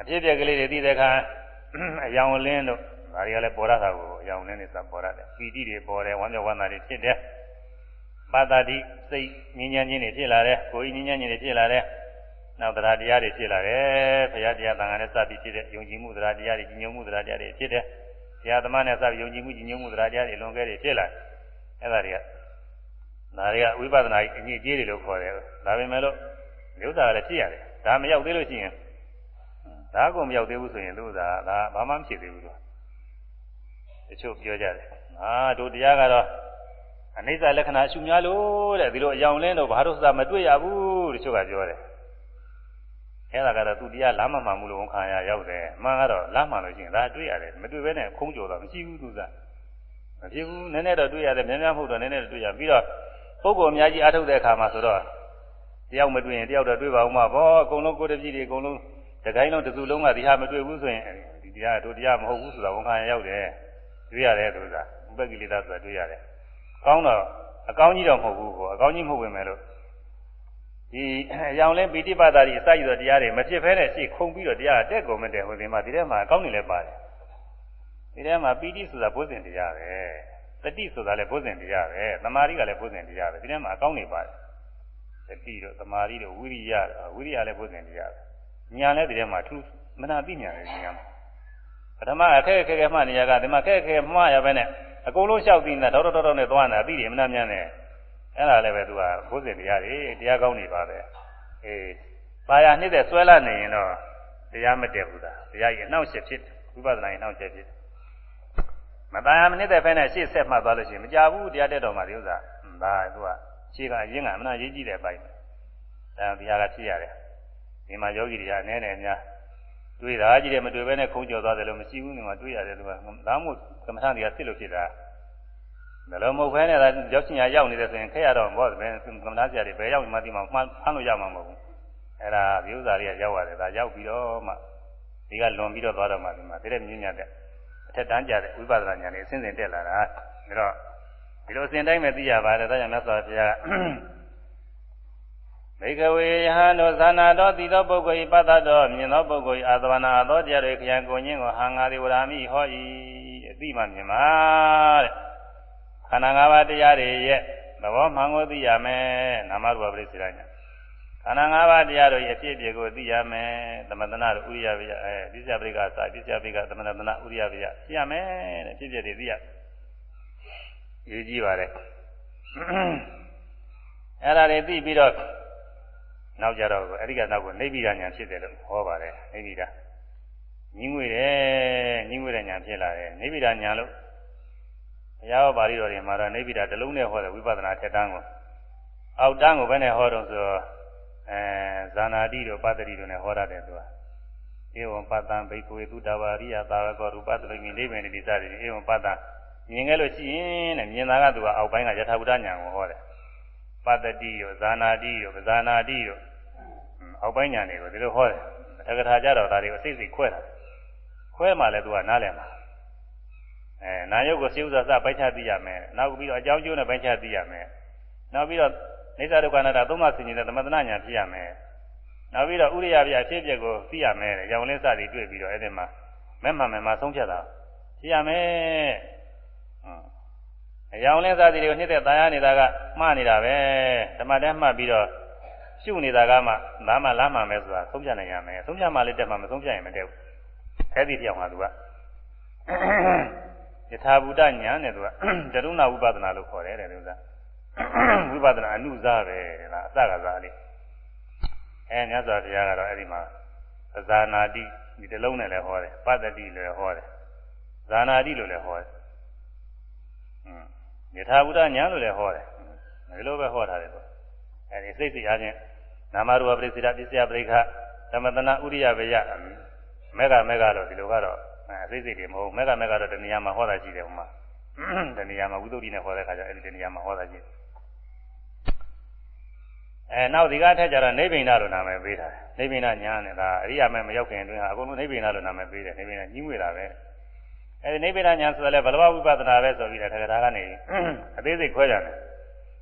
A: အဖြစ်အပျက်ကလေးတွေသိတဲ့အခါအယောင်လင်းတို့ ဒါတွေကလည်းပေါ်ရတာကိုအယောင်လင်းနေစပေါ်ရတယ်ပီတိတွေပေါ်တယ်ဝမ်းမြောက်ဝမ်းသာတွေဖြစ်တယ်ပါတာတိစိတ်ငြင်းညမ်းခြင်းတွေဖြစ်လာတယ်ကိုယ်ကြီးငြင်းညမ်းခြင်းတွေဖြစ်လာတယ်နောက်တရားတရားတွေဖြစ်လာတယ်ဘုရားတရားသံဃာနဲ့စပြီးဖြစ်တဲ့ယုံကြည်မှုတရားတရားတွေကြီးညိုမှုတရားတရားတွေဖြစ်တယ်ဘုရားသမားနဲ့စပြီးယုံကြည်မှုကြီးညိုမှုတရားတရားတွေလွန်ခဲ့တွေဖြစ်လာအဲ့ဒါတွေကဒါတွေကဝိပဿနာအညစ်အကြေးတွေလို့ခေါ်တယ်ဒါပေမဲ့လို့မြို့သားလည်းဖြစ်ရတယ်ဒါမရောက်သေးလို့ရှိရင်ဒါကမရောက်သေးဘူးဆိုရင်သူကဒါဘာမှမဖြစ်သေးဘူးလို့ တချို့ပြောကြတယ်အာတို့တရားကတော့အနိစ္စလက္ခဏာရှုများလို့တဲ့ဒီလိုအယောင်လင်းတော့ဘာလို့စမတွေ့ရဘူးတချို့ကပြောတယ်အဲ့ဒါကတော့သူတရားလမ်းမမှန်ဘူးလို့ဝန်ခံရရောက်တယ်အမှန်ကတော့လမ်းမှန်လို့ရှိရင်ဒါတွေ့ရတယ်မတွေ့ဘဲနဲ့ခုံးကြော်တော့မရှိဘူးသူကမဖြစ်ဘူးနည်းနည်းတော့တွေ့ရတယ်များများမဟုတ်တော့နည်းနည်းတော့တွေ့ရပြီးတော့ပုဂ္ဂိုလ်အများကြီးအားထုတ်တဲ့အခါမှာဆိုတော့တယောက်မတွေ့ရင်တယောက်တော့တွေ့ပါဦးမှာဘောအကုန်လုံးကိုယ်တပည့်တွေအကုန်လုံးတကိုင်းလုံးတစ်စုလုံးကဒီဟာမတွေ့ဘူးဆိုရင်ဒီတရားတို့တရားမဟုတ်ဘူးဆိုတာဝန်ခံရရောက်တယ် တွေ့ရတယ်သူကဥပက္ခိလေသာဆိုတာတွေ့ရတယ်ကောင်းတော့အကောင်းကြီးတော့မဟုတ်ဘူးကောအကောင်းကြီးမဟုတ်ဝင်မယ်လို့ဒီအယောင်လဲပိဋိပါဒာကြီးအစရသောတရားတွေမဖြစ်ဖဲနဲ့ရှေ့ခုံပြီးတော့တရားတက်ကုန်မတဲ့ဟိုဒီမှာဒီထဲမှာအကောင်းနေလဲပါတယ်ဒီထဲမှာပိဋိဆိုတာဘုဇင်တရားပဲတတိဆိုတာလည်းဘုဇင်တရားပဲသမာဓိကလည်းဘုဇင်တရားပဲဒီထဲမှာအကောင်းနေပါတယ်တတိတို့သမာဓိတို့ဝိရိယတို့ဝိရိယလည်းဘုဇင်တရားပဲညာလည်းဒီထဲမှာထူးမနာသိညာလည်းညာ ပထမအခက်အခက်ခဲမှနေရကဒီမှာခက်ခဲမှားရပဲနဲ့အကုန်လုံးလျှောက်သိနေတာတော့တော့တော့နဲ့သွားနေတာသိတယ်မနာမြန်နဲ့အဲ့ဒါလည်းပဲသူကဘုဇင်တရားတွေတရားကောင်းနေပါပဲအေးပါရနှစ်သက်ဆွဲလာနေရင်တော့တရားမတည့်ဘူးလားတရားကြီးအနှောင့်အယှက်ဖြစ်ဝိပဿနာကြီးအနှောင့်အယှက်ဖြစ်မတရားမနှစ်သက်ဖဲနဲ့ရှေ့ဆက်မှတ်သွားလို့ရှိရင်မကြဘူးတရားတက်တော်မှာဒီဥစ္စာဒါသူကရှေ့ကအရင်ကအမှန်ရေးကြည့်တဲ့အပိုင်းဒါတရားကဖြစ်ရတယ်ဒီမှာယောဂီတွေကအနည်းနဲ့အများ တွေ့တာကြီးတယ်မတွေ့ဘဲနဲ့ခုံးကျော်သွားတယ်လို့မရှိဘူးနေမှာတွေ့ရတယ်သူကဒါမှမဟုတ်ကမ္မထာတွေကစစ်လို့ဖြစ်တာဒါလို့မဟုတ်ဘဲနဲ့ရောက်ချင်ရရောက်နေတယ်ဆိုရင်ခဲရတော့ဘောဘယ်ကမ္မထာဆရာတွေဘယ်ရောက်မှဒီမှာမှန်းဖမ်းလို့ရမှာမဟုတ်ဘူးအဲ့ဒါဒီဥစ္စာတွေကရောက်ရတယ်ဒါရောက်ပြီးတော့မှဒီကလွန်ပြီးတော့သွားတော့မှဒီမှာတည်းမြင့်မြတ်တဲ့အထက်တန်းကြတဲ့ဝိပဿနာဉာဏ်လေးအစဉ်စဉ်တက်လာတာဒါတော့ဒီလိုအစဉ်တိုင်းပဲသိရပါတယ်ဒါကြောင့်မြတ်စွာဘုရား မေခဝေယဟန်တို့ဇာနာတော်တည်သောပုဂ္ဂိုလ်ဤပတ္တတော်မြင်သောပုဂ္ဂိုလ်ဤအာသဝနာသောတရားတွေခရံကိုညင်းကိုဟံငါသည်ဝရမိဟောဤအတိမှမြင်ပါတဲ့ခန္ဓာ၅ပါးတရားတွေရဲ့သဘောမှန်ကိုသိရမယ်နာမရူပပရိစ္ဆေရညာခန္ဓာ၅ပါးတရားတို့ရဲ့အဖြစ်အပျက်ကိုသိရမယ်သမထနာတို့ဥရိယပြအဲပစ္စယပရိက္ခစာပစ္စယပရိက္ခသမထနာဥရိယပြသိရမယ်တဲ့အဖြစ်အပျက်တွေသိရရေးကြည့်ပါလေအဲ့ဒါတွေသိပြီးတော့ နောက်ကြတော့အဲ့ဒီကနောက်ကိုနေဗိဒာညာဖြစ်တယ်လို့ဟောပါတယ်နေဗိဒာညင်းငွေတယ်ညင်းငွေတဲ့ညာဖြစ်လာတယ်နေဗိဒာညာလို့ဘုရားဟောပါဠိတော်တွေမှာတော့နေဗိဒာတစ်လုံးနဲ့ဟောတယ်ဝိပဿနာထက်တန်းကိုအောက်တန်းကိုဘယ်နဲ့ဟောတော့ဆိုအဲဇာနာတိတို့ပတ္တိတို့နဲ့ဟောရတယ်သူကဧဝံပတ္တံဘိက္ခဝေသုတဝါရိယသာဝကောရူပတ္တိမိနိဗ္ဗာန်တိစသည်ဧဝံပတ္တံမြင်ခဲ့လို့ရှိရင်တဲ့မြင်တာကသူကအောက်ပိုင်းကယထာဘုဒ္ဓညာကိုဟောတယ်ပတ္တိရောဇာနာတိရောပဇာနာတိရော အောက်ပိုင်းညာတွေကိုဒီလိုဟောတယ်တက္ကထာကြတော့ဒါတွေကိုအစိစိခွဲတာခွဲမှလည်းသူကနားလည်မှာအဲနာယုတ်ကိုစိဥ္ဇာစပိုင်းခြားသိရမယ်နောက်ပြီးတော့အကြောင်းကျိုးနဲ့ပိုင်းခြားသိရမယ်နောက်ပြီးတော့နေသဒုက္ခနာတာသုံးပါးဆင်ခြင်တဲ့သမထနာညာဖြစ်ရမယ်နောက်ပြီးတော့ဥရိယပြအဖြစ်အပျက်ကိုသိရမယ်ရောင်လင်းစသည်တွေ့ပြီးတော့အဲ့ဒီမှာမဲ့မှန်မဲ့မှဆုံးဖြတ်တာဖြစ်ရမယ်အရောင်လင်းစသည်တွေကိုနှစ်သက်တရားနေတာကမှားနေတာပဲဓမ္မတမ်းမှတ်ပြီးတော့ ရှုနေတာကမှလာမှလာမှမယ်ဆိုတာသုံးပြနိုင်ရမယ်သုံးပြမှလည်းတက်မှမသုံးပြရင်မတက်ဘူးအဲ့ဒီပြောင်းမှာသူကယထာဘူတညာနဲ့သူကတရုဏဝိပဿနာလို့ခေါ်တယ်တဲ့လူသားဝိပဿနာအနုစားပဲလားအစကစားလေးအဲမြတ်စွာဘုရားကတော့အဲ့ဒီမှာဇာနာတိဒီတလုံးနဲ့လည်းဟောတယ်ပတ္တိလည်းဟောတယ်ဇာနာတိလို့လည်းဟောတယ်ယထာဘူတညာလို့လည်းဟောတယ်ဒီလိုပဲဟောထားတယ်သူ အဲဒီစိတ်စိတ်အားဖြင့်နာမရူပပရိစ္ဆေဒပစ္စယပရိခသမတနာဥရိယဝယမေဃမေဃတော့ဒီလိုကတော့အဲစိတ်စိတ်တွေမဟုတ်မေဃမေဃတော့တဏှာမှာဟောတာရှိတယ်ဟိုမှာတဏှာမှာဝိသုဒ္ဓိနဲ့ဟောတဲ့ခါကျအဲဒီတဏှာမှာဟောတာရှိတယ်အဲနောက်ဒီကထက်ကျတော့နိဗ္ဗိန္ဒလို့နာမည်ပေးတာနိဗ္ဗိန္ဒညာနဲ့ဒါအရိယာမဲမရောက်ခင်အတွင်းဟာအကုန်လုံးနိဗ္ဗိန္ဒလို့နာမည်ပေးတယ်နိဗ္ဗိန္ဒညှိငွေတာပဲအဲဒီနိဗ္ဗိန္ဒညာဆိုတော့လေဘလဝဝိပဿနာပဲဆိုပြီးတော့ထက်ကထာကနေအသေးစိတ်ခွဲကြတယ်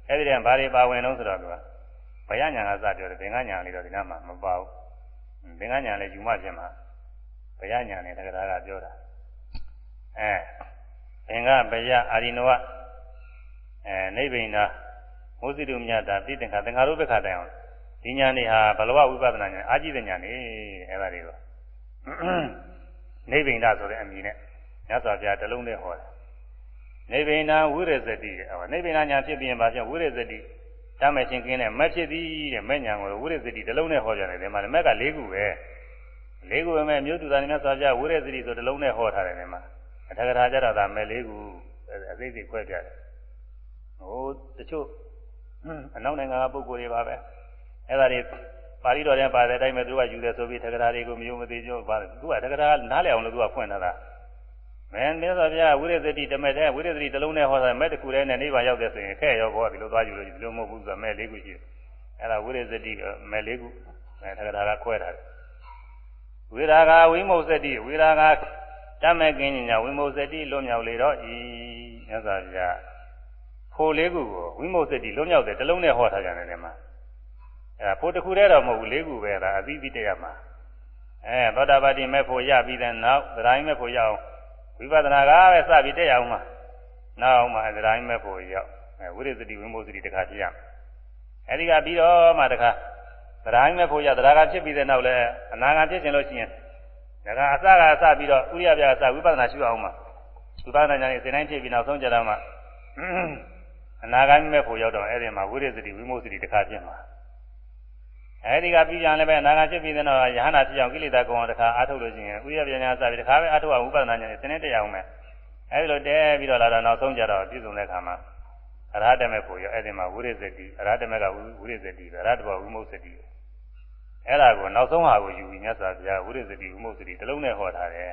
A: အဲဒီတည်းဘာတွေပါဝင်တော့ဆိုတော့သူက ဘယညာကစပြောတယ်ဘင်္ဂညာလေးတော့ဒီနားမှာမပါဘူးဘင်္ဂညာလေးယူမှဖြစ်မှာဘယညာနဲ့တက္ကရာကပြောတာအဲဘင်္ဂဘယအာရိနဝအဲနိဗ္ဗိန္ဒမိုးစိတုမြတ်တာပြည့်တင်္ခသင်္ခါရုပ္ပခတိုင်အောင်ဒီညာနေဟာဘလဝဝိပဿနာညာအာကြည့်တဲ့ညာနေအဲဒါတွေကိုနိဗ္ဗိန္ဒဆိုတဲ့အမည်နဲ့မြတ်စွာဘုရားတလုံးနဲ့ဟောတယ်နိဗ္ဗိန္ဒဝိရဇတိတဲ့နိဗ္ဗိန္ဒညာဖြစ်ပြီးရင်ဘာဖြစ်ဝိရဇတိ တမ်းမဲ့ချင်းကင်းတဲ့မက်ဖြစ်သည်တဲ့မဲ့ညာကိုဝိရဇတိတလုံးနဲ့ဟောကြတယ်ဒီမှာမက်က၄ခုပဲလေးခုပဲမဲ့မြို့သူသားများစွာပြဝိရသတိဆိုတလုံးနဲ့ဟောထားတယ်နေမှာအထက်ကထာကြတော့ဒါမဲ့လေးခုအသေးစိတ်ခွဲပြတယ်ဟိုတချို့အနောက်နိုင်ငံကပုဂ္ဂိုလ်တွေပါပဲအဲ့ဒါတွေပါဠိတော်ထဲပါတဲ့အတိုင်းပဲသူကယူတယ်ဆိုပြီးထက်ကထာတွေကိုမျိုးမသိကြဘူးပါသူကထက်ကထာနားလည်အောင်လို့သူကဖွင့်ထားတာ မင်းမြတ်စွာဘုရားဝိရသတိတမက်တဲ့ဝိရသတိတစ်လုံးနဲ့ဟောတာမဲ့တစ်ခုတည်းနဲ့နိဗ္ဗာန်ရောက်တဲ့ဆိုရင်ခဲ့ရောဘောကဒီလိုသွားယူလို့ဒီလိုမဟုတ်ဘူးဆိုတော့မဲ့လေးခုရှိတယ်အဲ့ဒါဝိရသတိမဲ့လေးခုအဲထကထာကခွဲထားတယ်ဝိရာဂဝိမု ស្ស တိဝိရာဂတမက်ကင်းညာဝိမု ស្ស တိလွံ့မြောက်လေတော့ဤမြတ်စွာဘုရားဖိုလေးခုကိုဝိမု ស្ស တိလွံ့မြောက်တယ်တစ်လုံးနဲ့ဟောထားကြတယ်ဒီမှာအဲဖိုတစ်ခုတည်းတော့မဟုတ်ဘူးလေးခုပဲဒါအသီးသီးတရမှာအဲသောတာပတိမဲ့ဖိုရပြီးတဲ့နောက်သဒ္ဒါယမဲ့ဖိုရအောင် ဝိပဿနာကပဲစပြီးတက်ရအောင်မှာနောက်မှသရိုင်းမဲ့ဖို့ရောက်အဲဝိရသတိဝိမု ක්ත တိတခါပြရမယ်အဲဒီကပြီးတော့မှတခါသရိုင်းမဲ့ဖို့ရသရကဖြစ်ပြီးတဲ့နောက်လဲအနာဂတ်ဖြစ်ခြင်းလို့ရှိရင်ဒါကအစကအစပြီးတော့ဥရိယပြအစဝိပဿနာရှုအောင်မှာဝိပဿနာဉာဏ်နဲ့စိတ်တိုင်းဖြစ်ပြီးနောက်ဆုံးကြတော့မှအနာဂတ်မဲ့ဖို့ရောက်တော့အဲ့ဒီမှာဝိရသတိဝိမု ക്തി တခါဖြစ်မှာ အဲဒီကပြီးကြလည်းပဲအနာဂတ်ဖြစ်ပြီးတဲ့တော့ယဟနာဖြစ်အောင်ကိလေသာကုန်အောင်တခါအားထုတ်လို့ရှိရင်ဥရပညာစပြီးတခါပဲအားထုတ်အောင်ဝိပဿနာဉာဏ်နဲ့သင်နေတရားအောင်မယ်အဲဒီလိုတဲပြီးတော့လာတော့နောက်ဆုံးကြတော့ပြည့်စုံတဲ့အခါမှာအရဟတမေကိုရောအဲ့ဒီမှာဝိရိသတိအရဟတမေကဝိရိသတိအရဟတဘဝိမုစ္စတိအဲ့ဒါကိုနောက်ဆုံးဟာကိုယူပြီးမြတ်စွာဘုရားဝိရိသတိဝိမုစ္စတိတလုံးနဲ့ဟောထားတယ်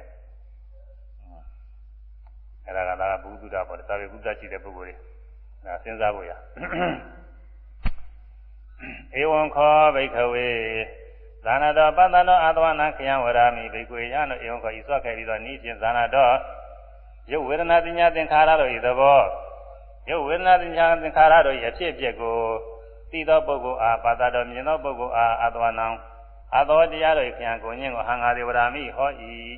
A: အဲ့ဒါကသာဘုဒ္ဓတာပေါ်တယ်သာဝေဘုဒ္ဓရှိတဲ့ပုဂ္ဂိုလ်တွေဒါစဉ်းစားဖို့ရ ဧဝံခောဘိခဝေဇာနာတော်ပတ္တနောအာသဝနာခယံဝရာမိဘိကွေယနောဧဝံခောဤစွတ်ခဲ့ပြီးတော့ဤဖြင့်ဇာနာတော်ရုပ်ဝေဒနာပညာသင်္ခါရတို့ဤသဘောရုပ်ဝေဒနာပညာသင်္ခါရတို့၏အဖြစ်အပျက်ကိုသိသောပုဂ္ဂိုလ်အားပါတာတော်မြင်သောပုဂ္ဂိုလ်အားအာသဝနံအာသောတရားတို့ခယံကိုညင်ကိုဟံဃာဒေဝရာမိဟော၏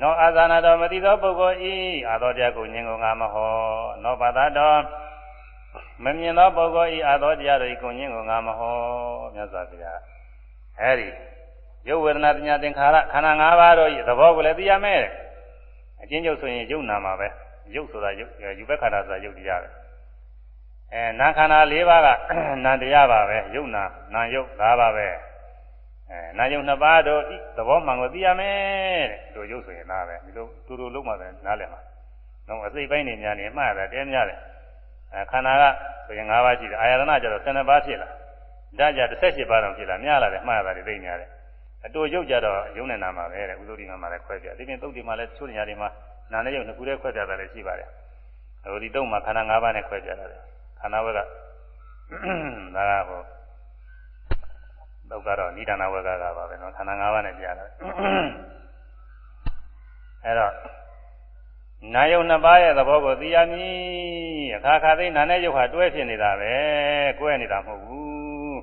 A: နောအာဇာနာတော်မသိသောပုဂ္ဂိုလ်ဤအာသောတရားကိုညင်ကိုငါမဟောနောပါတာတော် မမြင်သောပုဂ္ဂိုလ်ဤအာသောတရားတို့ကိုညင်ကိုငါမဟောမြတ်စွာဘုရားအဲဒီရုပ်ဝေဒနာပညာသင်္ခါရခန္ဓာ၅ပါးတို့ဤသဘောကိုလည်းသိရမယ်အချင်းချုပ်ဆိုရင်ရုပ်နာမှာပဲရုပ်ဆိုတာရုပ်ယူဘက်ခန္ဓာဆိုတာရုပ်တရားပဲအဲနာခန္ဓာ၄ပါးကနာတရားပါပဲယုတ်နာနာယုတ်၅ပါးပဲအဲနာယုတ်နှစ်ပါးတို့ဤသဘောမှန်ကိုသိရမယ်တဲ့တို့ယုတ်ဆိုရင်နားပဲဒီလိုတူတူလုံးမှပဲနားလည်မှာတော့အစိတ်ပိုင်းနေများနေမှတ်ရတယ်တဲများတယ်အဲ ခန္ဓာကဆိုရင်၅ပါးရှိတယ်အာယတနာကျတော့12ပါးဖြစ်လာဒါကြ18ပါးတော့ဖြစ်လာများလာတယ်မှားလာတယ်သိနေရတယ်အတူရုပ်ကြတော့ရုပ်နဲ့နာမှာပဲတဲ့ဥသုဒိမှာမှလည်းခွဲပြဒီပြင်သုတ်ဒီမှာလည်းချိုးနေရတယ်မှာနာနဲ့ရုပ်နှစ်ခုတည်းခွဲပြတာလည်းရှိပါတယ်အခုဒီတုတ်မှာခန္ဓာ၅ပါးနဲ့ခွဲပြတာလေခန္ဓာဝက်ကဒါကဟိုတုတ်ကတော့နိဒာနာဝက်ကကပါပဲနော်ခန္ဓာ၅ပါးနဲ့ပြရတယ်အဲ့တော့ နာယုံနှစ်ပါးရဲ့သဘောကိုသိရမည်အခါခါသိနာနဲ့ယုတ်ဟာတွဲဖြစ်နေတာပဲကွဲနေတာမဟုတ်ဘူး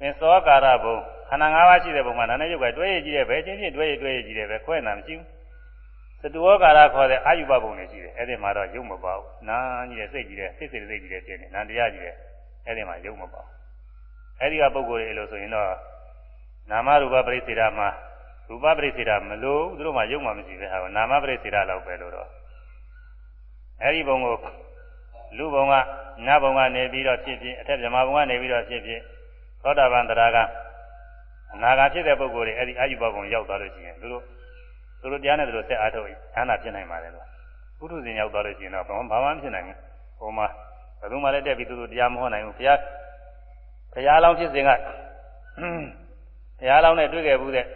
A: သင်္သောကာရဘုံခန္ဓာ၅ပါးရှိတဲ့ဘုံမှာနာနဲ့ယုတ်ကတွဲရည်ကြည့်တယ်ပဲချင်းချင်းတွဲရည်တွဲရည်ကြည့်တယ်ပဲခွဲနေတာမရှိဘူးသတ္တဝါကာရခေါ်တဲ့အာယုဘဘုံတွေရှိတယ်အဲ့ဒီမှာတော့ယုတ်မပေါ့နာကြီးတဲ့စိတ်ကြီးတဲ့စိတ်စိတ်စိတ်ကြီးတဲ့ဖြစ်နေနာတရားကြီးတဲ့အဲ့ဒီမှာယုတ်မပေါ့အဲ့ဒီကပုဂ္ဂိုလ်တွေလို့ဆိုရင်တော့နာမရူပပရိစ္ဆေဒမှာ ရူပပရိစ္ဆေဒမလို့သူတို့မှယုတ်မှမရှိပဲဟာနာမပရိစ္ဆေဒလောက်ပဲလို့တော့အဲ့ဒီဘုံကိုလူဘုံကနတ်ဘုံကနေပြီးတော့ဖြစ်ဖြစ်အထက်ဗြဟ္မာဘုံကနေပြီးတော့ဖြစ်ဖြစ်သောတာပန်တရားကအနာဂါဖြစ်တဲ့ပုဂ္ဂိုလ်တွေအဲ့ဒီအာယုဘဘုံရောက်သွားလို့ရှိရင်သူတို့သူတို့တရားနဲ့သူတို့ဆက်အားထုတ်ရင်အာနာဖြစ်နိုင်ပါတယ်လို့ပုထုဇဉ်ရောက်သွားလို့ရှိရင်တော့ဘာမှမဖြစ်နိုင်ဘူးဟိုမှာဘယ်သူမှလည်းတက်ပြီးသူတို့တရားမဟောနိုင်ဘူးဘုရားဘုရားလောင်းဖြစ်စဉ်ကဘုရားလောင်းနဲ့တွေ့ခဲ့ဘူးတဲ့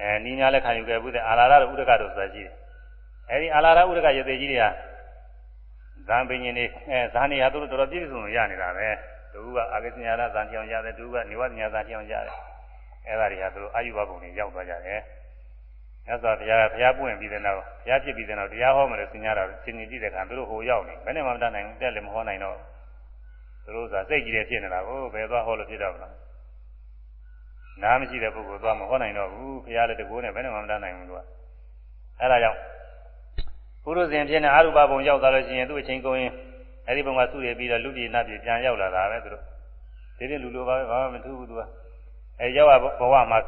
A: အဲနီးညာလည်းခံယူခဲ့ဘူးတဲ့အာလာရတို့ဥဒကတို့ဆိုတာရှိတယ်အဲဒီအာလာရဥဒကရသေးကြီးတွေကဇံပင်ရှင်တွေအဲဇာနေရသူတို့တော်တော်ပြည့်စုံရနေတာပဲတူကအာဂိညာရဇံချောင်ရတယ်တူကနေဝညာဇံချောင်ရတယ်အဲဒါတွေကသူတို့အာယုဘဘုံတွေရောက်သွားကြတယ်မြတ်စွာဘုရားဘုရားပွင့်ပြီးတဲ့နောက်ဘုရားဖြစ်ပြီးတဲ့နောက်တရားဟောမယ်လို့သင်ကြတာသင်ကြည့်ကြည့်တဲ့အခါသူတို့ဟိုရောက်နေဘယ်နဲ့မှမတတ်နိုင်ဘူးတက်လည်းမဟောနိုင်တော့သူတို့ကစိတ်ကြီးတယ်ဖြစ်နေတာကိုဘယ်သွားဟောလို့ဖြစ်တော့မလား နားမရှိတဲ့ပုဂ္ဂိုလ်သွားမဟောနိုင်တော့ဘူးဘုရားလည်းတကူနဲ့ဘယ်နဲ့မှမတတ်နိုင်ဘူးသူကအဲဒါကြောင့်ပုရုဇဉ်ဖြစ်နေအရူပဘုံရောက်သွားလို့ရှိရင်သူ့အချိန်ကုန်ရင်အဲဒီဘုံကစုရပြီးတော့လူပြည်နတ်ပြည်ပြန်ရောက်လာတာပဲသူတို့ဒီနေ့လူလိုပါပဲဘာမှမထူးဘူးသူကအဲရောက်ဘဝမှာ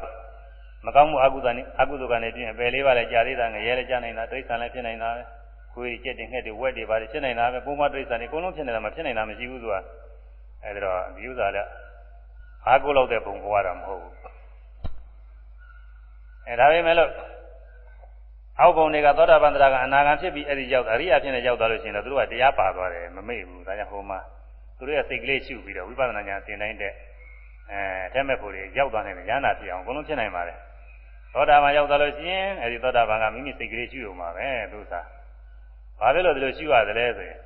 A: မကောင်းမှုအကုသိုလ်နဲ့အကုသိုလ်ကနေပြင်ပယ်လေးပါးလည်းကြာသေးတာငရဲလည်းကြာနိုင်တာတိရစ္ဆာန်လည်းဖြစ်နိုင်တာပဲကိုယ်ကြက်တင်ငှက်တွေဝက်တွေပါလေဖြစ်နိုင်တာပဲပုံမှန်တိရစ္ဆာန်တွေအကုန်လုံးဖြစ်နေတာမဖြစ်နိုင်တာမရှိဘူးသူကအဲဒါတော့ဒီဥစ္စာလည်း အာကုလို့တဲ့ပုံပေါ်တာမဟုတ်ဘူးအဲဒါပေမဲ့လို့အောက်ဘုံတွေကသောတာပန်တရားကအနာဂံဖြစ်ပြီးအဲ့ဒီရောက်အရိယာဖြစ်နေရောက်သွားလို့ရှိရင်တော့သူတို့ကတရားပါသွားတယ်မမေ့ဘူးဒါကြောင့်ဟိုမှာသူတို့ရဲ့စိတ်ကလေးရှုပြီးတော့ဝိပဿနာဉာဏ်သင်တိုင်းတဲ့အဲအထက်မဲ့ဖို့တွေရောက်သွားနိုင်တယ်ဉာဏ်နာဖြစ်အောင်အကုန်လုံးဖြစ်နိုင်ပါတယ်သောတာပန်ရောက်သွားလို့ရှိရင်အဲ့ဒီသောတာပန်ကမိမိစိတ်ကလေးရှုရုံပါပဲသူစားဘာဖြစ်လို့ဒီလိုရှုရတယ်လဲဆိုရင်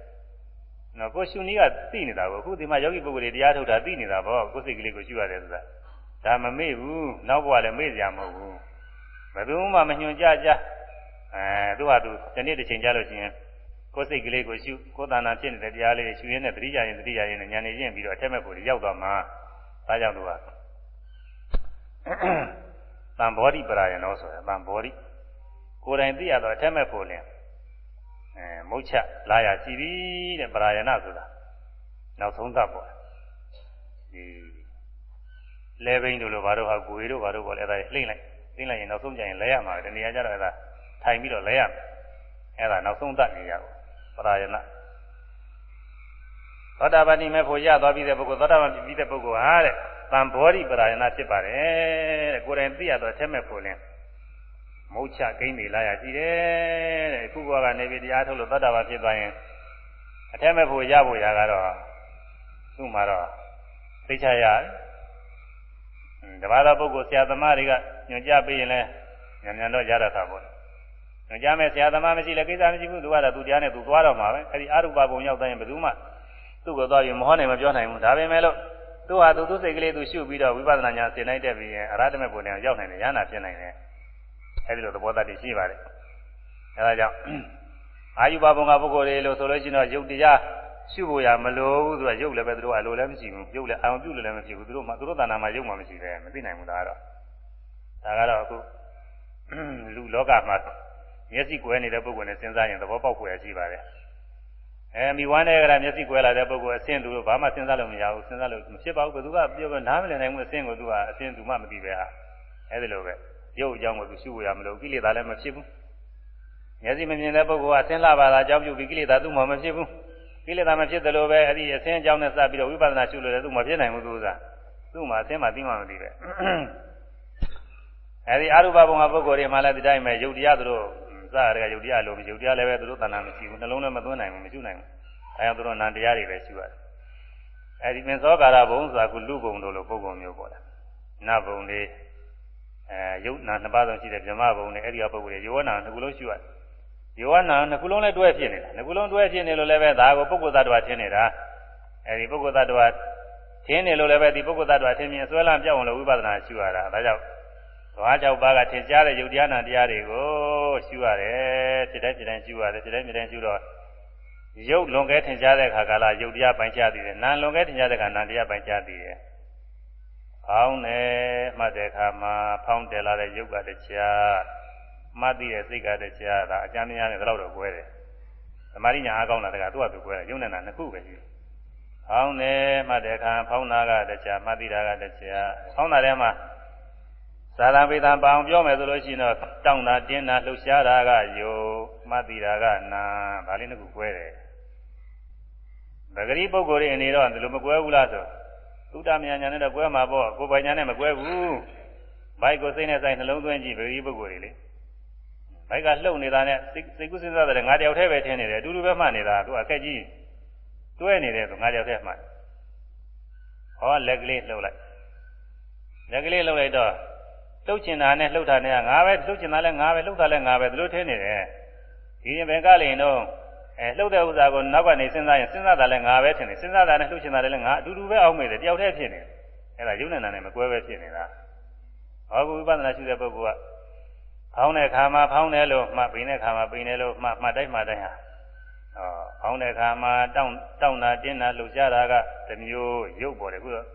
A: နော်ကိုရှုနည်းကသိနေတာကိုအခုဒီမှာယောဂီပုဂ္ဂိုလ်တွေတရားထုတ်တာသိနေတာပေါ့ကိုယ်စိတ်ကလေးကိုရှုရတယ်ဆိုတာဒါမမေ့ဘူးနောက်ဘဝလည်းမေ့ကြမဟုတ်ဘူးဘယ်သူမှမညွှန်ကြကြအဲသူ့ဟာသူဒီနေ့တစ်ချိန်ကြာလို့ရှိရင်ကိုယ်စိတ်ကလေးကိုရှုကိုယ်တဏ္ဍာဖြစ်နေတဲ့တရားလေးတွေရှုရင်းနဲ့တတိယရင်တတိယရင်နဲ့ဉာဏ်နဲ့ရင့်ပြီးတော့အထက်မဲ့ဖို့ရောက်သွားမှာဒါကြောင့်သူကတံဘောဓိပရာယနောဆိုရယ်တံဘောဓိကိုယ်တိုင်သိရတော့အထက်မဲ့ဖို့လင် အဲမုတ်ချလာရရှိပြီတဲ့ပရာယနာဆိုတာနောက်ဆုံးသတ်ပေါ့ဒီလဲဘိန်းတို့လိုဘာတို့ဟာကိုယ်တို့ဘာတို့ပေါ့လေအဲဒါလှိမ့်လိုက်လှိမ့်လိုက်ရင်နောက်ဆုံးကျရင်လဲရမှာပဲတနည်းအားကြတော့အဲဒါထိုင်ပြီးတော့လဲရမယ်အဲဒါနောက်ဆုံးသတ်နေရကိုပရာယနာသောတာပတိမဲ့ဖို့ရသွားပြီးတဲ့ပုဂ္ဂိုလ်သောတာပန်ပြီးတဲ့ပုဂ္ဂိုလ်ဟာတဲ့တံဘောဓိပရာယနာဖြစ်ပါတယ်တဲ့ကိုယ်တိုင်သိရတော့အထက်မဲ့ဖို့လင်း မုတ်ချကိန်းနေလာရကြည့်တယ်တဲ့ခုဘဝကနေပြီးတရားထုတ်လို့သောတာပန်ဖြစ်သွားရင်အထက်မဲ့ဖို့ရဖို့ရကတော့သူ့မှာတော့သိချရတယ်တပါးသောပုဂ္ဂိုလ်ဆရာသမားတွေကညွှန်ကြားပေးရင်လည်းညံ့ညံ့တော့ရတတ်တာပေါ့ညွှန်ကြားမဲ့ဆရာသမားမရှိလည်းကိစ္စမရှိဘူးသူကတော့သူတရားနဲ့သူသွားတော့မှာပဲအဲဒီအရုပဘုံရောက်တိုင်းဘယ်သူမှသူ့ကိုသွားပြီးမဟောနိုင်မပြောနိုင်ဘူးဒါပေမဲ့လို့သူဟာသူသူစိတ်ကလေးသူရှုပြီးတော့ဝိပဿနာဉာဏ်သင်နိုင်တဲ့ပြီးရင်အရဟတမေဘုံနဲ့ရောက်နိုင်တယ်ရဟနာဖြစ်နိုင်တယ် အဲဒီလိုသဘောတတ်ရှိပါတယ်အဲဒါကြောင့်အာယုဘဘုံကပုဂ္ဂိုလ်တွေလို့ဆိုလို့ရှိရင်တော့ယုတ်တရားရှုဖို့ရမလိုဘူးသူကယုတ်လည်းပဲသူတို့အလိုလည်းမရှိဘူးယုတ်လည်းအာရုံပြုလို့လည်းမရှိဘူးသူတို့မှသူတို့တဏ္ဍာမှာယုတ်မှမရှိပဲမသိနိုင်ဘူးဒါကတော့ဒါကတော့အခုလူလောကမှာမျက်စိကွယ်နေတဲ့ပုဂ္ဂိုလ်နဲ့စဉ်းစားရင်သဘောပေါက်ဖွယ်ရှိပါတယ်အဲမိဝမ်းတဲ့ကမျက်စိကွယ်လာတဲ့ပုဂ္ဂိုလ်အဆင့်သူတို့ဘာမှစဉ်းစားလို့မရဘူးစဉ်းစားလို့မဖြစ်ပါဘူးဘယ်သူကပြောပြောနားမလည်နိုင်ဘူးအဆင့်ကိုသူကအဆင့်သူမှမသိပဲဟာအဲဒီလိုပဲ ရုပ်အကြောင်းကိုသူရှုဖို့ရမလို့ကိလေသာလည်းမဖြစ်ဘူးမျက်စိမမြင်တဲ့ပုဂ္ဂိုလ်ကဆင်းလာပါလားအကြောင်းပြုပြီးကိလေသာသူ့မှာမဖြစ်ဘူးကိလေသာမဖြစ်တယ်လို့ပဲအဲ့ဒီအဆင်းအကြောင်းနဲ့စပြီးတော့ဝိပဿနာရှုလို့လည်းသူ့မှာဖြစ်နိုင်ဘူးသူကသူ့မှာအဆင်းမှာသိမှမသိပဲအဲ့ဒီအရူပဘုံကပုဂ္ဂိုလ်တွေမှလည်းဒီတိုင်းပဲယုတ်တရားသူတို့စရတဲ့ယုတ်တရားလို့ယုတ်တရားလည်းပဲသူတို့တဏ္ဍာမရှိဘူးနှလုံးလည်းမသွင်းနိုင်ဘူးမရှုနိုင်ဘူးအဲကြောင့်သူတို့နန္တရားတွေပဲရှုရတယ်အဲ့ဒီမင်းသောကာရဘုံဆိုတာကလူဘုံတို့လိုပုဂ္ဂိုလ်မျိုးပေါ့လေနတ်ဘုံတွေ အဲယုတ်နာနှစ်ပါးဆုံးရှိတဲ့ဗြဟ္မဘုံနဲ့အဲ့ဒီကပုဂ္ဂိုလ်တွေယောနာနှစ်ခုလုံးရှုရတယ်ယောနာနှစ်ခုလုံးလည်းတွဲဖြစ်နေတာနှစ်ခုလုံးတွဲဖြစ်နေလို့လည်းပဲဒါကိုပုဂ္ဂိုလ်သတ္တဝါထင်နေတာအဲဒီပုဂ္ဂိုလ်သတ္တဝါထင်နေလို့လည်းပဲဒီပုဂ္ဂိုလ်သတ္တဝါထင်မြင်ဆွဲလန်းပြောင်းလို့ဝိပဿနာရှုရတာဒါကြောင့်ဓဝါ၆ပါးကထင်ရှားတဲ့ယုတ်တရားနာတရားတွေကိုရှုရတယ်ဖြစ်တဲ့ဖြစ်တဲ့ရှုရတယ်ဖြစ်တဲ့ဖြစ်တဲ့ရှုတော့ရုပ်လွန်ကဲထင်ရှားတဲ့အခါကာလရုပ်တရားပိုင်းခြားသေးတယ်နာမ်လွန်ကဲထင်ရှားတဲ့အခါနာမ်တရားပိုင်းခြားသေးတယ် ဖောင်းတယ်မှတ်တဲ့အခါမှာဖောင်းတယ်လာတဲ့ရုပ်ကတခြားမှတ်သိတဲ့စိတ်ကတခြားဒါအကျမ်းများနဲ့တော့တော့ကွဲတယ်သမာဓိညာအားကောင်းလာတဲ့ကသူ့အတူကွဲတယ်ရုပ်နဲ့နာနှစ်ခုပဲရှိတယ်ဖောင်းတယ်မှတ်တဲ့အခါဖောင်းတာကတခြားမှတ်သိတာကတခြားဖောင်းတာထဲမှာသာသဗေဒံပအောင်ပြောမယ်ဆိုလို့ရှိရင်တော့တောင်းတာတင်းတာလှုပ်ရှားတာကယုတ်မှတ်သိတာကနာဒါလေးနှစ်ခုကွဲတယ်ပဂရိပုဂ္ဂိုလ်တွေအနေတော့ဒီလိုမကွဲဘူးလားဆို သုတမယညာနဲ့တော့ကွဲမှာပေါ့ကိုယ်ပိုင်ညာနဲ့မကွဲဘူးဘိုက်ကိုစိတ်နဲ့ဆိုင်နှလုံးသွင်းကြည့်ပဂရိပုဂ္ဂိုလ်တွေလေဘိုက်ကလှုပ်နေတာနဲ့စိတ်ကူးစဉ်းစားတယ်ငါတယောက်တည်းပဲထင်နေတယ်အတူတူပဲမှတ်နေတာသူအခက်ကြီးတွဲနေတယ်ဆိုငါတယောက်တည်းမှတ်ဟောလက်ကလေးလှုပ်လိုက်လက်ကလေးလှုပ်လိုက်တော့လှုပ်ချင်တာနဲ့လှုပ်တာနဲ့ငါပဲလှုပ်ချင်တာလည်းငါပဲလှုပ်တာလည်းငါပဲဒီလိုထင်နေတယ်ဒီရင်ဘယ်ကလိန်တော့ အဲလှုပ်တဲ့ဥစ္စာကိုနောက်ကနေစဉ်းစားရင်စဉ်းစားတာလည်းငါပဲထင်တယ်စဉ်းစားတာနဲ့လှုပ်ချင်တာလည်းငါအတူတူပဲအောက်မေ့တယ်တယောက်တည်းဖြစ်နေတယ်အဲ့ဒါယုံနေတာနဲ့မကွဲပဲဖြစ်နေတာဟောကုဝိပဿနာရှိတဲ့ပုဂ္ဂိုလ်ကဖောင်းတဲ့ခါမှာဖောင်းတယ်လို့မှတ်ပိန်တဲ့ခါမှာပိန်တယ်လို့မှတ်မှတ်တိုင်းမှတ်တိုင်းဟာဟောဖောင်းတဲ့ခါမှာတောင်းတောင်းတာတင်းတာလှုပ်ရှားတာကတစ်မျိုးရုပ်ပေါ်တယ်ခုတော့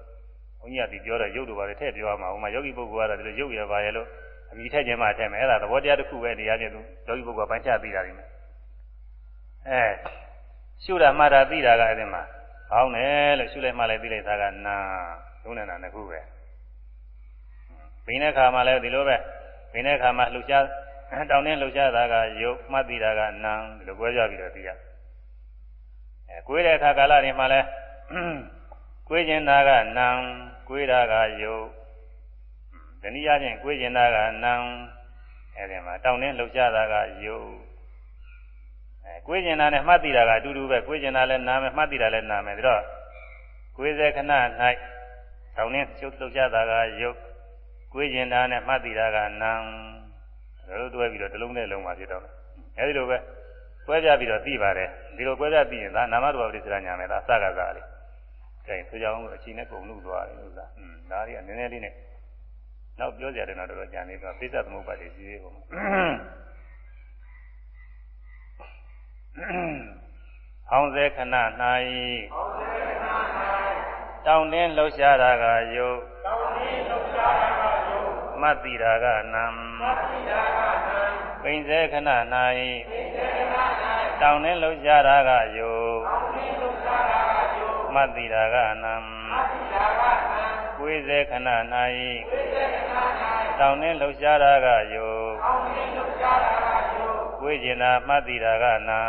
A: ဘုန်းကြီးကဒီပြောတဲ့ရုပ်တို့ပါလေထည့်ပြောရမှာဟိုမှာယောဂီပုဂ္ဂိုလ်ကတော့ဒီလိုရုပ်ရပါရဲ့လို့အမိထည့်ခြင်းမှထည့်မယ်အဲ့ဒါသဘောတရားတစ်ခုပဲနေရာချင်းသူယောဂီပုဂ္ဂိုလ်ကပိုင်းခြားသိတာနေတယ် အဲရှုတာမှတ်တာသိတာကအဲ့ဒီမှာဖောင်းတယ်လို့ရှုလိုက်မှလည်းသိလိုက်တာကနာသုံးနေတာနှစ်ခုပဲဘိန်းတဲ့ခါမှလည်းဒီလိုပဲဘိန်းတဲ့ခါမှလှုပ်ရှားတောင်းတင်းလှုပ်ရှားတာကယုတ်မှတ်သိတာကနာဒီလိုကွဲကြပြီးတော့သိရအဲကွေးတဲ့အခါကာလတွေမှာလည်းကွေးကျင်တာကနံကွေးတာကယုတ်တနည်းအားဖြင့်ကွေးကျင်တာကနံအဲဒီမှာတောင်းတင်းလှုပ်ရှားတာကယုတ်အဲ ကိုယ်ကျင်တာနဲ့မှတ်သိတာကအတူတူပဲကိုယ်ကျင်တာလည်းနာမယ်မှတ်သိတာလည်းနာမယ်ဒါတော့ကိုယ်စေခဏ၌တောင်းတင်းချုပ်လှုပ်ရှားတာကယုတ်ကိုယ်ကျင်တာနဲ့မှတ်သိတာကနာဒါလိုတွဲပြီးတော့တစ်လုံးနဲ့လုံးမှာဖြစ်တော့အဲဒီလိုပဲကွဲပြပြီးတော့သိပါတယ်ဒီလိုကွဲပြပြီးရင်ဒါနာမရူပပရိစ္ဆရာညာမယ်ဒါအစကစားလေးကဲဆိုကြအောင်အချိန်နဲ့ကုန်လို့သွားတယ်ဥစ္စာอืมဒါတွေကနည်းနည်းလေးနဲ့နောက်ပြောကြတယ်တော့တော်တော်ကြာနေတော့ပိဿသမုပ္ပါဒ်ကြီးသေးပုံ ဟောင်းစေခဏ၌တောင်းတင်းလှုပ်ရှားတာကယုတ်တောင်းတင်းလှုပ်ရှားတာကယုတ်မတ်တိတာကနံမတ်တိတာကနံပိန်စေခဏ၌ပိန်စေခဏ၌တောင်းတင်းလှုပ်ရှားတာကယုတ်တောင်းတင်းလှုပ်ရှားတာကယုတ်မတ်တိတာကနံမတ်တိတာကနံကိုယ်စေခဏ၌ကိုယ်စေခဏ၌တောင်းတင်းလှုပ်ရှားတာကယုတ် တောင်းတင်းလှုပ်ရှားတာကယုတ်ကိုယ်ကျင်တာမှတ်တိတာကနံ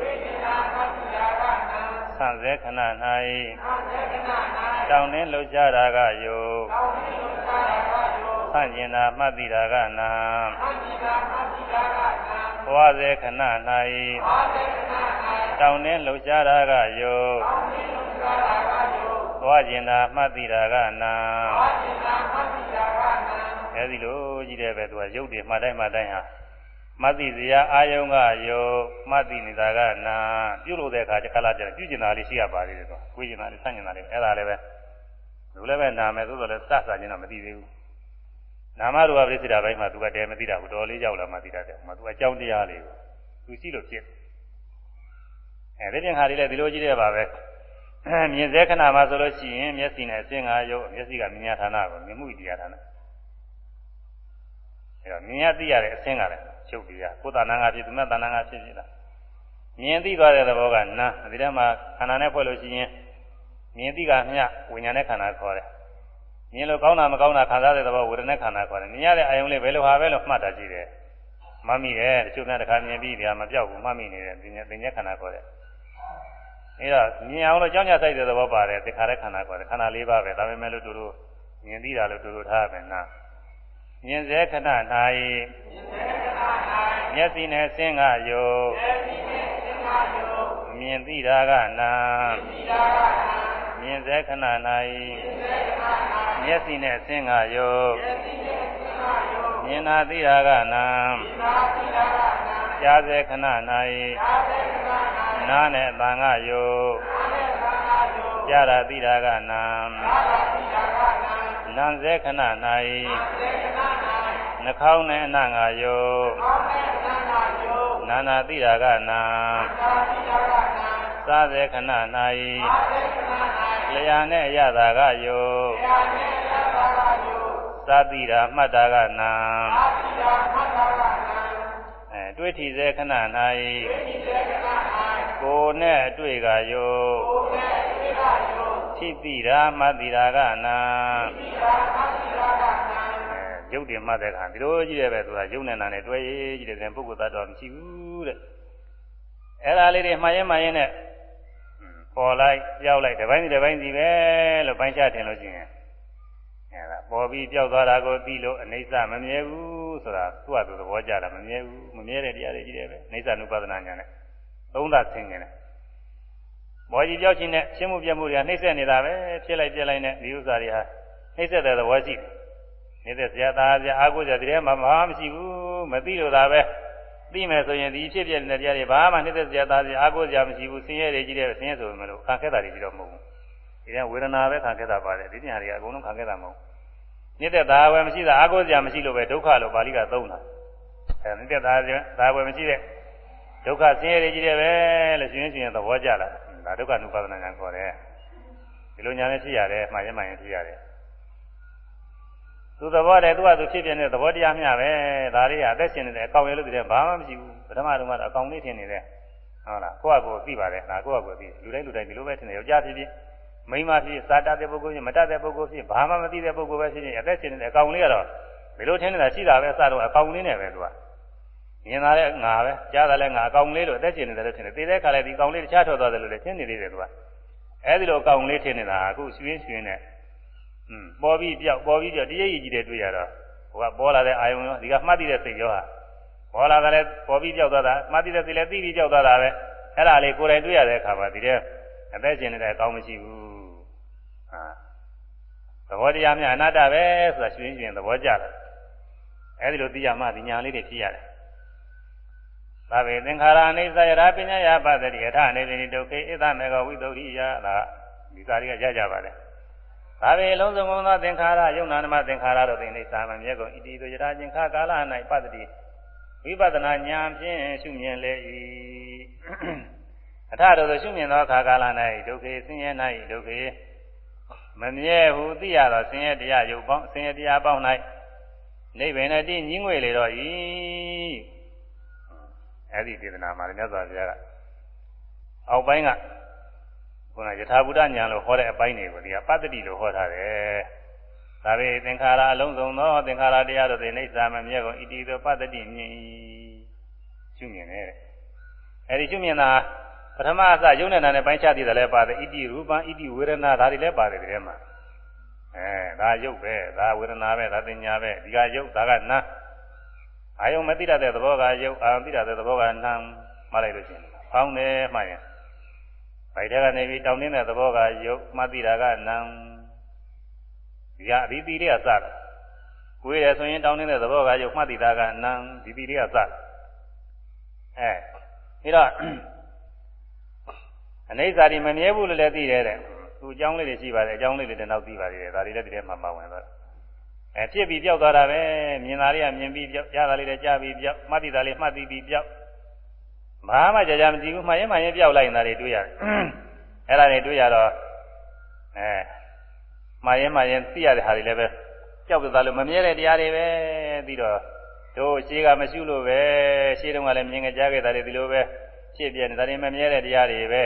A: ကိုယ်ကျင်တာမှတ်တိတာကနံဆန့်စေခဏ၌ဆန့်စေခဏ၌တောင်းတင်းလှုပ်ရှားတာကယုတ်တောင်းတင်းလှုပ်ရှားတာကယုတ်ဆန့်ကျင်တာမှတ်တိတာကနံဆန့်ကျင်တာမှတ်တိတာကနံဘဝစေခဏ၌ဘဝစေခဏ၌တောင်းတင်းလှုပ်ရှားတာကယုတ်တောင်းတင်းလှုပ်ရှားတာကယုတ်သွားကျင်တာမှတ်တိတာကနာသွားကျင်တာမှတ်တိတာကနာအဲဒီလိုကြီးတယ်ပဲသူကရုပ်တွေမှတ်တိုင်းမှတ်တိုင်းဟာ မှတ်တိစရာအာယုံကယုတ်မှတ်တိနေတာကနာပြုလို့တဲ့အခါကျခလာကျပြုကျင်တာလေးရှိရပါသေးတယ်ဆိုကိုယ်ကျင်တာလေးဆန့်ကျင်တာလေးအဲ့ဒါလည်းပဲလူလည်းပဲနာမယ်သို့တော်လည်းစစချင်းတော့မသိသေးဘူးနာမရူပပရိစ္ဆေဒဘိုင်းမှာသူကတည်းမသိတာဘူးတော်လေးရောက်လာမှသိတာတဲ့ဟိုမှာသူအကြောင်းတရားလေးကိုသူရှိလို့ဖြစ်အဲဒီပြင်ခါလေးလည်းဒီလိုကြီးတဲ့ပါပဲမြင်စေခဏမှာဆိုလို့ရှိရင်မျက်စိနဲ့အစင်ငါရုပ်မျက်စိကမြင်ရဌာနကိုမြင်မှုတရားဌာနအဲတော့မြင်ရသိရတဲ့အစင်ကလည်း ချုပ်ပြရကိုယ်တဏ္ဍာငါဖြစ်သူမဲ့တဏ္ဍာငါဖြစ်ဖြစ်လားမြင်သိသွားတဲ့သဘောကနာဒီထဲမှာခန္ဓာနဲ့ဖွဲ့လို့ရှိရင်မြင်သိကမျှဝိညာဉ်နဲ့ခန္ဓာခေါ်တယ်မြင်လို့ကောင်းတာမကောင်းတာခံစားတဲ့သဘောဝေဒနာခန္ဓာခေါ်တယ်မြင်ရတဲ့အာယုံလေးဘယ်လိုဟာပဲလို့မှတ်တာကြည့်တယ်မှတ်မိတယ်တချို့များတစ်ခါမြင်ပြီးဒီဟာမပြောက်ဘူးမှတ်မိနေတယ်ပညာပညာခန္ဓာခေါ်တယ်အဲဒါမြင်အောင်လို့ကြောင်းကြဆိုင်တဲ့သဘောပါတယ်သင်္ခါရခန္ဓာခေါ်တယ်ခန္ဓာ၄ပါးပဲဒါပေမဲ့လို့တို့တို့မြင်သိတာလို့တို့တို့ထားမယ်နာ မြင်စေခဏ၌မျက်စိနဲ့ဆင်းကယုတ်မြင်သိတာကနာမြင်စေခဏ၌မျက်စိနဲ့ဆင်းကယုတ်မြင်နာသိတာကနာကြားစေခဏ၌နားနဲ့အတန်ကယုတ်ကြားတာသိတာကနာနံစေခဏ၌ နှာခေါင်းနဲ့အနံ့ငါယုတ်နာနာသိတာကနာစားစေခဏ၌လျာနဲ့အရတာကယုတ်သာတိတာမှတ်တာကနာအဲတွေ့ထီစေခဏ၌ကိုယ်နဲ့အတွေ့ကယုတ်သိတိတာမှတ်တိတာကနာ ရုပ်တင်မှတ်တဲ့အခါဒီလိုကြည့်ရပဲသူကရုပ်နဲ့နာနဲ့တွဲရေးကြည့်တဲ့ပုဂ္ဂိုလ်သတ္တဝါမရှိဘူးတဲ့အဲ့ဒါလေးတွေမှားရင်မှားရင်နဲ့ပေါ်လိုက်ကြောက်လိုက်တစ်ပိုင်းစီတစ်ပိုင်းစီပဲလို့ပိုင်းခြားထင်လို့ရှိရင်အဲ့ဒါပေါ်ပြီးကြောက်သွားတာကိုသိလို့အနိစ္စမမြဲဘူးဆိုတာသူ့ဟာသူသဘောကျတာမမြဲဘူးမမြဲတဲ့တရားတွေကြီးတယ်ပဲအနိစ္စနုပါဒနာညာနဲ့သုံးသဆင်းနေတယ်ဘောကြီးကြောက်ချင်းနဲ့ရှင်းမှုပြမှုတွေကနှိမ့်ဆက်နေတာပဲဖြစ်လိုက်ပြလိုက်နဲ့ဒီဥစ္စာတွေဟာနှိမ့်ဆက်တဲ့သဘောရှိတယ် နေတဲ့ဆရာသားဆရာအားကိုးဆရာဒီထဲမှာဘာမှမရှိဘူးမသိလို့သာပဲသိမယ်ဆိုရင်ဒီဖြစ်ပြနေတဲ့တရားတွေဘာမှနေတဲ့ဆရာသားဆရာအားကိုးဆရာမရှိဘူးဆင်းရဲတွေကြီးတဲ့ဆင်းရဲဆိုမှလို့ခံခဲ့တာတွေကြီးတော့မဟုတ်ဘူးဒီထဲဝေဒနာပဲခံခဲ့တာပါတယ်ဒီတရားတွေကအကုန်လုံးခံခဲ့တာမဟုတ်နေတဲ့သားပဲမရှိတာအားကိုးဆရာမရှိလို့ပဲဒုက္ခလို့ပါဠိကသုံးတာအဲနေတဲ့သားသားပဲမရှိတဲ့ဒုက္ခဆင်းရဲတွေကြီးတယ်ပဲလို့ရှင်ရှင်သဘောကျလာဒါဒုက္ခနုပါဒနာဉာဏ်ခေါ်တယ်ဒီလိုညာနဲ့ဖြစ်ရတယ်မှားရင်မှန်ရင်ဖြစ်ရတယ် သူသဘောတည်းသူကသူဖြစ်ပြနေတဲ့သဘောတရားမျှပဲဒါလေးကအသက်ရှင်နေတယ်အကောင်ရလို့တည်းဘာမှမရှိဘူးပထမတုန်းကတော့အကောင်လေးထင်နေတယ်ဟုတ်လားကိုယ့်အကိုသိပါတယ်ဒါကိုယ့်အကိုသိလူတိုင်းလူတိုင်းဒီလိုပဲထင်တယ်ယောက်ျားဖြစ်ဖြစ်မိန်းမဖြစ်စာတတ်တဲ့ပုဂ္ဂိုလ်ဖြစ်မတတ်တဲ့ပုဂ္ဂိုလ်ဖြစ်ဘာမှမသိတဲ့ပုဂ္ဂိုလ်ပဲဖြစ်ဖြစ်အသက်ရှင်နေတဲ့အကောင်လေးကတော့ဒီလိုထင်နေတာရှိတာပဲစတော့အကောင်လေးနဲ့ပဲသူကမြင်တာလည်းငါပဲကြားတာလည်းငါအကောင်လေးလို့အသက်ရှင်နေတယ်လို့ထင်တယ်သိတဲ့အခါလည်းဒီကောင်လေးတခြားထွက်သွားတယ်လို့လည်းထင်နေသေးတယ်သူကအဲဒီလိုအကောင်လေးထင်နေတာအခုရွှင်းရွှင်းနဲ့ อืมပေါ်ပြီးပြောက်ပေါ်ပြီးပြောက်တရရည်ကြီးတဲ့တွေ့ရတော့ဟဟိုကပေါ်လာတဲ့အာယုံရောဒီကမှတ်သိတဲ့စိတ်ရောဟာပေါ်လာတယ်လည်းပေါ်ပြီးကြောက်သွားတာမှတ်သိတဲ့စိတ်လည်းသိပြီးကြောက်သွားတာပဲအဲ့ဒါလေးကိုယ်တိုင်တွေ့ရတဲ့အခါမှာဒီတဲ့အသက်ရှင်နေတဲ့အကောင်းမရှိဘူးဟာသဘောတရားများအနတ္တပဲဆိုတာရှင်ရှင်သဘောကျတယ်အဲ့ဒီလိုသိရမှဒီညာလေးတွေဖြစ်ရတယ်သဗ္ဗေသင်္ခါရအိသယရာပညာယပတ္တိအထနေပိဒုက္ခေဣသမေဃဝိသုဒ္ဓိယဒါဒီစာတွေကကြကြပါတယ်။ ဒါပေလုံးစုံကုန်သောသင်္ခါရယုံနာနမသင်္ခါရတို့သိနေသာမမြဲကုန်ဣတိတို့ယရာချင်းခါကာလ၌ပတ္တိဝိပဿနာဉာဏ်ဖြင့်ရှုမြင်လေ၏။အထတို့ရှုမြင်သောခါကာလ၌ဒုက္ခေဆင်းရဲ၌ဒုက္ခေမမြဲဟုသိရသောဆင်းရဲတရားယုတ်ပေါင်းဆင်းရဲတရားပေါင်း၌နိဗ္ဗာန်တည်းညင်းငွေလေတော့၏အဲ့ဒီဒေသနာမှာမြတ်စွာဘုရားကအောက်ပိုင်းက ခုနယထာဘုဒ္ဓဉာဏ်လို့ဟောတဲ့အပိုင်းတွေကိုဒီကပတ္တိလို့ဟောထားတယ်။ဒါပေသင်္ခါရအလုံးစုံသောသင်္ခါရတရားတို့သည်အိဋ္ဌာမမြဲကုန်ဣတိသောပတ္တိမြင်ရှုမြင်တယ်။အဲဒီရှုမြင်တာပထမအစယုံနေတာနဲ့ပိုင်းခြားသေးတယ်လည်းပါတယ်ဣတိရူပံဣတိဝေဒနာဒါတွေလည်းပါတယ်ဒီထဲမှာ။အဲဒါယုတ်ပဲဒါဝေဒနာပဲဒါတင်ညာပဲဒီကယုတ်ဒါကနာအာယုံမသိတတ်တဲ့သဘောကယုတ်အာသိတတ်တဲ့သဘောကနာမှလိုက်လို့ရှိရင်ဖောင်းတယ်မှရင် ဗိုက်ထဲကနေပြီးတောင်းနေတဲ့သဘောကယုတ်မှသိတာကနံဒီကအဒီတိတွေကစတယ်ကိုယ်ရဆိုရင်တောင်းနေတဲ့သဘောကယုတ်မှသိတာကနံဒီတိတွေကစတယ်အဲဒါတော့အနေစာဒီမမြဲဘူးလို့လည်းသိတယ်တဲ့သူအကြောင်းလေးတွေရှိပါတယ်အကြောင်းလေးတွေတော့သိပါသေးတယ်ဒါတွေလည်းဒီထဲမှာပါဝင်သွားအဲဖြစ်ပြီးပြောက်သွားတာပဲမြင်တာလေးကမြင်ပြီးပြောက်ကြားတာလေးလည်းကြားပြီးပြောက်မှတ်သိတာလေးမှတ်သိပြီးပြောက် ဘာမှကြာကြာမကြည့်ဘူးမှန်ရင်မှန်ရင်ပြောက်လိုက်နေတာတွေတွေ့ရတယ်အဲ့ဒါတွေတွေ့ရတော့အဲမှန်ရင်မှန်ရင်သိရတဲ့ဟာတွေလည်းပဲကြောက်ကြသားလို့မမြဲတဲ့တရားတွေပဲပြီးတော့တို့ရှေးကမရှိလို့ပဲရှေးတုန်းကလည်းမြင်ကြကြားခဲ့တာတွေဒီလိုပဲဖြစ်ပြနေတာတွေမမြဲတဲ့တရားတွေပဲ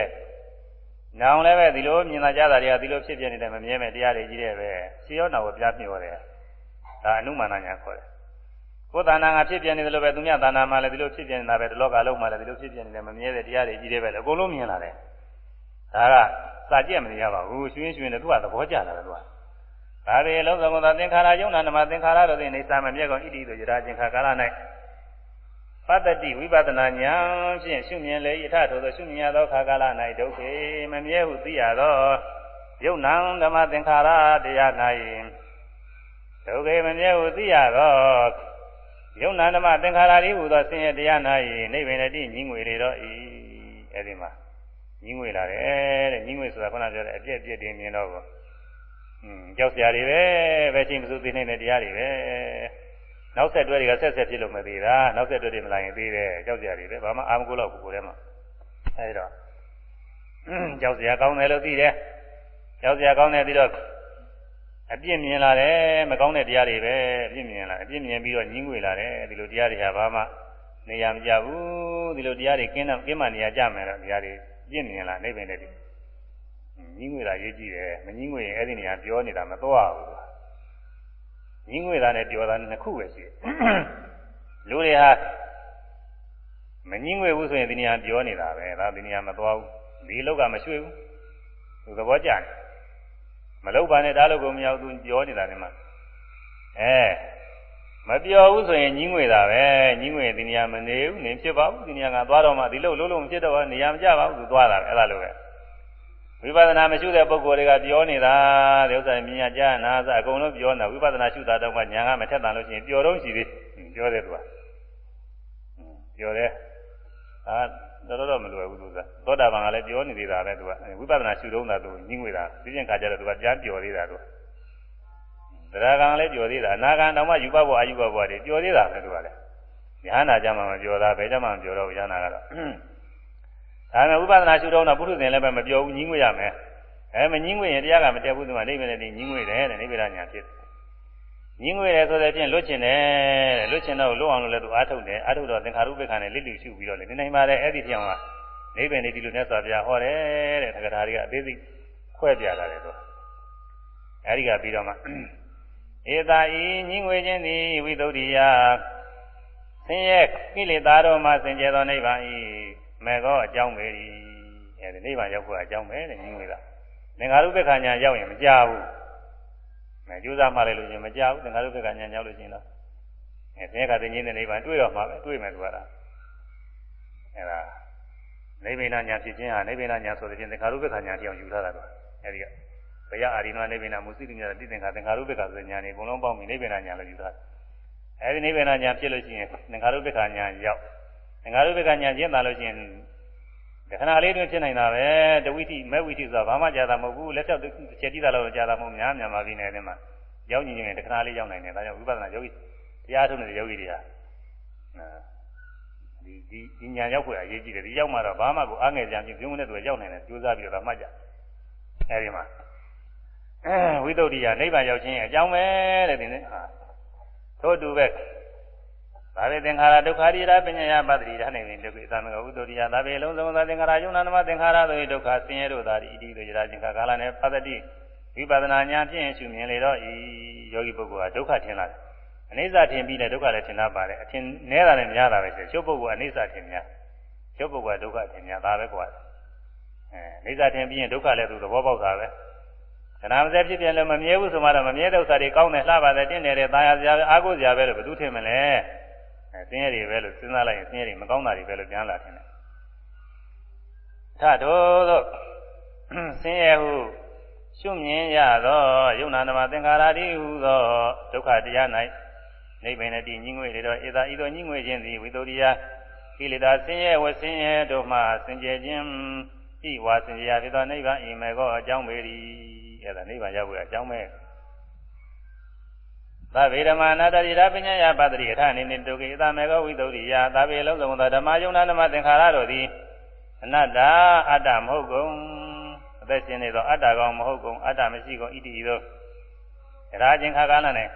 A: နောင်လည်းပဲဒီလိုမြင်လာကြတာတွေကဒီလိုဖြစ်ပြနေတဲ့မမြဲမဲ့တရားတွေကြီးတဲ့ပဲရှေးရောနောက်ကိုပြပြပြောတယ်ဒါအနုမာနညာခေါ်တယ် ကိုယ်တဏ္ဍာငါဖြစ်ပြနေတယ်လို့ပဲသူမြတ်တဏ္ဍာမှာလည်းဒီလိုဖြစ်ပြနေတာပဲဒီလောကလုံးမှာလည်းဒီလိုဖြစ်ပြနေတယ်မမြဲတဲ့တရားတွေကြီးတယ်ပဲလေအကုန်လုံးမြင်လာတယ်ဒါကစာကြည့်မနေရပါဘူးရွှင်ရွှင်နဲ့သူကသဘောကျလာတယ်သူကဒါပေလုံးစုံသောသင်္ခါရယုံနာနမသင်္ခါရတို့သည်နေစာမမြဲကုန်ဣတိတို့ယရာချင်းခါကာလ၌ပတ္တိဝိပဿနာဉာဏ်ဖြင့်ရှုမြင်လေယထထိုသောရှုမြင်ရသောခါကာလ၌ဒုက္ခေမမြဲဟုသိရသောယုံနာဓမ္မသင်္ခါရတရား၌ဒုက္ခေမမြဲဟုသိရသော ယုံနာဓမ္မသင်္ခါရဤဟူသောဆင်းရဲတရား၌နိဗ္ဗာန်တည်းညီငွေလေတော့ဤအဲဒီမှာညီငွေလာတယ်တဲ့ညီငွေဆိုတာခုနပြောတဲ့အပြည့်အပြည့်တင်မြင်တော့ကိုอืมကြောက်စရာတွေပဲပဲချင်းမစိုးသိနေတဲ့တရားတွေပဲနောက်ဆက်တွဲတွေကဆက်ဆက်ဖြစ်လို့မသေးတာနောက်ဆက်တွဲတွေမလာရင်သေးတယ်ကြောက်စရာတွေပဲဘာမှအာမကိုတော့ဘူးကိုယ်ထဲမှာအဲဒီတော့ကြောက်စရာကောင်းတယ်လို့သိတယ်ကြောက်စရာကောင်းတယ်ပြီးတော့ အပြစ်မြင်လာတယ်မကောင်းတဲ့တရားတွေပဲအပြစ်မြင်လာအပြစ်မြင်ပြီးတော့ညှင်းငွေလာတယ်ဒီလိုတရားတွေဟာဘာမှနေရာမကြဘူးဒီလိုတရားတွေကင်းတော့ကင်းမှနေရာကြမယ်တော့တရားတွေပြင့်မြင်လာနေပင်တည်းညင်းငွေတာရေးကြည့်တယ်မညင်းငွေရင်အဲ့ဒီနေရာပြောနေတာမသွားဘူးညင်းငွေတာနဲ့ပြောတာနှစ်ခုပဲရှိတယ်လူတွေဟာမညင်းငွေဘူးဆိုရင်ဒီနေရာပြောနေတာပဲဒါဒီနေရာမသွားဘူးဒီလောက်ကမရွှေ့ဘူးသူသဘောကျတယ် မလောက်ပါနဲ့ဒါလို့ကိုမရောက်သူပြောနေတာဒီမှာအဲမပြောဘူးဆိုရင်ညင်းငွေတာပဲညင်းငွေဒီနေရာမနေဘူးနေဖြစ်ပါဘူးဒီနေရာကသွားတော့မှဒီလိုလုံးလုံးဖြစ်တော့နေရာမကြပါဘူးသူသွားတာအဲ့ဒါလိုပဲဝိပဿနာမရှိတဲ့ပုဂ္ဂိုလ်တွေကပြောနေတာဒီဥစ္စာမြင်ရကြနာစအကုန်လုံးပြောနေတာဝိပဿနာရှုတာတော့ကညာကမထက်တန်လို့ရှိရင်ပျော်တော့ရှိသေးပြောတယ်သူကပြောတယ်အာ တော်တော်မလွယ်ဘူးသူကသောတာပန်ကလည်းပြောနေသေးတာပဲသူကဝိပဿနာရှုတော့တာသူညင်းငွေတာပြင်းခါကြတော့သူကပြန်ပျော်သေးတာသူတရားကံလည်းပျော်သေးတာအနာကံတောင်မှယူပဘောအာယူပဘောတွေပျော်သေးတာပဲသူကလည်းဉာဏ်နာကြမှာမပျော်တာဘယ်ကြမှာမပျော်တော့ဉာဏ်နာကတော့ဒါနဲ့ဝိပဿနာရှုတော့ပုထုဇဉ်လည်းပဲမပျော်ဘူးညင်းငွေရမယ်အဲမညင်းငွေရင်တရားကမတက်ဘူးသူကနိဗ္ဗာန်နဲ့ညင်းငွေတယ်တဲ့နိဗ္ဗာန်ညာဖြစ်တယ် ညင်းငွေတယ်ဆိုတဲ့ဖြင့်လွတ်ချင်တယ်တဲ့လွတ်ချင်တော့လွတ်အောင်လို့လည်းသူအားထုတ်တယ်အားထုတ်တော့သင်္ခါရုပ္ပခါနဲ့လိလိရှုပြီးတော့လေဒီနိုင်ပါတယ်အဲ့ဒီပြောင်းကနိဗ္ဗာန်နဲ့ဒီလိုမြတ်စွာဘုရားဟောတယ်တဲ့သက္ကထာတွေကအသေးစိတ်ခွဲပြတာတယ်သူအဲ့ဒီကပြီးတော့မှဧတာဤညင်းငွေခြင်းသည်ဝိသုဒ္ဓိယဆင်းရဲကိလေသာတို့မှစင်ကြယ်သောနိဗ္ဗာန်ဤမေကောအကြောင်းပဲဒီအဲဒီနိဗ္ဗာန်ရောက်ဖို့အကြောင်းပဲတဲ့ညင်းငွေကသင်္ခါရုပ္ပခါညာရောက်ရင်မကြဘူး အဲကြိုးစားမှလည်းလို့ချင်းမကြဘူးသင်္ခါရုပ္ပခါညာရောက်လို့ချင်းတော့အဲဆင်းရဲကတင်ခြင်းတဲ့နိဗ္ဗာန်တွေ့တော့မှာပဲတွေ့မယ်သူကလားအဲဒါနိဗ္ဗာန်ညာဖြစ်ခြင်းဟာနိဗ္ဗာန်ညာဆိုတဲ့ဖြင့်သင်္ခါရုပ္ပခညာတရားယူထားတာကွာအဲဒီကဘယအာရိနနိဗ္ဗာန်မုစိတိမြတ်တိသင်္ခါသင်္ခါရုပ္ပခဆိုတဲ့ညာနေအကုန်လုံးပေါင်းပြီးနိဗ္ဗာန်ညာလို့ယူထားတယ်အဲဒီနိဗ္ဗာန်ညာဖြစ်လို့ရှိရင်သင်္ခါရုပ္ပခညာရောက်သင်္ခါရုပ္ပခညာကျင့်တာလို့ရှိရင် တခဏလေးတွင်ဖြစ်နိုင်တာပဲတဝိတိမဲ့ဝိတိဆိုတာဘာမှကြာတာမဟုတ်ဘူးလက်ဖြောက်ချက်ကြည့်တာလို့ကြာတာမဟုတ်များများပါပြီနေတယ်မှာရောက်နေရင်တခဏလေးရောက်နိုင်တယ်ဒါကြောင့်ဝိပဿနာယောဂီတရားထုတ်နေတဲ့ယောဂီတွေဟာဒီဒီဒီညာရောက်ခွင့်အရေးကြီးတယ်ဒီရောက်မှတော့ဘာမှကိုအားငယ်ကြံပြီးပြုံးနေတဲ့သူရောက်နိုင်တယ်ကြိုးစားပြီးတော့မှတ်ကြအဲဒီမှာဝိသုဒ္ဓိယနိဗ္ဗာန်ရောက်ခြင်းအကြောင်းပဲတဲ့ဒီနေ့ဟာထို့တူပဲ ဘာဝေသင်္ခါရဒုက္ခရိယပညာယပတ္တိဒါနေပင်ဒုက္ခိသံဃောဥတ္တရိယသဗ္ဗေလုံးလုံးသာသင်္ခါရယုံနာနမသင်္ခါရသို့ဒုက္ခဆင်းရဲတို့သာဤတိတို့ရာခြင်းခါကာလနဲ့ပသတိဝိပဿနာဉာဏ်ဖြင့်ရှုမြင်လေတော့ဤယောဂီပုဂ္ဂိုလ်ဟာဒုက္ခထင်လာတယ်အနိစ္စထင်ပြီးလည်းဒုက္ခလည်းထင်တာပါတယ်အထင်နည်းတာလည်းများတာပဲရှိချုပ်ပုဂ္ဂိုလ်အနိစ္စထင်များချုပ်ပုဂ္ဂိုလ်ကဒုက္ခထင်များဒါပဲကွာအဲအနိစ္စထင်ပြီးရင်ဒုက္ခလည်းသူသဘောပေါက်တာပဲခဏမစဲဖြစ်ပြန်လို့မမြဲဘူးဆိုမှတော့မမြဲတဲ့ဥစ္စာတွေကောင်းတယ်လှပါတယ်တင့်တယ်တဲ့သာယာစရာပဲအားကိုးစရာပဲလို့ဘယ်သူထင်မလဲ အဲဆင်းရဲတွေပဲလို့စဉ်းစားလိုက်ရင်ဆင်းရဲတွေမကောင်းတာတွေပဲလို့ပြန်လာထင်တယ်ထထို့သောဆင်းရဲဟုရှုမြင်ရသောယုံနာနမသင်္ခါရတိဟုသောဒုက္ခတရား၌နိဗ္ဗာန်တည်ညင်ငွေလေတော့ဧသာဤသို့ညင်ငွေခြင်းသည်ဝိသုရိယကိလေသာဆင်းရဲဝဆင်းရဲတို့မှစင်ကြယ်ခြင်းဤဝါစင်ကြယ်ဖြစ်သောနိဗ္ဗာန်ဤမေကောအကြောင်းပေ၏အဲ့ဒါနိဗ္ဗာန်ရောက်ဖို့အကြောင်းပဲ သဗ္ဗေဓမ္မာနာတတိရပညာယပတ္တိအထအနေနဲ့ဒုက္ခိသမေကောဝိသုရိယသဗ္ဗေလုံးစုံသောဓမ္မယုံနာနမသင်္ခါရတို့သည်အနတ္တအတ္တမဟုတ်ကုန်အသက်ရှင်နေသောအတ္တကောင်မဟုတ်ကုန်အတ္တမရှိကုန်ဣတိဤသို့ရာချင်းခါကားနဲ့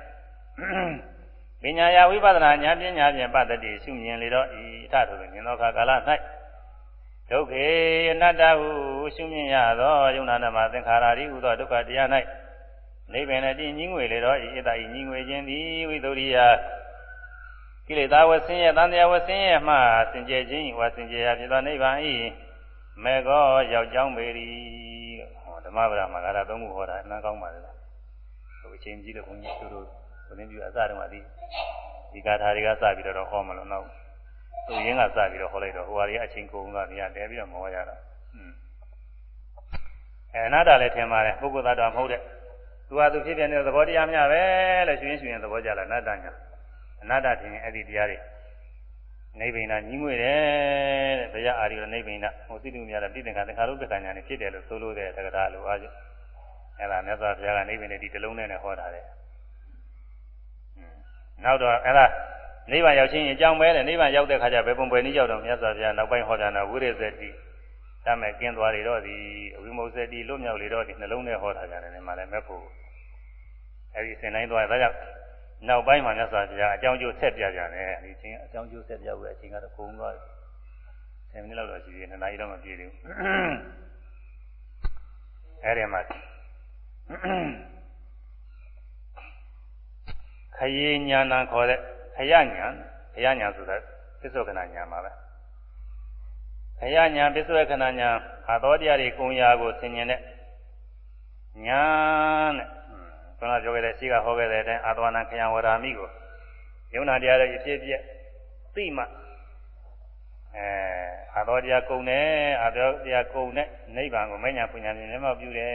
A: ပညာယဝိပဿနာဉာဏ်ပညာဖြင့်ပတ္တိရှုမြင်လေတော့ဤအထထိုမြင်သောခါကာလ၌ဒုက္ခေအနတ္တဟုရှုမြင်ရသောယုံနာနမသင်္ခါရဤဟုသောဒုက္ခတရား၌ နိဗ္ဗာန်တည်ညီငွေလေတော့ဤဧတဤညီငွေခြင်းသည်ဝိသုရိယကိလေသာဝဆင်းရဲတန်တရားဝဆင်းရဲမှစင်ကြယ်ခြင်းဝဆင်ကြယ်ရာဖြစ်သောနိဗ္ဗာန်ဤမေဃောရောက်ကြောင်းပေ၏ဓမ္မဗရာမှာကာရသုံးခုဟောတာအမှန်ကောင်းပါလေဟိုအချိန်ကြီးလို့ဘုန်းကြီးတို့တို့ဘုရင်ပြအစတုန်းကဒီဒီကာထာတွေကစပြီးတော့ဟောမလို့နောက်သူရင်းကစပြီးတော့ဟောလိုက်တော့ဟိုဟာတွေအချိန်ကုန်သွားပြီတဲပြီးတော့မဟောရတော့อืมအဲအနာတ္တလည်းထင်ပါတယ်ပုဂ္ဂိုလ်သားတော်မဟုတ်တဲ့ သူဟာသူဖြစ်ပြနေတဲ့သဘောတရားများပဲလို့ရှင်ရှင်သဘောကြလားအနတ္တညာအနတ္တထင်ရင်အဲ့ဒီတရားတွေနိဗ္ဗာန်ညီငွေတယ်တဲ့တရားအာရိယနိဗ္ဗာန်ဟိုသိတူများတဲ့ပြိသင်္ခါသင်္ခါရုပ္ပကညာနဲ့ဖြစ်တယ်လို့ဆိုလို့တဲ့သက္ကတာလိုအားဖြင့်အဲ့ဒါမြတ်စွာဘုရားကနိဗ္ဗာန်နဲ့ဒီတလုံးနဲ့ဟောတာတဲ့နောက်တော့အဲ့ဒါနိဗ္ဗာန်ရောက်ခြင်းအကြောင်းပဲတဲ့နိဗ္ဗာန်ရောက်တဲ့ခါကျဘယ်ပုံပဲနည်းရောက်တော့မြတ်စွာဘုရားနောက်ပိုင်းဟောပြတာဝိရဇတိ တမဲ့ကျင်းသွားလေတော့ဒီဝိမု ක්ත တိလွတ်မြောက်လေတော့ဒီနှလုံးနဲ့ဟောထားကြတယ်ဒီမှာလည်းမဲ့ဖို့အဲ့ဒီစင်တိုင်းသွားဒါကြောင့်နောက်ပိုင်းမှာမြတ်စွာဘုရားအကြောင်းကျိုးဆက်ပြကြတယ်ဒီချင်းအကြောင်းကျိုးဆက်ပြဖို့အချိန်ကတော့ကုန်သွားတယ်10မိနစ်လောက်တော့ရှိသေးတယ်2နာရီတော့မပြည့်သေးဘူးအဲ့ဒီမှာခယေညာနာခေါ်တဲ့ခရညာခရညာဆိုတာပစ္စုကနာညာပါပဲ ခရညာပစ္စုကနာညာအာသောတရားတွေကုံရာကိုဆင်ញင်တဲ့ညာတဲ့ခုနပြောခဲ့တဲ့ရှိကဟောခဲ့တဲ့အတိုင်းအာသဝနာခယံဝရာမိကိုယုံနာတရားတွေဖြစ်ဖြစ်သိမှအဲအာသောတရားကုံတယ်အာသောတရားကုံတဲ့နိဗ္ဗာန်ကိုမညာပညာမြင်မျက်မှောက်ပြုတယ်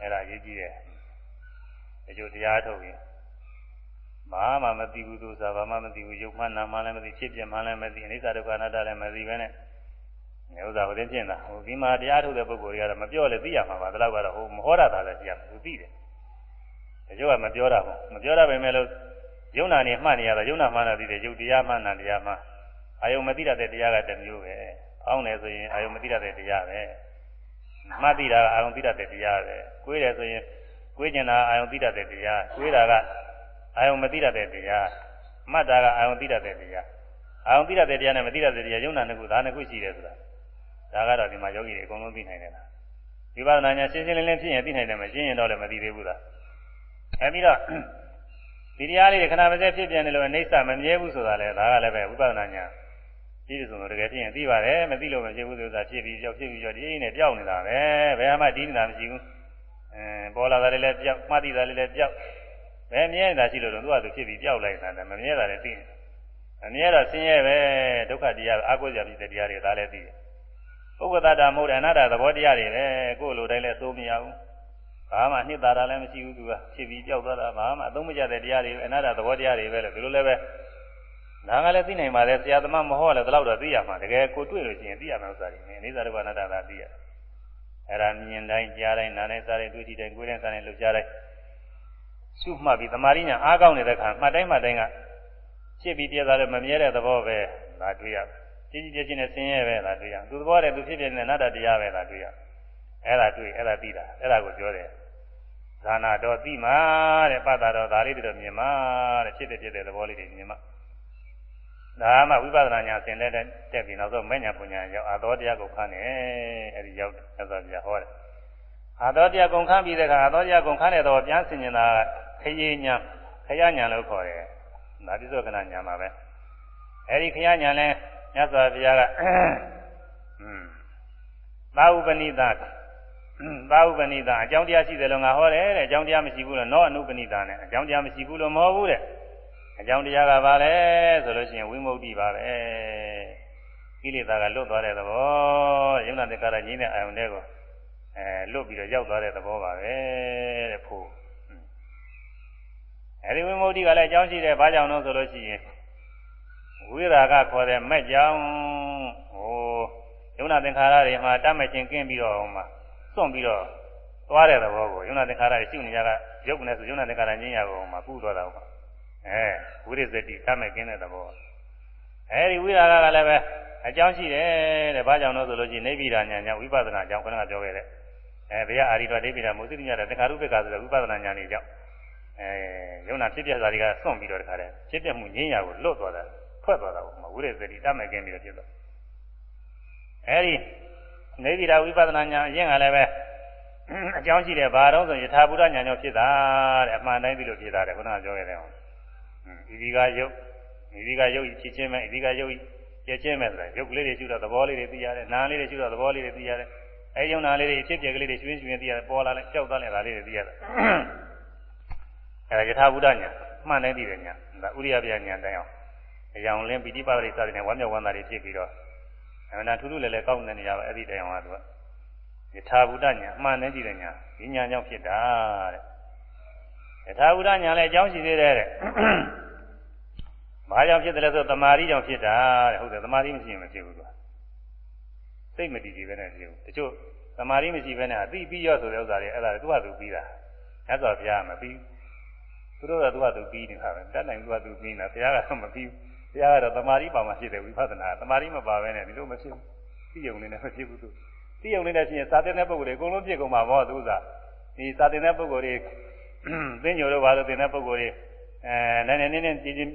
A: အဲ့ဒါရေးကြည့်တယ်ဒီလိုတရားထုတ်ရင် ဘာမှမသိဘူးသူစားဘာမှမသိဘူးယုတ်မှနာမှလည်းမသိဖြစ်ပြမှလည်းမသိအနိစ္စဒုက္ခအနတ္တလည်းမသိပဲနဲ့ဥစ္စာဟိုတင်းပြင်တာဟိုဒီမှာတရားထုတ်တဲ့ပုဂ္ဂိုလ်တွေကတော့မပြောလဲသိရမှာပါဒါတော့ကတော့ဟိုမဟောတာသာလည်းသိရမှာသူသိတယ်တချို့ကမပြောတာဘူးမပြောတာပဲမဲ့လို့ယုံနာနေမှတ်နေရတော့ယုံနာမှန်တာသိတယ်ယုတ်တရားမှန်တာတရားမှအာယုံမသိတတ်တဲ့တရားကတစ်မျိုးပဲအောင်းတယ်ဆိုရင်အာယုံမသိတတ်တဲ့တရားပဲမှတ်သိတာကအာယုံသိတတ်တဲ့တရားပဲကိုယ်တယ်ဆိုရင်ကိုယ်ကျင်တာအာယုံသိတတ်တဲ့တရားကိုယ်တာက အာယုံမသိတတ်တဲ့တရားမှတ်တာကအာယုံသိတတ်တဲ့တရားအာယုံသိတတ်တဲ့တရားနဲ့မသိတတ်တဲ့တရားယုံနာနှစ်ခုဒါနှစ်ခုရှိတယ်ဆိုတာဒါကတော့ဒီမှာယောဂီတွေအကုန်လုံးသိနိုင်တယ်လားဝိပဿနာညာရှင်းရှင်းလင်းလင်းဖြစ်ရင်သိနိုင်တယ်မရှင်းရင်တော့လည်းမသိသေးဘူးလားအဲပြီးတော့ဒီတရားလေးတွေခဏမစဲဖြစ်ပြန်တယ်လို့အိဋ္ဌမမြဲဘူးဆိုတာလေဒါကလည်းပဲဝိပဿနာညာကြည့်လို့ဆိုတော့တကယ်ဖြစ်ရင်သိပါတယ်မသိလို့မဖြစ်ဘူးဆိုတာဖြစ်ပြီးကြောက်ဖြစ်ပြီးကြောက်ဒီနဲ့ပြောက်နေတာပဲဘယ်မှတည်နေတာမရှိဘူးအဲပေါ်လာတာလေးလည်းပြောက်မှတ်သိတာလေးလည်းပြောက် ဘယ်မြဲနေတာရှိလို့တော့သူကသူဖြစ်ပြီးကြောက်လိုက်တာလည်းမမြဲတာလည်းသိတယ်အမြဲတော့ဆင်းရဲပဲဒုက္ခတရားအာကိုစရာဖြစ်တဲ့တရားတွေဒါလည်းသိတယ်ပုဂ္ဂတတာမဟုတ်တဲ့အနာတ္တသဘောတရားတွေပဲကိုယ်လိုတိုင်းလည်းသိုးမရဘူးဘာမှနှစ်သာတာလည်းမရှိဘူးသူကဖြစ်ပြီးကြောက်သွားတာဘာမှအသုံးမကျတဲ့တရားတွေအနာတ္တသဘောတရားတွေပဲလို့ဒီလိုလည်းပဲဒါကလည်းသိနိုင်ပါလေဆရာသမားမဟုတ်လည်းဒီလောက်တော့သိရမှာတကယ်ကိုတွေ့လို့ရှိရင်သိရမယ်ဥစ္စာတွေနေနေသာရဘာနာတ္တသာသိရတယ်အဲ့ဒါမြင်တိုင်းကြားတိုင်းနားတိုင်းစားတိုင်းတွေ့ထိတိုင်းကိုယ်တိုင်းစားတိုင်းလှုပ်ရှားတိုင်း ရှုမှတ်ပြီးသမာဓိညာအားကောင်းနေတဲ့ခါမှတ်တိုင်းမှတ်တိုင်းကဖြစ်ပြီးပြသားလို့မမြဲတဲ့သဘောပဲဒါတွေ့ရကြီးကြီးကျယ်ကျယ်နဲ့ဆင်းရဲပဲဒါတွေ့ရသူသဘောတဲ့သူဖြစ်ဖြစ်နေတဲ့နတ္တတရားပဲဒါတွေ့ရအဲ့ဒါတွေ့အဲ့ဒါသိတာအဲ့ဒါကိုပြောတယ်ဇာနာတော်သိမှာတဲ့ပတ္တာတော်ဒါလေးတွေတော့မြင်မှာတဲ့ဖြစ်တဲ့ဖြစ်တဲ့သဘောလေးတွေမြင်မှာဒါမှဝိပဿနာညာဆင်တဲ့တက်ပြီးနောက်ဆုံးမဲ့ညာပညာရောက်အာသောတရားကိုခန်းတယ်အဲ့ဒီရောက်သက်သာပြဟောတယ်အာသောတရားကုန်ခန်းပြီးတဲ့အခါအာသောတရားကုန်ခန်းတဲ့တော့ပြန်ဆင်ញတာခ ရီးညာခရညာလို့ခေါ်တယ်ဒါပြစ္ဆုတ်ကနာညာမှာပဲအဲ့ဒီခရညာလဲမြတ်စွာဘုရားကอืมသာဥပနိသသာဥပနိသအကြောင်းတရားရှိတယ်လို့ငါဟောတယ်တဲ့အကြောင်းတရားမရှိဘူးလို့နောအနုပနိသနဲ့အကြောင်းတရားမရှိဘူးလို့မဟုတ်ဘူးတဲ့အကြောင်းတရားကဘာလဲဆိုလို့ရှိရင်ဝိမု ക്തി ပါပဲကိလေသာကလွတ်သွားတဲ့သဘောယုံနာတက္ကရာကြီးတဲ့အာယုန်တွေကိုအဲလွတ်ပြီးတော့ရောက်သွားတဲ့သဘောပါပဲတဲ့ဖို့ အဲဒီဝိမု ക്തി ကလည်းအကြောင်းရှိတယ်ဘာကြောင့်လဲဆိုလို့ရှိရင်ဝိရာဂခေါ်တဲ့မဲ့ကြောင့်ဟိုယုံနာသင်္ခါရတွေမှာတတ်မဲ့ခြင်းကင်းပြီးတော့ဟိုမှာစွန့်ပြီးတော့သွားတဲ့သဘောကိုယုံနာသင်္ခါရတွေရှိနေကြတာရုပ်နဲ့ဆိုယုံနာသင်္ခါရညင်းရကိုမှာကုသွားတာဟိုမှာအဲဝိရဇတိတတ်မဲ့ကင်းတဲ့သဘောအဲဒီဝိရာဂကလည်းပဲအကြောင်းရှိတယ်တဲ့ဘာကြောင့်လို့ဆိုလို့ရှိရင်နေပြည်တော်ညာညာဝိပဿနာအကြောင်းခဏကပြောခဲ့တဲ့အဲဘုရားအာရိတော်နေပြည်တော်မုသိညတဲ့သင်္ခါရုပ္ပကဆိုတဲ့ဝိပဿနာညာနေကြောင့် အဲယုံနာဖြစ်ပြစာတွေကစွန့်ပြီးတော့တခါတည်းဖြစ်ပြမှုငြင်းရကိုလွတ်သွားတာထွက်သွားတာပေါ့ဝိရဇတိတတ်မဲ့ကင်းပြီးတော့ဖြစ်သွားအဲဒီနေပြည်တော်ဝိပဿနာညာအရင်ကလည်းပဲအကြောင်းရှိတယ်ဘာတော့ဆိုယထာဘုရားညာကြောင့်ဖြစ်တာတဲ့အမှန်တိုင်းပြီးလို့ဖြစ်တာတဲ့ခုနကပြောခဲ့တယ်ဟုတ်ဣတိကယုတ်ဣတိကယုတ်ဖြစ်ချင်းမဲ့ဣတိကယုတ်ပြည့်ချင်းမဲ့ဆိုတာယုတ်ကလေးတွေရှိတော့သဘောလေးတွေသိရတယ်နာလေးတွေရှိတော့သဘောလေးတွေသိရတယ်အဲယုံနာလေးတွေဖြစ်ပြကလေးတွေရွှင်ရွှင်သိရတယ်ပေါ်လာလိုက်ကြောက်သားလိုက်ဒါလေးတွေသိရတယ် အဲယထာဘုရားညာမှန်တိုင်းသိတယ်ညာဒါဥရိယပြညာတိုင်းအောင်အယောင်လင်းပိဋိပါဒိစတဲ့ဝမ်းမြောက်ဝမ်းသာတွေဖြစ်ပြီးတော့အမှန်တန်ထူးထူးလည်းလည်းကောင်းတဲ့နေရာပဲအဲ့ဒီတိုင်အောင်ကသူကယထာဘုဒ္ဓညာအမှန်နဲ့ကြည့်တဲ့ညာဒီညာကြောင့်ဖြစ်တာတဲ့ယထာဘုဒ္ဓညာလည်းအကြောင်းရှိသေးတယ်တဲ့ဘာကြောင့်ဖြစ်တယ်လဲဆိုတမာရီကြောင့်ဖြစ်တာတဲ့ဟုတ်တယ်တမာရီမရှိရင်မဖြစ်ဘူးသူကစိတ်မတည်ကြည်ပဲနဲ့ဖြစ်ဘူးတချို့တမာရီမရှိဘဲနဲ့အတိပြီးရောဆိုတဲ့ဥစ္စာတွေအဲ့ဒါသူကသူပြီးတာမြတ်စွာဘုရားမပြီး သူတို့ကသူကသူပြီးနေတာပဲတတ်နိုင်သူကသူပြီးနေတာဘုရားကတော့မပြီးဘူးတရားကတော့တမာရီပါမှဖြစ်တယ်ဝိပဿနာတမာရီမပါဘဲနဲ့ဒီလိုမဖြစ်ဘူးသိယုံနေနဲ့မဖြစ်ဘူးသူသိယုံနေတဲ့ဖြစ်ရင်စာသင်တဲ့ပုဂ္ဂိုလ်တွေအကုန်လုံးဖြစ်ကုန်မှာပေါ့သူကဒီစာသင်တဲ့ပုဂ္ဂိုလ်တွေသိညိုတော့ဘာလို့သင်တဲ့ပုဂ္ဂိုလ်တွေအဲနည်းနည်းနည်းနည်းကြည်ကြည်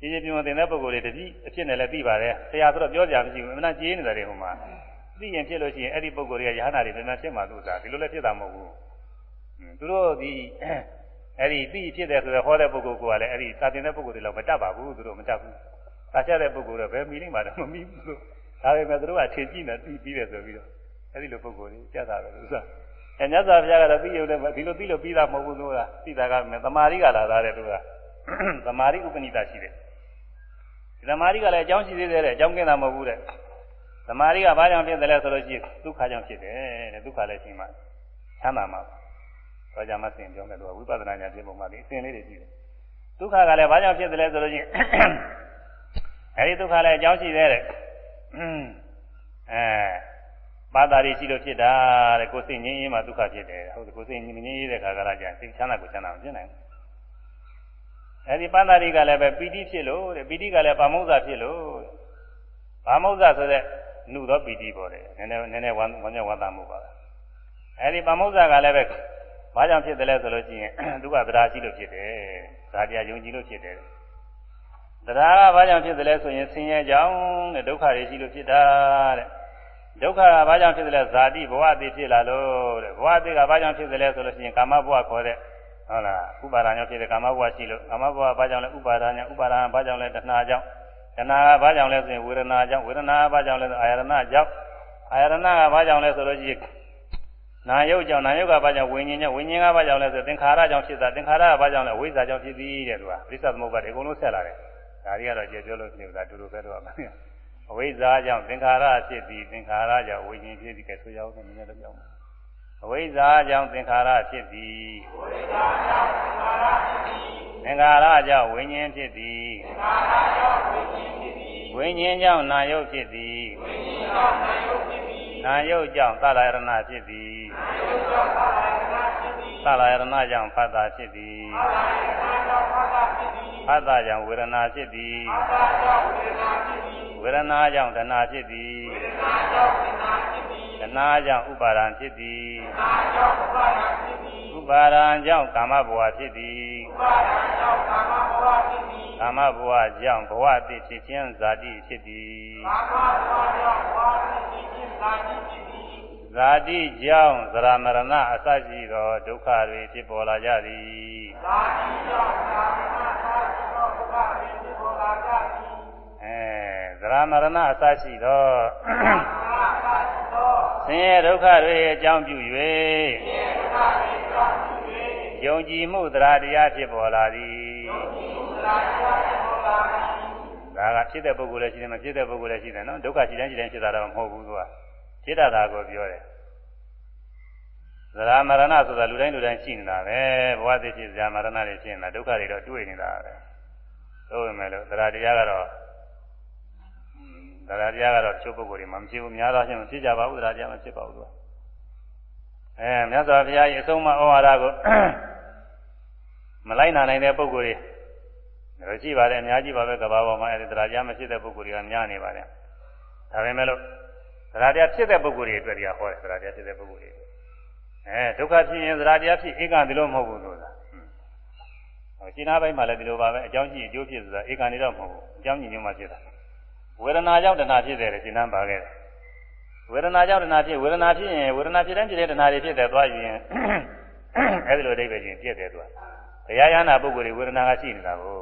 A: ကြည်ကြည်ပြင်းပြင်းသင်တဲ့ပုဂ္ဂိုလ်တွေတတိအဖြစ်နဲ့လည်းသိပါတယ်ဆရာဆိုတော့ပြောကြမရှိဘူးအမှန်ကြီးနေတယ်ဟိုမှာသိရင်ဖြစ်လို့ရှိရင်အဲ့ဒီပုဂ္ဂိုလ်တွေကယဟနာတွေပြန်ပြန်ဖြစ်မှာသူကဒီလိုလည်းဖြစ်တာမဟုတ်ဘူးသူတို့ဒီ အဲ့ဒီသိဖြစ်တယ်ဆိုတော့ဟောတဲ့ပုဂ္ဂိုလ်ကလည်းအဲ့ဒီစာသင်တဲ့ပုဂ္ဂိုလ်တွေလောက်မတတ်ပါဘူးသူတို့မတတ်ဘူး။သာချတဲ့ပုဂ္ဂိုလ်တော့ဘယ်မီလိမ့်မှာတော့မမီဘူးလို့ဒါပေမဲ့သူတို့ကထင်ကြည့်နေသိပြီးတယ်ဆိုပြီးတော့အဲ့ဒီလိုပုဂ္ဂိုလ်ကြီးကြက်တာပဲဥစ္စာ။အဲမြတ်စွာဘုရားကတော့သိရုံနဲ့ဒီလိုသိလို့ပြီးတာမဟုတ်ဘူးလို့ကသိတာကမယ်သမာဓိကလာသားတဲ့သူကသမာဓိဥပနိဒရှိတယ်။ဒီသမာဓိကလည်းအကြောင်းရှိသေးတယ်တဲ့အကြောင်းကင်းတာမဟုတ်ဘူးတဲ့။သမာဓိကဘာကြောင့်ဖြစ်တယ်လဲဆိုလို့ရှိရင်ဒုက္ခကြောင့်ဖြစ်တယ်တဲ့ဒုက္ခလည်းရှိမှချမ်းသာမှာ။ ဘာကြောင့်မသိရင်ပြောမယ်လို့ဝိပဿနာဉာဏ်ဖြစ်ပုံမှာဒီအစဉ်လေးတွေရှိတယ်ဒုက္ခကလည်းဘာကြောင့်ဖြစ်တယ်လဲဆိုလို့ချင်းအဲဒီဒုက္ခလည်းအကြောင်းရှိသေးတယ်အဲပါတာရီရှိလို့ဖြစ်တာတဲ့ကိုယ်စိတ်ငြင်းရင်းမှဒုက္ခဖြစ်တယ်ဟုတ်တယ်ကိုယ်စိတ်ငြင်းရင်းတဲ့ခါကလာကြစိတ်ချမ်းသာကိုချမ်းသာမဖြစ်နိုင်ဘူးအဲဒီပန္တာရီကလည်းပဲပီတိဖြစ်လို့တဲ့ပီတိကလည်းပါမုဇ္ဇဖြစ်လို့ပါမုဇ္ဇဆိုတဲ့နှုသောပီတိပေါ်တယ်နည်းနည်းနည်းနည်းဝမ်းဝမ်းမြောက်ဝမ်းသာမှုပါအဲဒီပါမုဇ္ဇကလည်းပဲ ဘာကြောင့်ဖြစ်တယ်လဲဆိုလို့ရှိရင်သူကတရားရှိလို့ဖြစ်တယ်။ဒါတရားယုံကြည်လို့ဖြစ်တယ်။တရားကဘာကြောင့်ဖြစ်တယ်လဲဆိုရင်ဆင်းရဲကြောင်းတဲ့ဒုက္ခတွေရှိလို့ဖြစ်တာတဲ့။ဒုက္ခကဘာကြောင့်ဖြစ်တယ်လဲဇာတိဘဝအသေးဖြစ်လာလို့တဲ့။ဘဝအသေးကဘာကြောင့်ဖြစ်တယ်လဲဆိုလို့ရှိရင်ကာမဘဝခေါ်တဲ့ဟုတ်လားဥပါဒာကြောင့်ဖြစ်တဲ့ကာမဘဝရှိလို့ကာမဘဝဘာကြောင့်လဲဥပါဒာကြောင့်ဥပါဒာဘာကြောင့်လဲတဏှာကြောင့်တဏှာကဘာကြောင့်လဲဆိုရင်ဝေဒနာကြောင့်ဝေဒနာကဘာကြောင့်လဲဆိုအာယရဏကြောင့်အာယရဏကဘာကြောင့်လဲဆိုလို့ရှိရင် နာယုတ်ကြောင့်နာယုတ်ကဘာကြောင့်ဝိညာဉ်ကြောင့်ဝိညာဉ်ကဘာကြောင့်လဲဆိုသင်္ခါရကြောင့်ဖြစ်တာသင်္ခါရကဘာကြောင့်လဲဝိဇ္ဇာကြောင့်ဖြစ်သည်တဲ့သူကပြစ္ဆသမုပ္ပါဒ်အကုန်လုံးဆက်လာတယ်ဒါတွေကတော့ကျေပြောလို့ဖြစ်တာတူတူပဲတော့အဝိဇ္ဇာကြောင့်သင်္ခါရဖြစ်သည်သင်္ခါရကြောင့်ဝိညာဉ်ဖြစ်သည်ကဲဆိုရအောင်နည်းနည်းတော့ပြောင်းပါအဝိဇ္ဇာကြောင့်သင်္ခါရဖြစ်သည်အဝိဇ္ဇာကြောင့်သင်္ခါရဖြစ်သည်သင်္ခါရကြောင့်ဝိညာဉ်ဖြစ်သည်သင်္ခါရကြောင့်ဝိညာဉ်ဖြစ်သည်ဝိညာဉ်ကြောင့်နာယုတ်ဖြစ်သည်ဝိညာဉ်ကြောင့်နာယုတ်ဖြစ်သည် နာယုတ်ကြောင့်သလရဏဖြစ်သည်နာယုတ်ကြောင့်သလရဏဖြစ်သည်သလရဏကြောင့်ဖတ်တာဖြစ်သည်သလရဏကြောင့်ဖတ်တာဖြစ်သည်ဖတ်တာကြောင့်ဝေဒနာဖြစ်သည်ဖတ်တာကြောင့်ဝေဒနာဖြစ်သည်ဝေဒနာကြောင့်တဏှာဖြစ်သည်ဝေဒနာကြောင့်တဏှာဖြစ်သည် တဏှာကြောင့်ဥပါဒံဖြစ်သည်တဏှာကြောင့်ဥပါဒံဖြစ်သည်ဥပါဒံကြောင့်ကာမဘဝဖြစ်သည်ဥပါဒံကြောင့်ကာမဘဝဖြစ်သည်ကာမဘဝကြောင့်ဘဝတိဖြစ်ခြင်းဇာတိဖြစ်သည်ကာမဘဝကြောင့်ဘဝတိဖြစ်ခြင်းဇာတိဖြစ်သည်ဇာတိကြောင့်သရမရဏအစရှိသောဒုက္ခတွေဖြစ်ပေါ်လာကြသည်ဇာတိကြောင့်သရမရဏအစရှိသောဒုက္ခတွေဖြစ်ပေါ်လာကြသည် အဲသရမရဏအစရှိသောဆင်းရဲဒုက္ခတွေအကြောင်းပြု၍ယုံကြည်မှုတရားတရားဖြစ်ပေါ်လာသည်ဒါကဖြစ်တဲ့ပုဂ္ဂိုလ်လည်းရှိတယ်မဖြစ်တဲ့ပုဂ္ဂိုလ်လည်းရှိတယ်နော်ဒုက္ခရှိတိုင်းရှိတိုင်းဖြစ်တာတော့မဟုတ်ဘူးသူကဖြစ်တတ်တာကိုပြောတယ်သရမရဏဆိုတာလူတိုင်းလူတိုင်းရှိနေတာပဲဘဝသိဖြစ်ဇာမရဏတွေရှိနေတာဒုက္ခတွေတော့တွေ့နေတာပဲသို့ပေမဲ့လို့သရတရားကတော့ သရတရားကတော့ချုပ်ပုဂ္ဂိုလ်တွေမှမဖြစ်ဘူးများသောအားဖြင့်မဖြစ်ကြပါဘူးသရတရားမဖြစ်ပါဘူးသူကအဲမြတ်စွာဘုရားရဲ့အဆုံးအမဩဝါဒကိုမလိုက်နာနိုင်တဲ့ပုဂ္ဂိုလ်တွေဒါရှိပါတယ်အများကြီးပါပဲကဘာပေါ်မှာအဲဒီသရတရားမဖြစ်တဲ့ပုဂ္ဂိုလ်တွေကများနေပါတယ်ဒါပေမဲ့လို့သရတရားဖြစ်တဲ့ပုဂ္ဂိုလ်တွေအတွက်တရားဟောတယ်သရတရားဖြစ်တဲ့ပုဂ္ဂိုလ်တွေအဲဒုက္ခဖြစ်ရင်သရတရားဖြစ်ဧကံဒီလိုမဟုတ်ဘူးဆိုတာဟိုရှင်းသားပိုင်းမှာလည်းဒီလိုပါပဲအကြောင်းကြီးအကျိုးဖြစ်ဆိုတာဧကံနေတော့မဟုတ်ဘူးအကြောင်းကြီးမျိုးမှဖြစ်တာ ဝေဒနာကြောင့်တဏှာဖြစ်တယ်လေရှင်းသားပါခဲ့တယ်ဝေဒနာကြောင့်တဏှာဖြစ်ဝေဒနာဖြစ်ရင်ဝေဒနာဖြစ်တဲ့ဖြစ်တဲ့တဏှာတွေဖြစ်တယ်သွားရင်အဲဒီလိုအိဗယ်ချင်းပြည့်တယ်သူကဘုရားရဟနာပုဂ္ဂိုလ်တွေဝေဒနာကရှိနေတာကို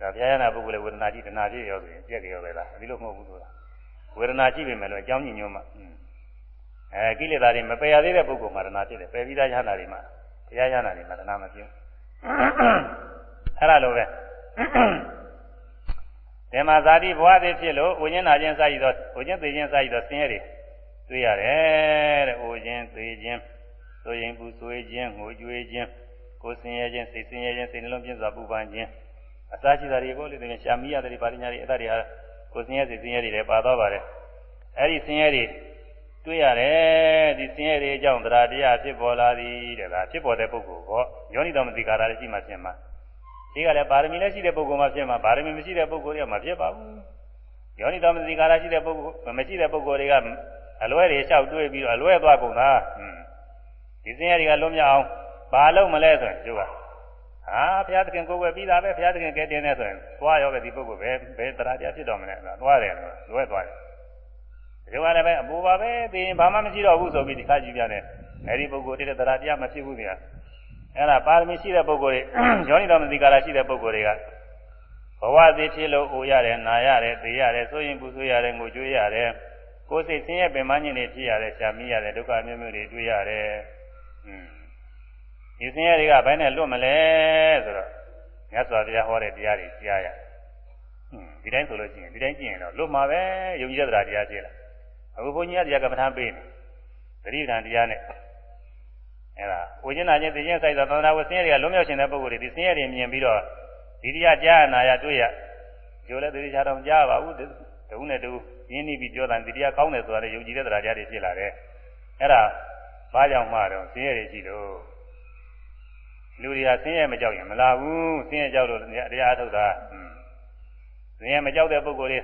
A: ဒါဘုရားရဟနာပုဂ္ဂိုလ်တွေဝေဒနာကြီးတဏှာဖြစ်ရောဆိုရင်ပြည့်ကြရောပဲလားဒီလိုမဟုတ်ဘူးဆိုတာဝေဒနာရှိပေမဲ့လို့အကြောင်းညညမှာအဲကိလေသာတွေမပယ်ရသေးတဲ့ပုဂ္ဂိုလ်မှာတဏှာဖြစ်တယ်ပယ်ပြီးသားရဟနာတွေမှာဘုရားရဟနာတွေမှာတဏှာမဖြစ်အဲ့ဒါလိုပဲ ဒီမှာဇာတိဘဝသေးဖြစ်လို့ဝိညာဉ်နာခြင်းစရည်သောဝိညာဉ်သေးခြင်းစရည်သောဆင်းရဲတွေတွေ့ရတယ်တဲ့။ဝိညာဉ်သေးခြင်းဆိုရင်ပူဆွေးခြင်းငိုကြွေးခြင်းကိုယ်ဆင်းရဲခြင်းစိတ်ဆင်းရဲခြင်းစိတ်နှလုံးပြင်းစွာပူပန်ခြင်းအစရှိတာတွေပေါ့လေဒီမှာရှာမိရတယ်ပါဠိညာတွေအဲ့ဒါတွေဟာကိုယ်ဆင်းရဲစိတ်ဆင်းရဲတွေလည်းပါသွားပါတယ်။အဲ့ဒီဆင်းရဲတွေတွေ့ရတယ်ဒီဆင်းရဲတွေအကြောင်းတရားတရားဖြစ်ပေါ်လာသည်တဲ့ဒါဖြစ်ပေါ်တဲ့ပုဂ္ဂိုလ်ပေါ့ယောနိတော်မတိကာရလည်းရှိမှဖြစ်မှာ ဒီကလည်းပါရမီလည်းရှိတဲ့ပုဂ္ဂိုလ်မှဖြစ်မှာပါရမီမရှိတဲ့ပုဂ္ဂိုလ်တွေကမဖြစ်ပါဘူးယောနိတော်မတိကာရရှိတဲ့ပုဂ္ဂိုလ်မရှိတဲ့ပုဂ္ဂိုလ်တွေကအလွဲတွေလျှောက်တွေးပြီးတော့အလွဲသွားကုန်တာဒီဆင်းရဲတွေကလွတ်မြောက်အောင်ဘာလို့မလဲဆိုရင်ကျိုးကဟာဘုရားသခင်ကိုယ်ပဲပြီးတာပဲဘုရားသခင်ကဲတင်နေဆိုရင်သွားရောပဲဒီပုဂ္ဂိုလ်ပဲဘယ်တရားတရားဖြစ်တော်မလဲသွားတယ်လွဲသွားတယ်ဒီကလည်းပဲအပူပါပဲသိရင်ဘာမှမရှိတော့ဘူးဆိုပြီးဒီခါကြည့်ပြတယ်အဲဒီပုဂ္ဂိုလ်တည်းတရားတရားမဖြစ်ဘူးဗျာ အဲ့ဒါပါရမီရှိတဲ့ပုဂ္ဂိုလ်တွေယောနိတော်မသိကာလရှိတဲ့ပုဂ္ဂိုလ်တွေကဘဝသည်ဖြစ်လို့အိုရတယ်နာရတယ်သိရတယ်ဆိုရင်ပူဆိုရတယ်ငိုကြွေးရတယ်ကိုယ်စိတ်ဆင်းရဲပင်ပန်းခြင်းတွေဖြစ်ရတယ်ရှာမိရတယ်ဒုက္ခမျိုးမျိုးတွေတွေ့ရတယ်อืมဒီဆင်းရဲတွေကဘယ်နဲ့လွတ်မလဲဆိုတော့မြတ်စွာဘုရားဟောတဲ့တရားတွေကြားရတယ်ဒီတိုင်းဆိုလို့ရှိရင်ဒီတိုင်းကျင့်ရင်တော့လွတ်မှာပဲယုံကြည်တဲ့တရားကျင့်လာအခုဘုန်းကြီးကတရားကပ္ပဌာန်းပေးနေသတိဋ္ဌာန်တရားနဲ့ အဲ့ဒါဝိညာဉ်နာချင်းသိချင်းစိုက်သောသန္တာဝဆင်းရဲတွေကလွတ်မြောက်ခြင်းတဲ့ပုဂ္ဂိုလ်တွေဒီဆင်းရဲတွေမြင်ပြီးတော့ဒီတရားကြားနာရတွေ့ရကျိုးလဲသတိချတော့ကြားပါဘူးတဦးနဲ့တဦးရင်းနှီးပြီးပြောတာဒီတရားကောင်းတယ်ဆိုတာလည်းယုံကြည်တဲ့တရားတွေဖြစ်လာတယ်အဲ့ဒါဘာကြောင့်မှတော့ဆင်းရဲတွေရှိတော့လူတွေကဆင်းရဲမကြောက်ရင်မလာဘူးဆင်းရဲကြောက်လို့တရားထုတ်တာဆင်းရဲမကြောက်တဲ့ပုဂ္ဂိုလ်တွေ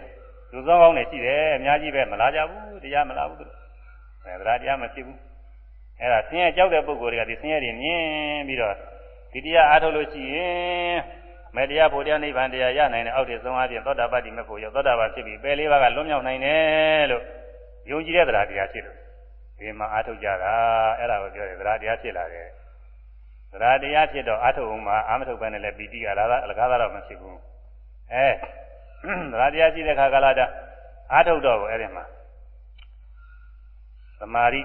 A: လူစောင်းကောင်းတွေရှိတယ်အများကြီးပဲမလာကြဘူးတရားမလာဘူးသူအဲတရားတရားမဖြစ်ဘူး အဲ့ဒါဆင်းရဲကြောက်တဲ့ပုဂ္ဂိုလ်တွေကဒီဆင်းရဲတွေမြင်ပြီးတော့ဒီတရားအားထုတ်လို့ရှိရင်မေတ္တရားဘုရားနိဗ္ဗာန်တရားရနိုင်တဲ့အောက်တည်ဆုံးအပြင်သောတာပတ္တိမေဖို့ရောက်သောတာပန်ဖြစ်ပြီးပယ်လေးပါးကလွတ်မြောက်နိုင်တယ်လို့ယုံကြည်တဲ့တရားတရားဖြစ်လို့ဒီမှာအားထုတ်ကြတာအဲ့ဒါကိုပြောတယ်တရားတရားဖြစ်လာတယ်တရားတရားဖြစ်တော့အားထုတ်အောင်မှာအာမထုတ်ပဲနဲ့လည်းပီတိကလာတာအလကားတော့မဖြစ်ဘူးအဲတရားတရားရှိတဲ့ခါကလာတာအားထုတ်တော့ကိုအဲ့ဒီမှာသမာဓိ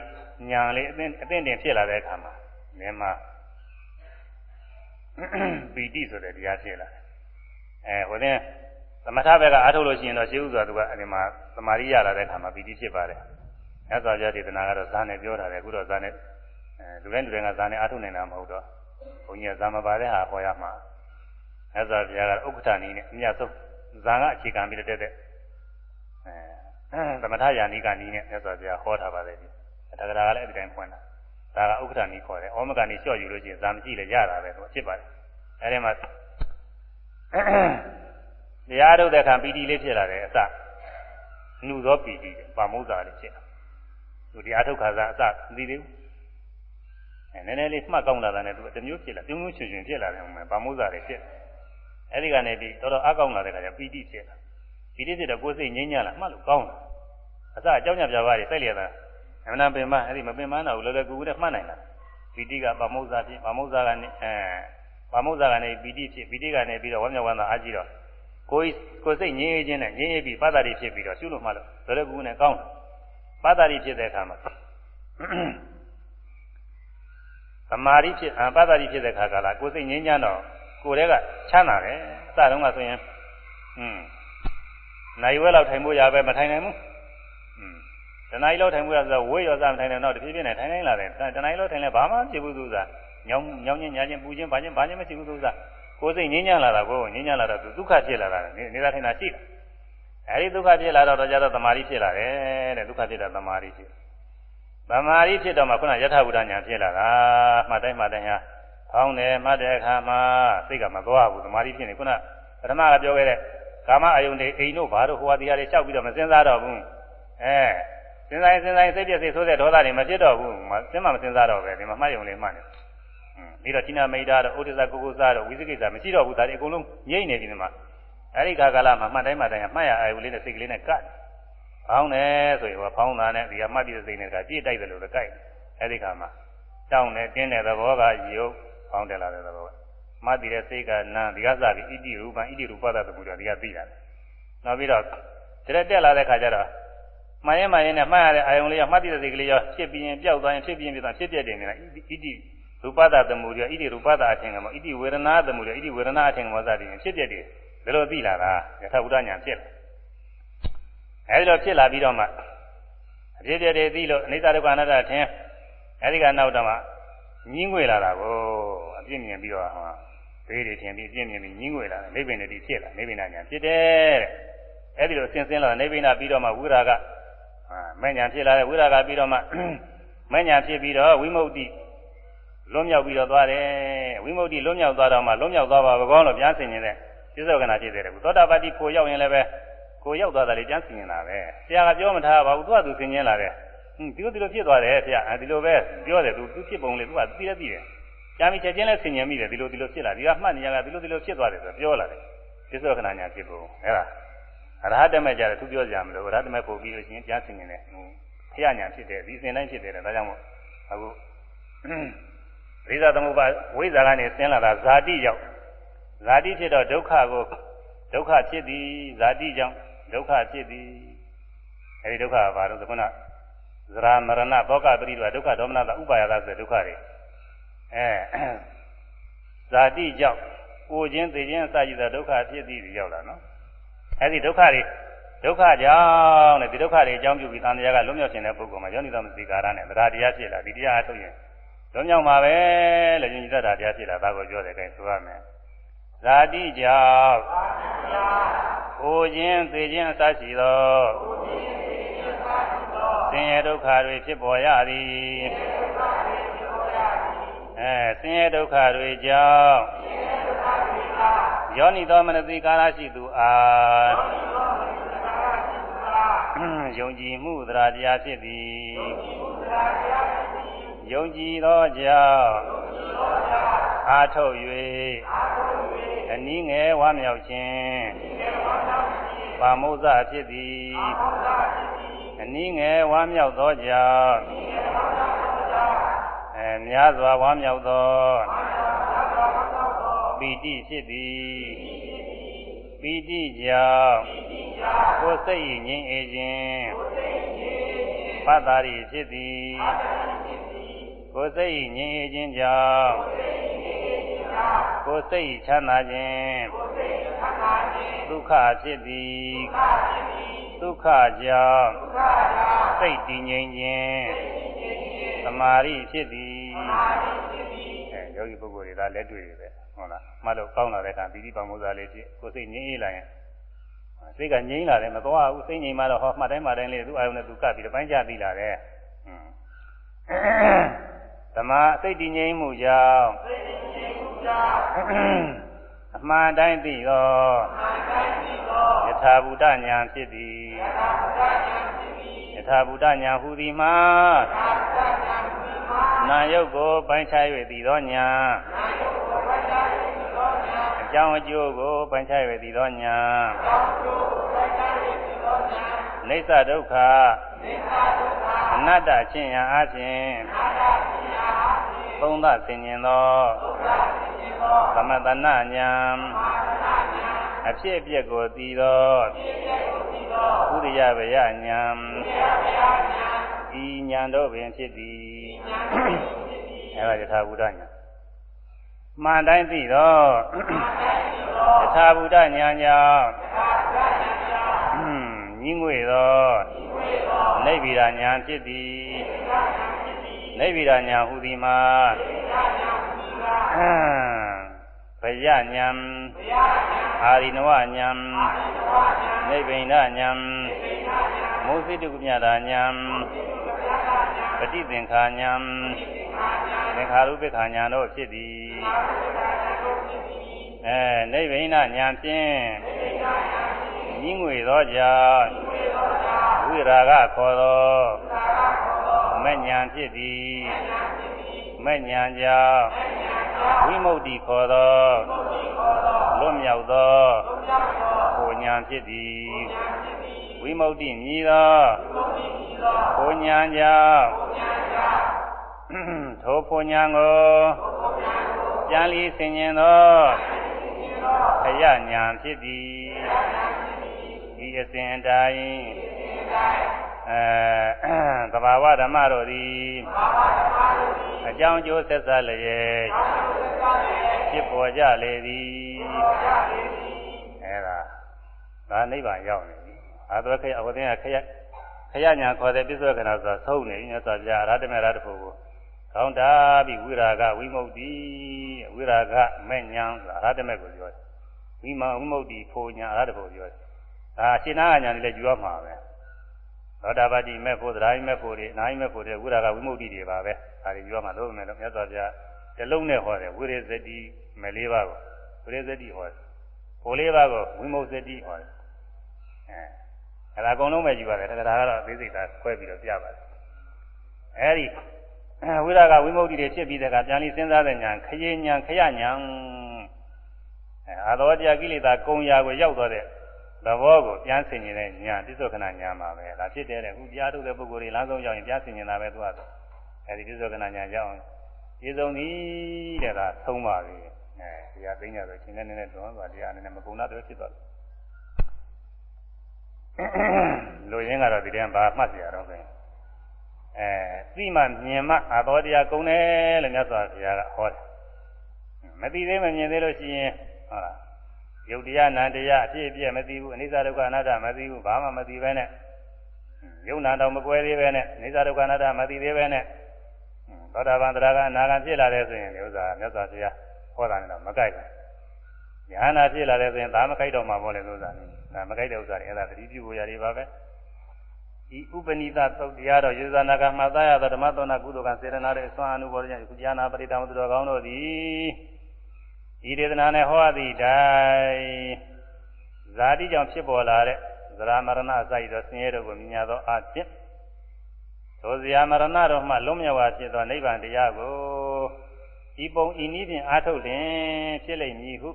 A: ညာလေးအသင်အသင်တင်ဖြစ်လာတဲ့အခါမှာမြင်မှာပီတိဆိုတဲ့တရားဖြစ်လာတယ်အဲဟိုတဲ့သမထဘက်ကအားထုတ်လို့ရှိရင်တော့ရှင်းဥစွာသူကအဲဒီမှာသမာဓိရလာတဲ့အခါမှာပီတိဖြစ်ပါတယ်မြတ်စွာဘုရားဒေသနာကတော့ဇာနဲ့ပြောထားတယ်အခုတော့ဇာနဲ့အဲလူတိုင်းလူတိုင်းကဇာနဲ့အားထုတ်နေတာမဟုတ်တော့ဘုန်းကြီးကဇာမပါတဲ့ဟာဟောရမှာမြတ်စွာဘုရားကဥက္ကဋ္ဌနီးနဲ့အမြတ်ဆုံးဇာကအခြေခံပြီးတက်တဲ့အဲသမထယာနိကနီးနဲ့မြတ်စွာဘုရားဟောထားပါတယ်ဒီ တက္ကရာကလည်းအဲဒီတိုင်းဖွင့်တာဒါကဥက္ကဋ္ဌနီးခေါ်တယ်ဩမကနီးလျှော့ယူလို့ရှိရင်ဇာမရှိလည်းရတာပဲသူအဖြစ်ပါတယ်အဲဒီမှာတရားထုတ်တဲ့အခါပီတိလေးဖြစ်လာတယ်အစနှူသောပီတိပါမုဇ္ဇာလေးဖြစ်လာသူတရားထုတ်ခါစားအစမသိသေးဘူးအဲနည်းနည်းလေးမှတ်ကောင်းလာတဲ့သူတမျိုးဖြစ်လာပြုံးပြုံးချွင်ချွင်ဖြစ်လာတယ်ဟိုမှာပါမုဇ္ဇာလေးဖြစ်အဲဒီကနေပြီးတော်တော်အကောင်းလာတဲ့ခါကျပီတိဖြစ်လာပီတိဖြစ်တော့ကိုယ်စိတ်ငြိမ်းချမ်းလာမှတ်လို့ကောင်းလာအစအကြောင်းညပြပါးတွေစိုက်လျက်တာ အမှန်ပင်မအဲ့ဒီမပင်မနာဘူးလောလောကူကူနဲ့မှတ်နိုင်တာပီတိကပမုဇ္ဇာဖြစ်ပမုဇ္ဇာကနေအဲပမုဇ္ဇာကနေပီတိဖြစ်ပီတိကနေပြီးတော့ဝမ်းမြောက်ဝမ်းသာအားကြီးတော့ကိုယ်ကိုယ်စိတ်ငြိမ်ရခြင်းနဲ့ငြိမ်ရပြီးပတ္တာတွေဖြစ်ပြီးတော့ရှုလို့မှလို့လောလောကူကူနဲ့ကောင်းတယ်ပတ္တာတွေဖြစ်တဲ့အခါမှာသမာဓိဖြစ်အပတ္တာတိဖြစ်တဲ့ခါကလာကိုယ်စိတ်ငြိမ်းချမ်းတော့ကိုယ်တည်းကချမ်းသာတယ်အစတုန်းကဆိုရင်ဟွန်းနိုင်ဝဲလောက်ထိုင်ဖို့ရပဲမထိုင်နိုင်ဘူး တဏှာကြီးလောက်ထိုင်ဖို့ရဆိုတော့ဝေးရောစားမထိုင်နိုင်တော့တဖြည်းဖြည်းနဲ့ထိုင်နိုင်လာတယ်တဏှာကြီးလောက်ထိုင်လဲဘာမှမဖြစ်ဘူးသူစားညောင်းညောင်းချင်းညာချင်းပူချင်းဘာချင်းဘာချင်းမရှိဘူးသူစားကိုယ်စိတ်ငြိမ်းချမ်းလာတာကိုငြိမ်းချမ်းလာတော့သူဒုက္ခဖြစ်လာတာနေတာထိုင်တာရှိတယ်အဲဒီဒုက္ခဖြစ်လာတော့တော့ကြတော့သမာဓိဖြစ်လာတယ်တဲ့ဒုက္ခဖြစ်တာသမာဓိဖြစ်သမာဓိဖြစ်တော့မှခုနယထာဘုဒ္ဓညာဖြစ်လာတာမှတ်တိုင်းမှတ်တိုင်းဟာဖောင်းတယ်မှတ်တဲ့အခါမှာစိတ်ကမသွားဘူးသမာဓိဖြစ်နေခုနပထမကပြောခဲ့တဲ့ကာမအယုန်တွေအိမ်တို့ဘာတို့ဟိုဟာတရားတွေလျှောက်ပြီးတော့မစင်စားတော့ဘူးအဲ စဉ်းစားရင်စဉ်းစားရင်စိတ်ပြည့်စိတ်ဆိုးတဲ့ဒေါသတွေမဖြစ်တော့ဘူးမစဉ်းမမစဉ်းစားတော့ပဲဒီမှာမှတ်ယုံလေးမှတ်နေပြီးတော့ဌိနမိတ်တာတို့ဥဒ္ဒဇကုကုစားတို့ဝိသိကိစ္စမရှိတော့ဘူးဒါတွေအကုန်လုံးငြိမ့်နေပြီဒီမှာအဲဒီခါကာလမှာမှတ်တိုင်းမှတ်တိုင်းမှတ်ရအာယုလေးနဲ့စိတ်ကလေးနဲ့ကတ်ဖောင်းတယ်ဆိုရင်ဖောင်းတာနဲ့ဒီကမှတ်ပြီးတဲ့စိတ်နဲ့ကကြည့်တိုက်တယ်လို့လည်းကြိုက်အဲဒီခါမှာတောင်းတယ်တင်းတဲ့သဘောကယုတ်ဖောင်းတယ်လာတဲ့သဘောမှတ်ပြီးတဲ့စိတ်ကနာဒီကစပြီးဣတိရူပံဣတိရူပဒတမှုတော့ဒီကသိတာနောက်ပြီးတော့တက်တက်လာတဲ့ခါကျတော့ မှန်ရင်မှန်ရင်နဲ့မှတ်ရတဲ့အာယုံလေးကမှတ်ပြီးတဲ့စိတ်ကလေးရောဖြစ်ပြီးရင်ပျောက်သွားရင်ဖြစ်ပြီးရင်ပြသွားဖြစ်ပြတယ်နေတာဣတိရူပဒတမှုရဣတိရူပဒအထင်ကမှာဣတိဝေဒနာတမှုရဣတိဝေဒနာအထင်ကမှာစသည်ဖြင့်ဖြစ်ပြတယ်ဘယ်လိုသိလာတာယထာဘုဒ္ဓညာဖြစ်လာအဲဒီလိုဖြစ်လာပြီးတော့မှအဖြစ်ပြတယ်သိလို့အနိစ္စဒုက္ခအနတ္တထင်အဲဒီကနောက်တော့မှညင်းငွေလာတာကိုအပြစ်မြင်ပြီးတော့ဟောဘေးတွေထင်ပြီးအပြစ်မြင်ပြီးညင်းငွေလာတယ်နိဗ္ဗာန်တည်းဖြစ်လာနိဗ္ဗာန်ညာဖြစ်တယ်တဲ့အဲဒီလိုဆင်းဆင်းလာနိဗ္ဗာန်ပြီးတော့မှဝိရာက မဲ့ညာဖြစ်လာတယ်ဝိရာကပြီးတော့မှမဲ့ညာဖြစ်ပြီးတော့ဝိမု ക്തി လွတ်မြောက်ပြီးတော့သွားတယ်ဝိမု ക്തി လွတ်မြောက်သွားတော့မှလွတ်မြောက်သွားပါဘကောင်းလို့ပြန်ဆင်နေတဲ့ပြစ္ဆုတ်ကနာဖြစ်တယ်ကူသောတာပတိကိုရောက်ရင်လည်းပဲကိုရောက်သွားတာလေပြန်ဆင်နေတာပဲဆရာကပြောမထားပါဘူးသူကသူဆင်ញင်းလာတယ်ဟင်းဒီလိုဒီလိုဖြစ်သွားတယ်ဆရာဒီလိုပဲပြောတယ်သူသူဖြစ်ပုံလေသူကသိရသိတယ်ကြာပြီချက်ချင်းလဲဆင်ញင်းမိတယ်ဒီလိုဒီလိုဖြစ်လာဒီကမှတ်နေရကဒီလိုဒီလိုဖြစ်သွားတယ်ဆိုပြောလာတယ်ပြစ္ဆုတ်ကနာညာဖြစ်ပုံအဲ့ဒါအ ရဟတမေကြတယ်သူပြောကြမလို့အရဟတမေပို့ပြီးလို့ရှိရင်ပြန်ဆင်ញင်းတယ်ဖျားညာဖြစ်တယ်ဒီစင်တိုင်းဖြစ်တယ်ဒါကြောင့်မို့အခုရိဇာသမုပ္ပါဝိဇာကနေဆင်းလာတာဇာတိရောက်ဇာတိဖြစ်တော့ဒုက္ခကိုဒုက္ခဖြစ်သည်ဇာတိကြောင့်ဒုက္ခဖြစ်သည်အဲဒီဒုက္ခကဘာလို့သခုနဇရာမရဏဘောကပရိဒုဒုက္ခဒေါမနတာဥပါယတာဆိုဒုက္ခတွေအဲဇာတိကြောင့်ကိုခြင်းသိခြင်းအစရှိသောဒုက္ခဖြစ်သည်ရောက်လာနော် အဲဒီဒုက္ခတွေဒုက္ခကြောင့်တဲ့ဒီဒုက္ခတွေအကြောင်းပြုပြီးသံတရားကလွတ်မြောက်ခြင်းတဲ့ပုဂ္ဂိုလ်မှာယောနိသမစီကာရနဲ့သရတရားဖြစ်လာဒီတရားအထုတ်ရင်လွတ်မြောက်မှာပဲလို့ယဉ်ကျေးတာတရားဖြစ်လာဒါကိုပြောတယ်အဲဆိုရမယ်ဇာတိကြောင့်ကိုခြင်းသိခြင်းအစရှိသောဆင်းရဲဒုက္ခတွေဖြစ်ပေါ်ရသည်အဲဆင်းရဲဒုက္ခတွေကြောင့် ယောနိသောမနတိကာရရှိသူအားယုံကြည်မှုသရတရားဖြစ်သည်ယုံကြည်သောကြောင့်အာထုတ်၍အနည်းငယ်ဝါမြောက်ခြင်းပါမုဇ္ဇဖြစ်သည်အနည်းငယ်ဝါမြောက်သောကြောင့်အဲများစွာဝါမြောက်သော ပီတိဖြစ်သည်ပီတိကြောင့်ကိုယ်စိတ်ငြိမ်းအေးခြင်းပတ္တာရီဖြစ်သည်ကိုယ်စိတ်ငြိမ်ခြင်းကြောင့်ကိုယ်စိတ်ချမ်းသာခြင်းဒုက္ခဖြစ်သည်ဒုက္ခကြောင့်စိတ်တည်ငြိမ်ခြင်းသမာဓိဖြစ်သည်အဲယောဂီပုဂ္ဂိုလ်တွေဒါလက်တွေ့တွေပဲ ဟုတ်လားမှတ်လို့ကောင်းလာတဲ့အခါပီတိပမုဇ္ဇာလေးဖြစ်ကိုယ်စိတ်ငြိမ်အေးလာရင်စိတ်ကငြိမ်လာတယ်မသွားဘူးစိတ်ငြိမ်မှတော့ဟောမှတ်တိုင်းမှတ်တိုင်းလေးသူ့အာယုံနဲ့သူကပ်ပြီးတော့ပိုင်းခြားသိလာတယ်သမာစိတ်တည်ငြိမ်မှုကြောင့်အမှန်တိုင်းသိသောယထာဘူတဉာဏ်ဖြစ်သည်ယထာဘူတဉာဏ်ဟူသည်မှာနာယုတ်ကိုပိုင်းခြား၍သိသောဉာဏ်အ ကြောင်းအကျိုးကိုပိုင်းခြား၍သိသောဉာဏ်နိစ္စဒုက္ခအနတ္တချင်းရာအချင်းသုံးသဆင်ញင်သောသမတနာညာအဖြစ်အပျက်ကိုသိသောဥရိယဗယညာဤညာတို့ပင်ဖြစ်သည်အဲဒါယထာဘုဒ္ဓညာ မှန်တိုင်းသိသောယထာဘုဒ္ဓညာကြောင့်ညီငွေသောနိဗ္ဗိဒာညာဖြစ်သည်နိဗ္ဗိဒာညာဟူသည်မှာဘယညာအာရိနဝညာနိဗ္ဗိဒာညာမောစိတုမြတာညာပฏิသင်္ခာညာ သင်္ခါရုပ္ပခာညာတို့ဖြစ်သည်အဲနိဗ္ဗိဒာညာဖြင့်ညီငွေသောကြောင့်ဝိရာဂခေါ်သောမဉ္ဉဏ်ဖြစ်သည်မဉ္ဉဏ်ကြောင့်ဝိမု ക്തി ခေါ်သောလွတ်မြောက်သောကိုဉဏ်ဖြစ်သည်ဝိမု ക്തി မြည်သောကိုဉဏ်ကြောင့် ထိုကိုဉဏ်ကိုပြန်လီဆင်ញင်သောခရဉဏ်ဖြစ်သည်ဤအစဉ်တိုင်းအဲသဘာဝဓမ္မတို့သည်အကြောင်းကျိုးဆက်ဆက်လျက်ဖြစ်ပေါ်ကြလေသည်အဲဒါဒါနိဗ္ဗာန်ရောက်နေပြီအာသဝခေအဝသိယခရခရညာခေါ်တဲ့ပြစ္ဆုတ်ခဏဆိုတာသုံးနေမြတ်စွာဘုရားရဟတမေရတဖို့ကို ကောင်းတာပြီးဝိရာဂဝိမု ക്തി ဝိရာဂမဲ့ညာရဟတမေကိုပြောတယ်ဝိမဝိမု ക്തി ဖိုညာရဟတဖို့ပြောတယ်ဒါအရှင်းနာညာနေလဲယူရမှာပဲသောတာပတိမဲ့ဖို့သဒ္ဓါယမဲ့ဖို့တွေအနာယမဲ့ဖို့တွေဝိရာဂဝိမု ക്തി တွေပါပဲဒါတွေယူရမှာလို့မယ်လို့မြတ်စွာဘုရားတလုံးနဲ့ဟောတယ်ဝိရဇတိမဲ့လေးပါးကိုဝိရဇတိဟောတယ်ဖို့လေးပါးကိုဝိမု ဇတိဟောတယ်အဲအဲ့ဒါအကုန်လုံးပဲယူရတယ်ဒါကတော့အသေးစိတ်သာခွဲပြီးတော့ပြပါတယ်အဲဒီ ဝိရာဂဝိမု ക്തി တွေဖြစ်ပြီးတဲ့အခါပြန်ပြီးစဉ်းစားတဲ့ညာခရေညာခရညာအဲအာသောတရားကိလေသာကုံရာကိုရောက်သွားတဲ့သဘောကိုပြန်ဆင်နေတဲ့ညာတိစ္ဆုခဏညာမှာပဲဒါဖြစ်တဲ့အခုတရားထုတ်တဲ့ပုဂ္ဂိုလ်တွေလမ်းဆုံးရောက်ရင်ပြန်ဆင်နေတာပဲသူကအဲဒီတိစ္ဆုခဏညာရောက်ပြေဆုံးပြီတဲ့ကသုံးပါပြီအဲတရားသိညာဆိုရှင်နဲ့နည်းနည်းတွန်းသွားတရားနည်းနည်းမကုံတော့ဖြစ်သွားတယ်လူရင်းကတော့ဒီတည်းဘာမှတ်เสียတော့ဆိုရင် အဲသိမှမြင်မှအတော်တရားကုံတယ်လို့မြတ်စွာဘုရားကဟောတယ်မသိသေးမမြင်သေးလို့ရှိရင်ဟုတ်လားယုတ်တရားနံတရားအဖြစ်အပျက်မသိဘူးအနိစ္စဒုက္ခအနတ္တမသိဘူးဘာမှမသိပဲနဲ့ယုံနာတော်မကွဲသေးပဲနဲ့အနိစ္စဒုက္ခအနတ္တမသိသေးပဲနဲ့သောတာပန်တရားကအနာဂံဖြစ်လာတဲ့ဆိုရင်ဒီဥစ္စာမြတ်စွာဘုရားဟောတာနဲ့တော့မကိုက်ဘူးဉာဏ်နာဖြစ်လာတဲ့ဆိုရင်ဒါမကိုက်တော့မှာပေါ့လေဥစ္စာနဲ့ဒါမကိုက်တဲ့ဥစ္စာတွေအဲ့ဒါသတိပြုဖို့ရတယ်ပါပဲ ဤဥပနိသသုတ်တရားတော်ယေဇနာကမှတ်သားရသောဓမ္မသောနာကုသိုလ်ကစေတနာတဲ့အစွမ်းအမှုပေါ်ကြောင့်ကုညာနာပရိတမသူတော်ကောင်းတို့သည်ဤဒေသနာနဲ့ဟောသည့်တိုင်ဇာတိကြောင့်ဖြစ်ပေါ်လာတဲ့ဇရာမရဏအစရှိသောဆင်းရဲတို့ကိုမြင်ရသောအဖြစ်သောဇရာမရဏတို့မှလွံ့မြောက်ဝါဖြစ်သောနိဗ္ဗာန်တရားကိုဤပုံဤနည်းဖြင့်အားထုတ်လျင်ဖြစ်လိမ့်မည်ဟု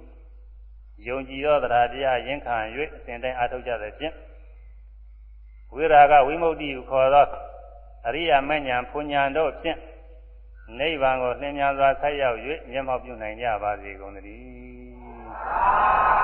A: ယုံကြည်သောတရားတရားရင်ခံ၍အစဉ်တိုင်းအားထုတ်ကြသဖြင့် ဝိရာဂဝိမု ക്തി ဟုခေါ်သောအရိယာမဉ္ဇဉ်ဖွညာတို့ဖြင့်နိဗ္ဗာန်ကိုသင်ညာစွာဆက်ရောက်၍မျက်မှောက်ပြုနိုင်ကြပါစေကုန်သတည်း